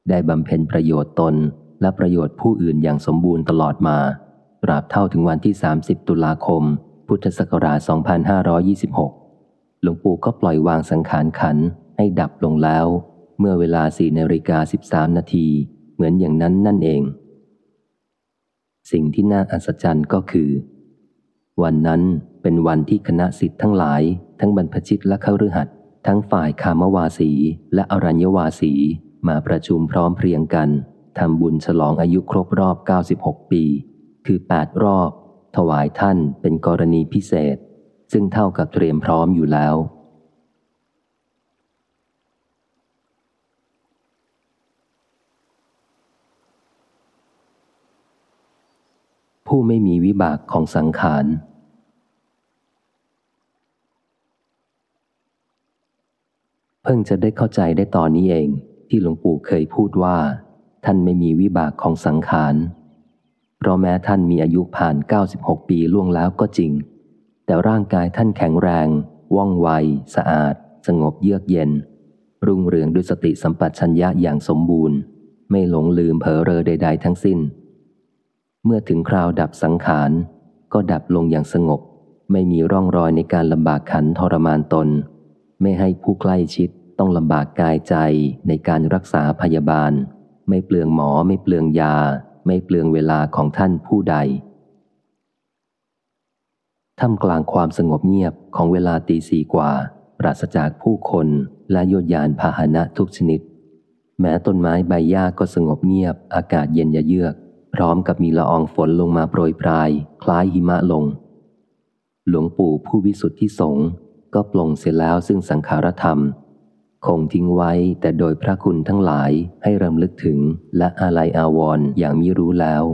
Speaker 1: ได้บำเพ็ญประโยชน์ตนและประโยชน์ผู้อื่นอย่างสมบูรณ์ตลอดมา ตราบเท่าถึงวันที่ 30 ตุลาคม พุทธศักราช 2526 หลวงปู่ก็ปล่อยวางสังขารขันให้ดับลงแล้ว เมื่อเวลา4นาฬิกา13 นาทีเหมือนอย่างนั้นนั่นเอง สิ่งที่น่าอัศจรรย์ก็คือ วันนั้นเป็นวันที่คณะสิทธิ์ทั้งหลาย ทั้งบรรพชิตและเข้าฤหัสทั้งฝ่ายคามวาสี และอรัญญวาสีมาประชุมพร้อมเพรียงกันทำบุญฉลองอายุครบรอบ 96 ปี คือ 8 รอบ ถวายท่านเป็นกรณีพิเศษ ซึ่งเท่ากับเตรียมพร้อมอยู่แล้ว ผู้ไม่มีวิบากของสังขารเพิ่งจะได้เข้าใจได้ตอนนี้เองที่หลวงปู่เคยพูดว่า ท่านไม่มีวิบากของสังขาร ราะแม้ท่านมีอายุผ่าน 96 ปีล่วงแล้วก็จริง แต่ร่างกายท่านแข็งแรง ว่องไว สะอาด สงบเยือกเย็น รุ่งเรืองด้วยสติสัมปชัญญะอย่างสมบูรณ์ ไม่หลงลืมเผลอเรอใด ๆ ทั้งสิ้น เมื่อถึงคราวดับสังขาร ก็ดับลงอย่างสงบ ไม่มีร่องรอยในการลำบากขันทรมานตน ไม่ให้ผู้ใกล้ชิดต้องลำบากกายใจในการรักษาพยาบาล ไม่เปลืองหมอไม่เปลืองยา ไม่เปลืองเวลาของท่านผู้ใดท่ามกลางความสงบเงียบของเวลาตีสี่กว่า ปราศจากผู้คนและโยยานพาหนะทุกชนิด แม้ต้นไม้ใบหญ้าก็สงบเงียบ อากาศเย็นยะเยือก พร้อมกับมีละอองฝนลงมาโปรยปลาย คล้ายหิมะลง หลวงปู่ผู้วิสุทธิสงฆ์ก็ปลงเสียแล้วซึ่งสังขารธรรม คงทิ้งไว้แต่โดยพระคุณทั้งหลายให้รำลึกถึงและอาลัยอาวรณ์อย่างมิรู้แล้ว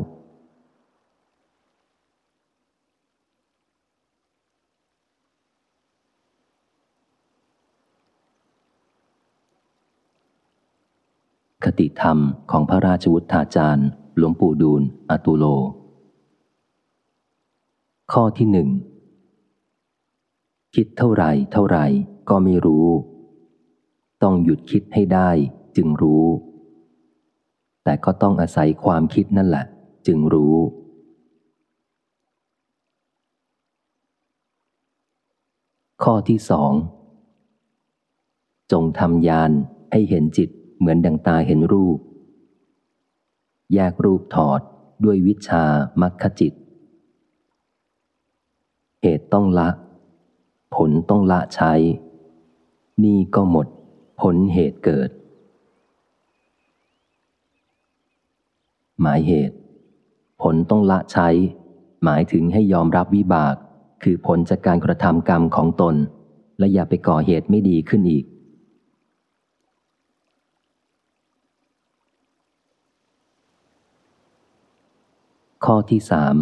Speaker 1: คติธรรมของพระราชวุฒาจารย์ หลวงปู่ดูลอตุโล ข้อที่หนึ่งคิดเท่าไรเท่าไรก็ไม่รู้ ต้องหยุดคิดให้ได้จึงรู้ แต่ก็ต้องอาศัยความคิดนั่นแหละ จึงรู้ ข้อที่สองจงทำยานให้เห็นจิตเหมือนดังตาเห็นรูป แยกรูปถอดด้วยวิชามัคคจิต เหตุต้องละ ผลต้องละใช้ นี่ก็หมด ผลเหตุเกิด หมายเหตุ ผลต้องละใช้ หมายถึงให้ยอมรับวิบาก คือผลจากการกระทำกรรมของตน และอย่าไปก่อเหตุไม่ดีขึ้นอีก ข้อที่สาม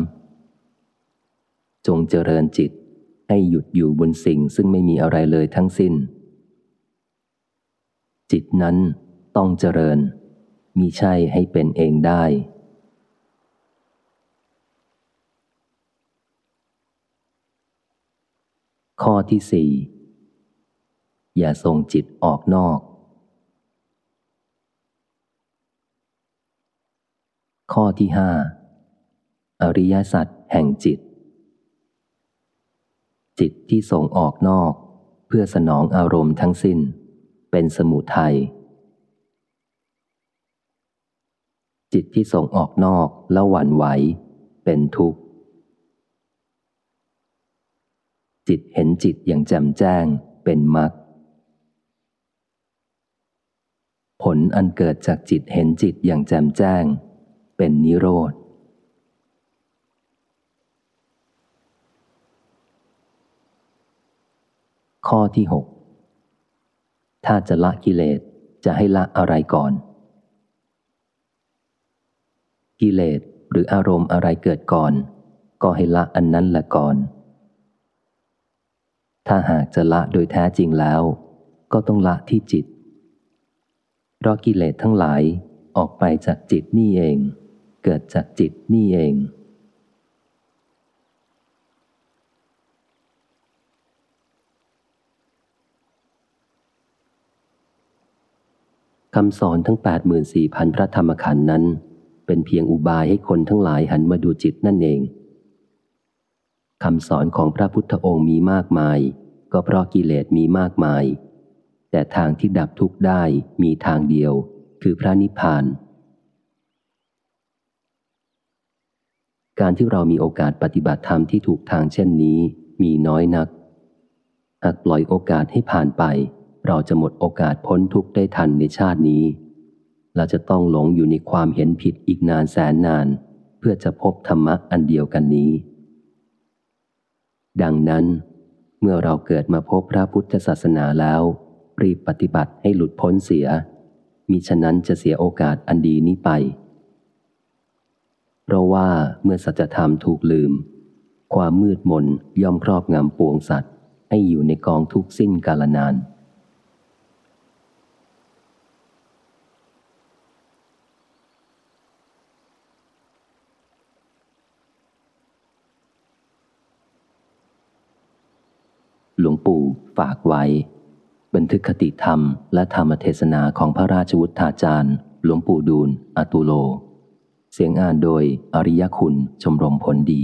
Speaker 1: จงเจริญจิตให้หยุดอยู่บนสิ่งซึ่งไม่มีอะไรเลยทั้งสิ้น จิตนั้นต้องเจริญมิใช่ให้เป็นเองได้ ข้อที่สี่อย่าส่งจิตออกนอก ข้อที่ห้าอริยสัจแห่งจิต จิตที่ส่งออกนอก เพื่อสนองอารมณ์ทั้งสิ้น เป็นสมุทัยจิตที่ส่งออกนอกแล้วหวั่นไหว เป็นทุกข์ จิตเห็นจิตอย่างแจ่มแจ้งเป็นมรรคผลอันเกิดจากจิตเห็นจิตอย่างแจ่มแจ้ง เป็นนิโรธข้อที่หก ถ้าจะละกิเลสจะให้ละอะไรก่อน กิเลสหรืออารมณ์อะไรเกิดก่อน ก็ให้ละอันนั้นละก่อน ถ้าหากจะละโดยแท้จริงแล้ว ก็ต้องละที่จิต เพราะกิเลสทั้งหลายออกไปจากจิตนี่เอง เกิดจากจิตนี่เอง คำสอนทั้ง 84,000 พระธรรมขันธ์นั้น เป็นเพียงอุบายให้คนทั้งหลายหันมาดูจิตนั่นเองคำสอนของพระพุทธองค์มีมากมาย ก็เพราะกิเลสมีมากมาย แต่ทางที่ดับทุกข์ได้มีทางเดียว คือพระนิพพาน การที่เรามีโอกาสปฏิบัติธรรมที่ถูกทางเช่นนี้ มีน้อยนักหากปล่อยโอกาสให้ผ่านไป เราจะหมดโอกาสพ้นทุกข์ได้ทันในชาตินี้ เราจะต้องหลงอยู่ในความเห็นผิดอีกนานแสนนาน เพื่อจะพบธรรมะอันเดียวกันนี้ ดังนั้น เมื่อเราเกิดมาพบพระพุทธศาสนาแล้ว รีบปฏิบัติให้หลุดพ้นเสีย มิฉะนั้นจะเสียโอกาสอันดีนี้ไป เพราะว่าเมื่อสัจธรรมถูกลืม ความมืดมนย่อมครอบงำปวงสัตว์ ให้อยู่ในกองทุกสิ้นกาลนานหลวงปู่ ฝากไว้ บันทึกคติธรรมและธรรมเทศนาของพระราชวุฒาจารย์ หลวงปู่ดูลอตุโล เสียงอ่านโดยอริยคุณชมรมผลดี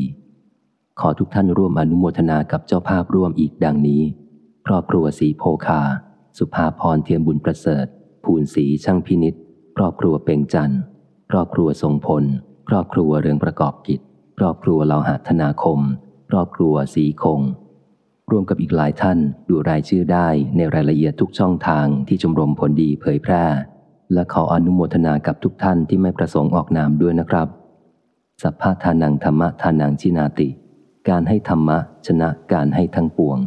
Speaker 1: ขอทุกท่านร่วมอนุโมทนากับเจ้าภาพร่วมอีกดังนี้ ครอบครัวสีโพคา สุภาพรเทียมบุญประเสริฐ ภูนศรีช่างพินิษครอบครัวเป่งจันทร์ครอบครัวทรงพล ครอบครัวเรืองประกอบกิจ ครอบครัวเหล่าหาธนาคม ครอบครัวสีคง ร่วมกับอีกหลายท่านดูรายชื่อได้ในรายละเอียดทุกช่องทางที่ชมรมผลดีเผยแพร่ และขออนุโมทนากับทุกท่านที่ไม่ประสงค์ออกนามด้วยนะครับ สัพพะทานังธรรมะทานังชินาติ การให้ธรรมะชนะการให้ทั้งปวง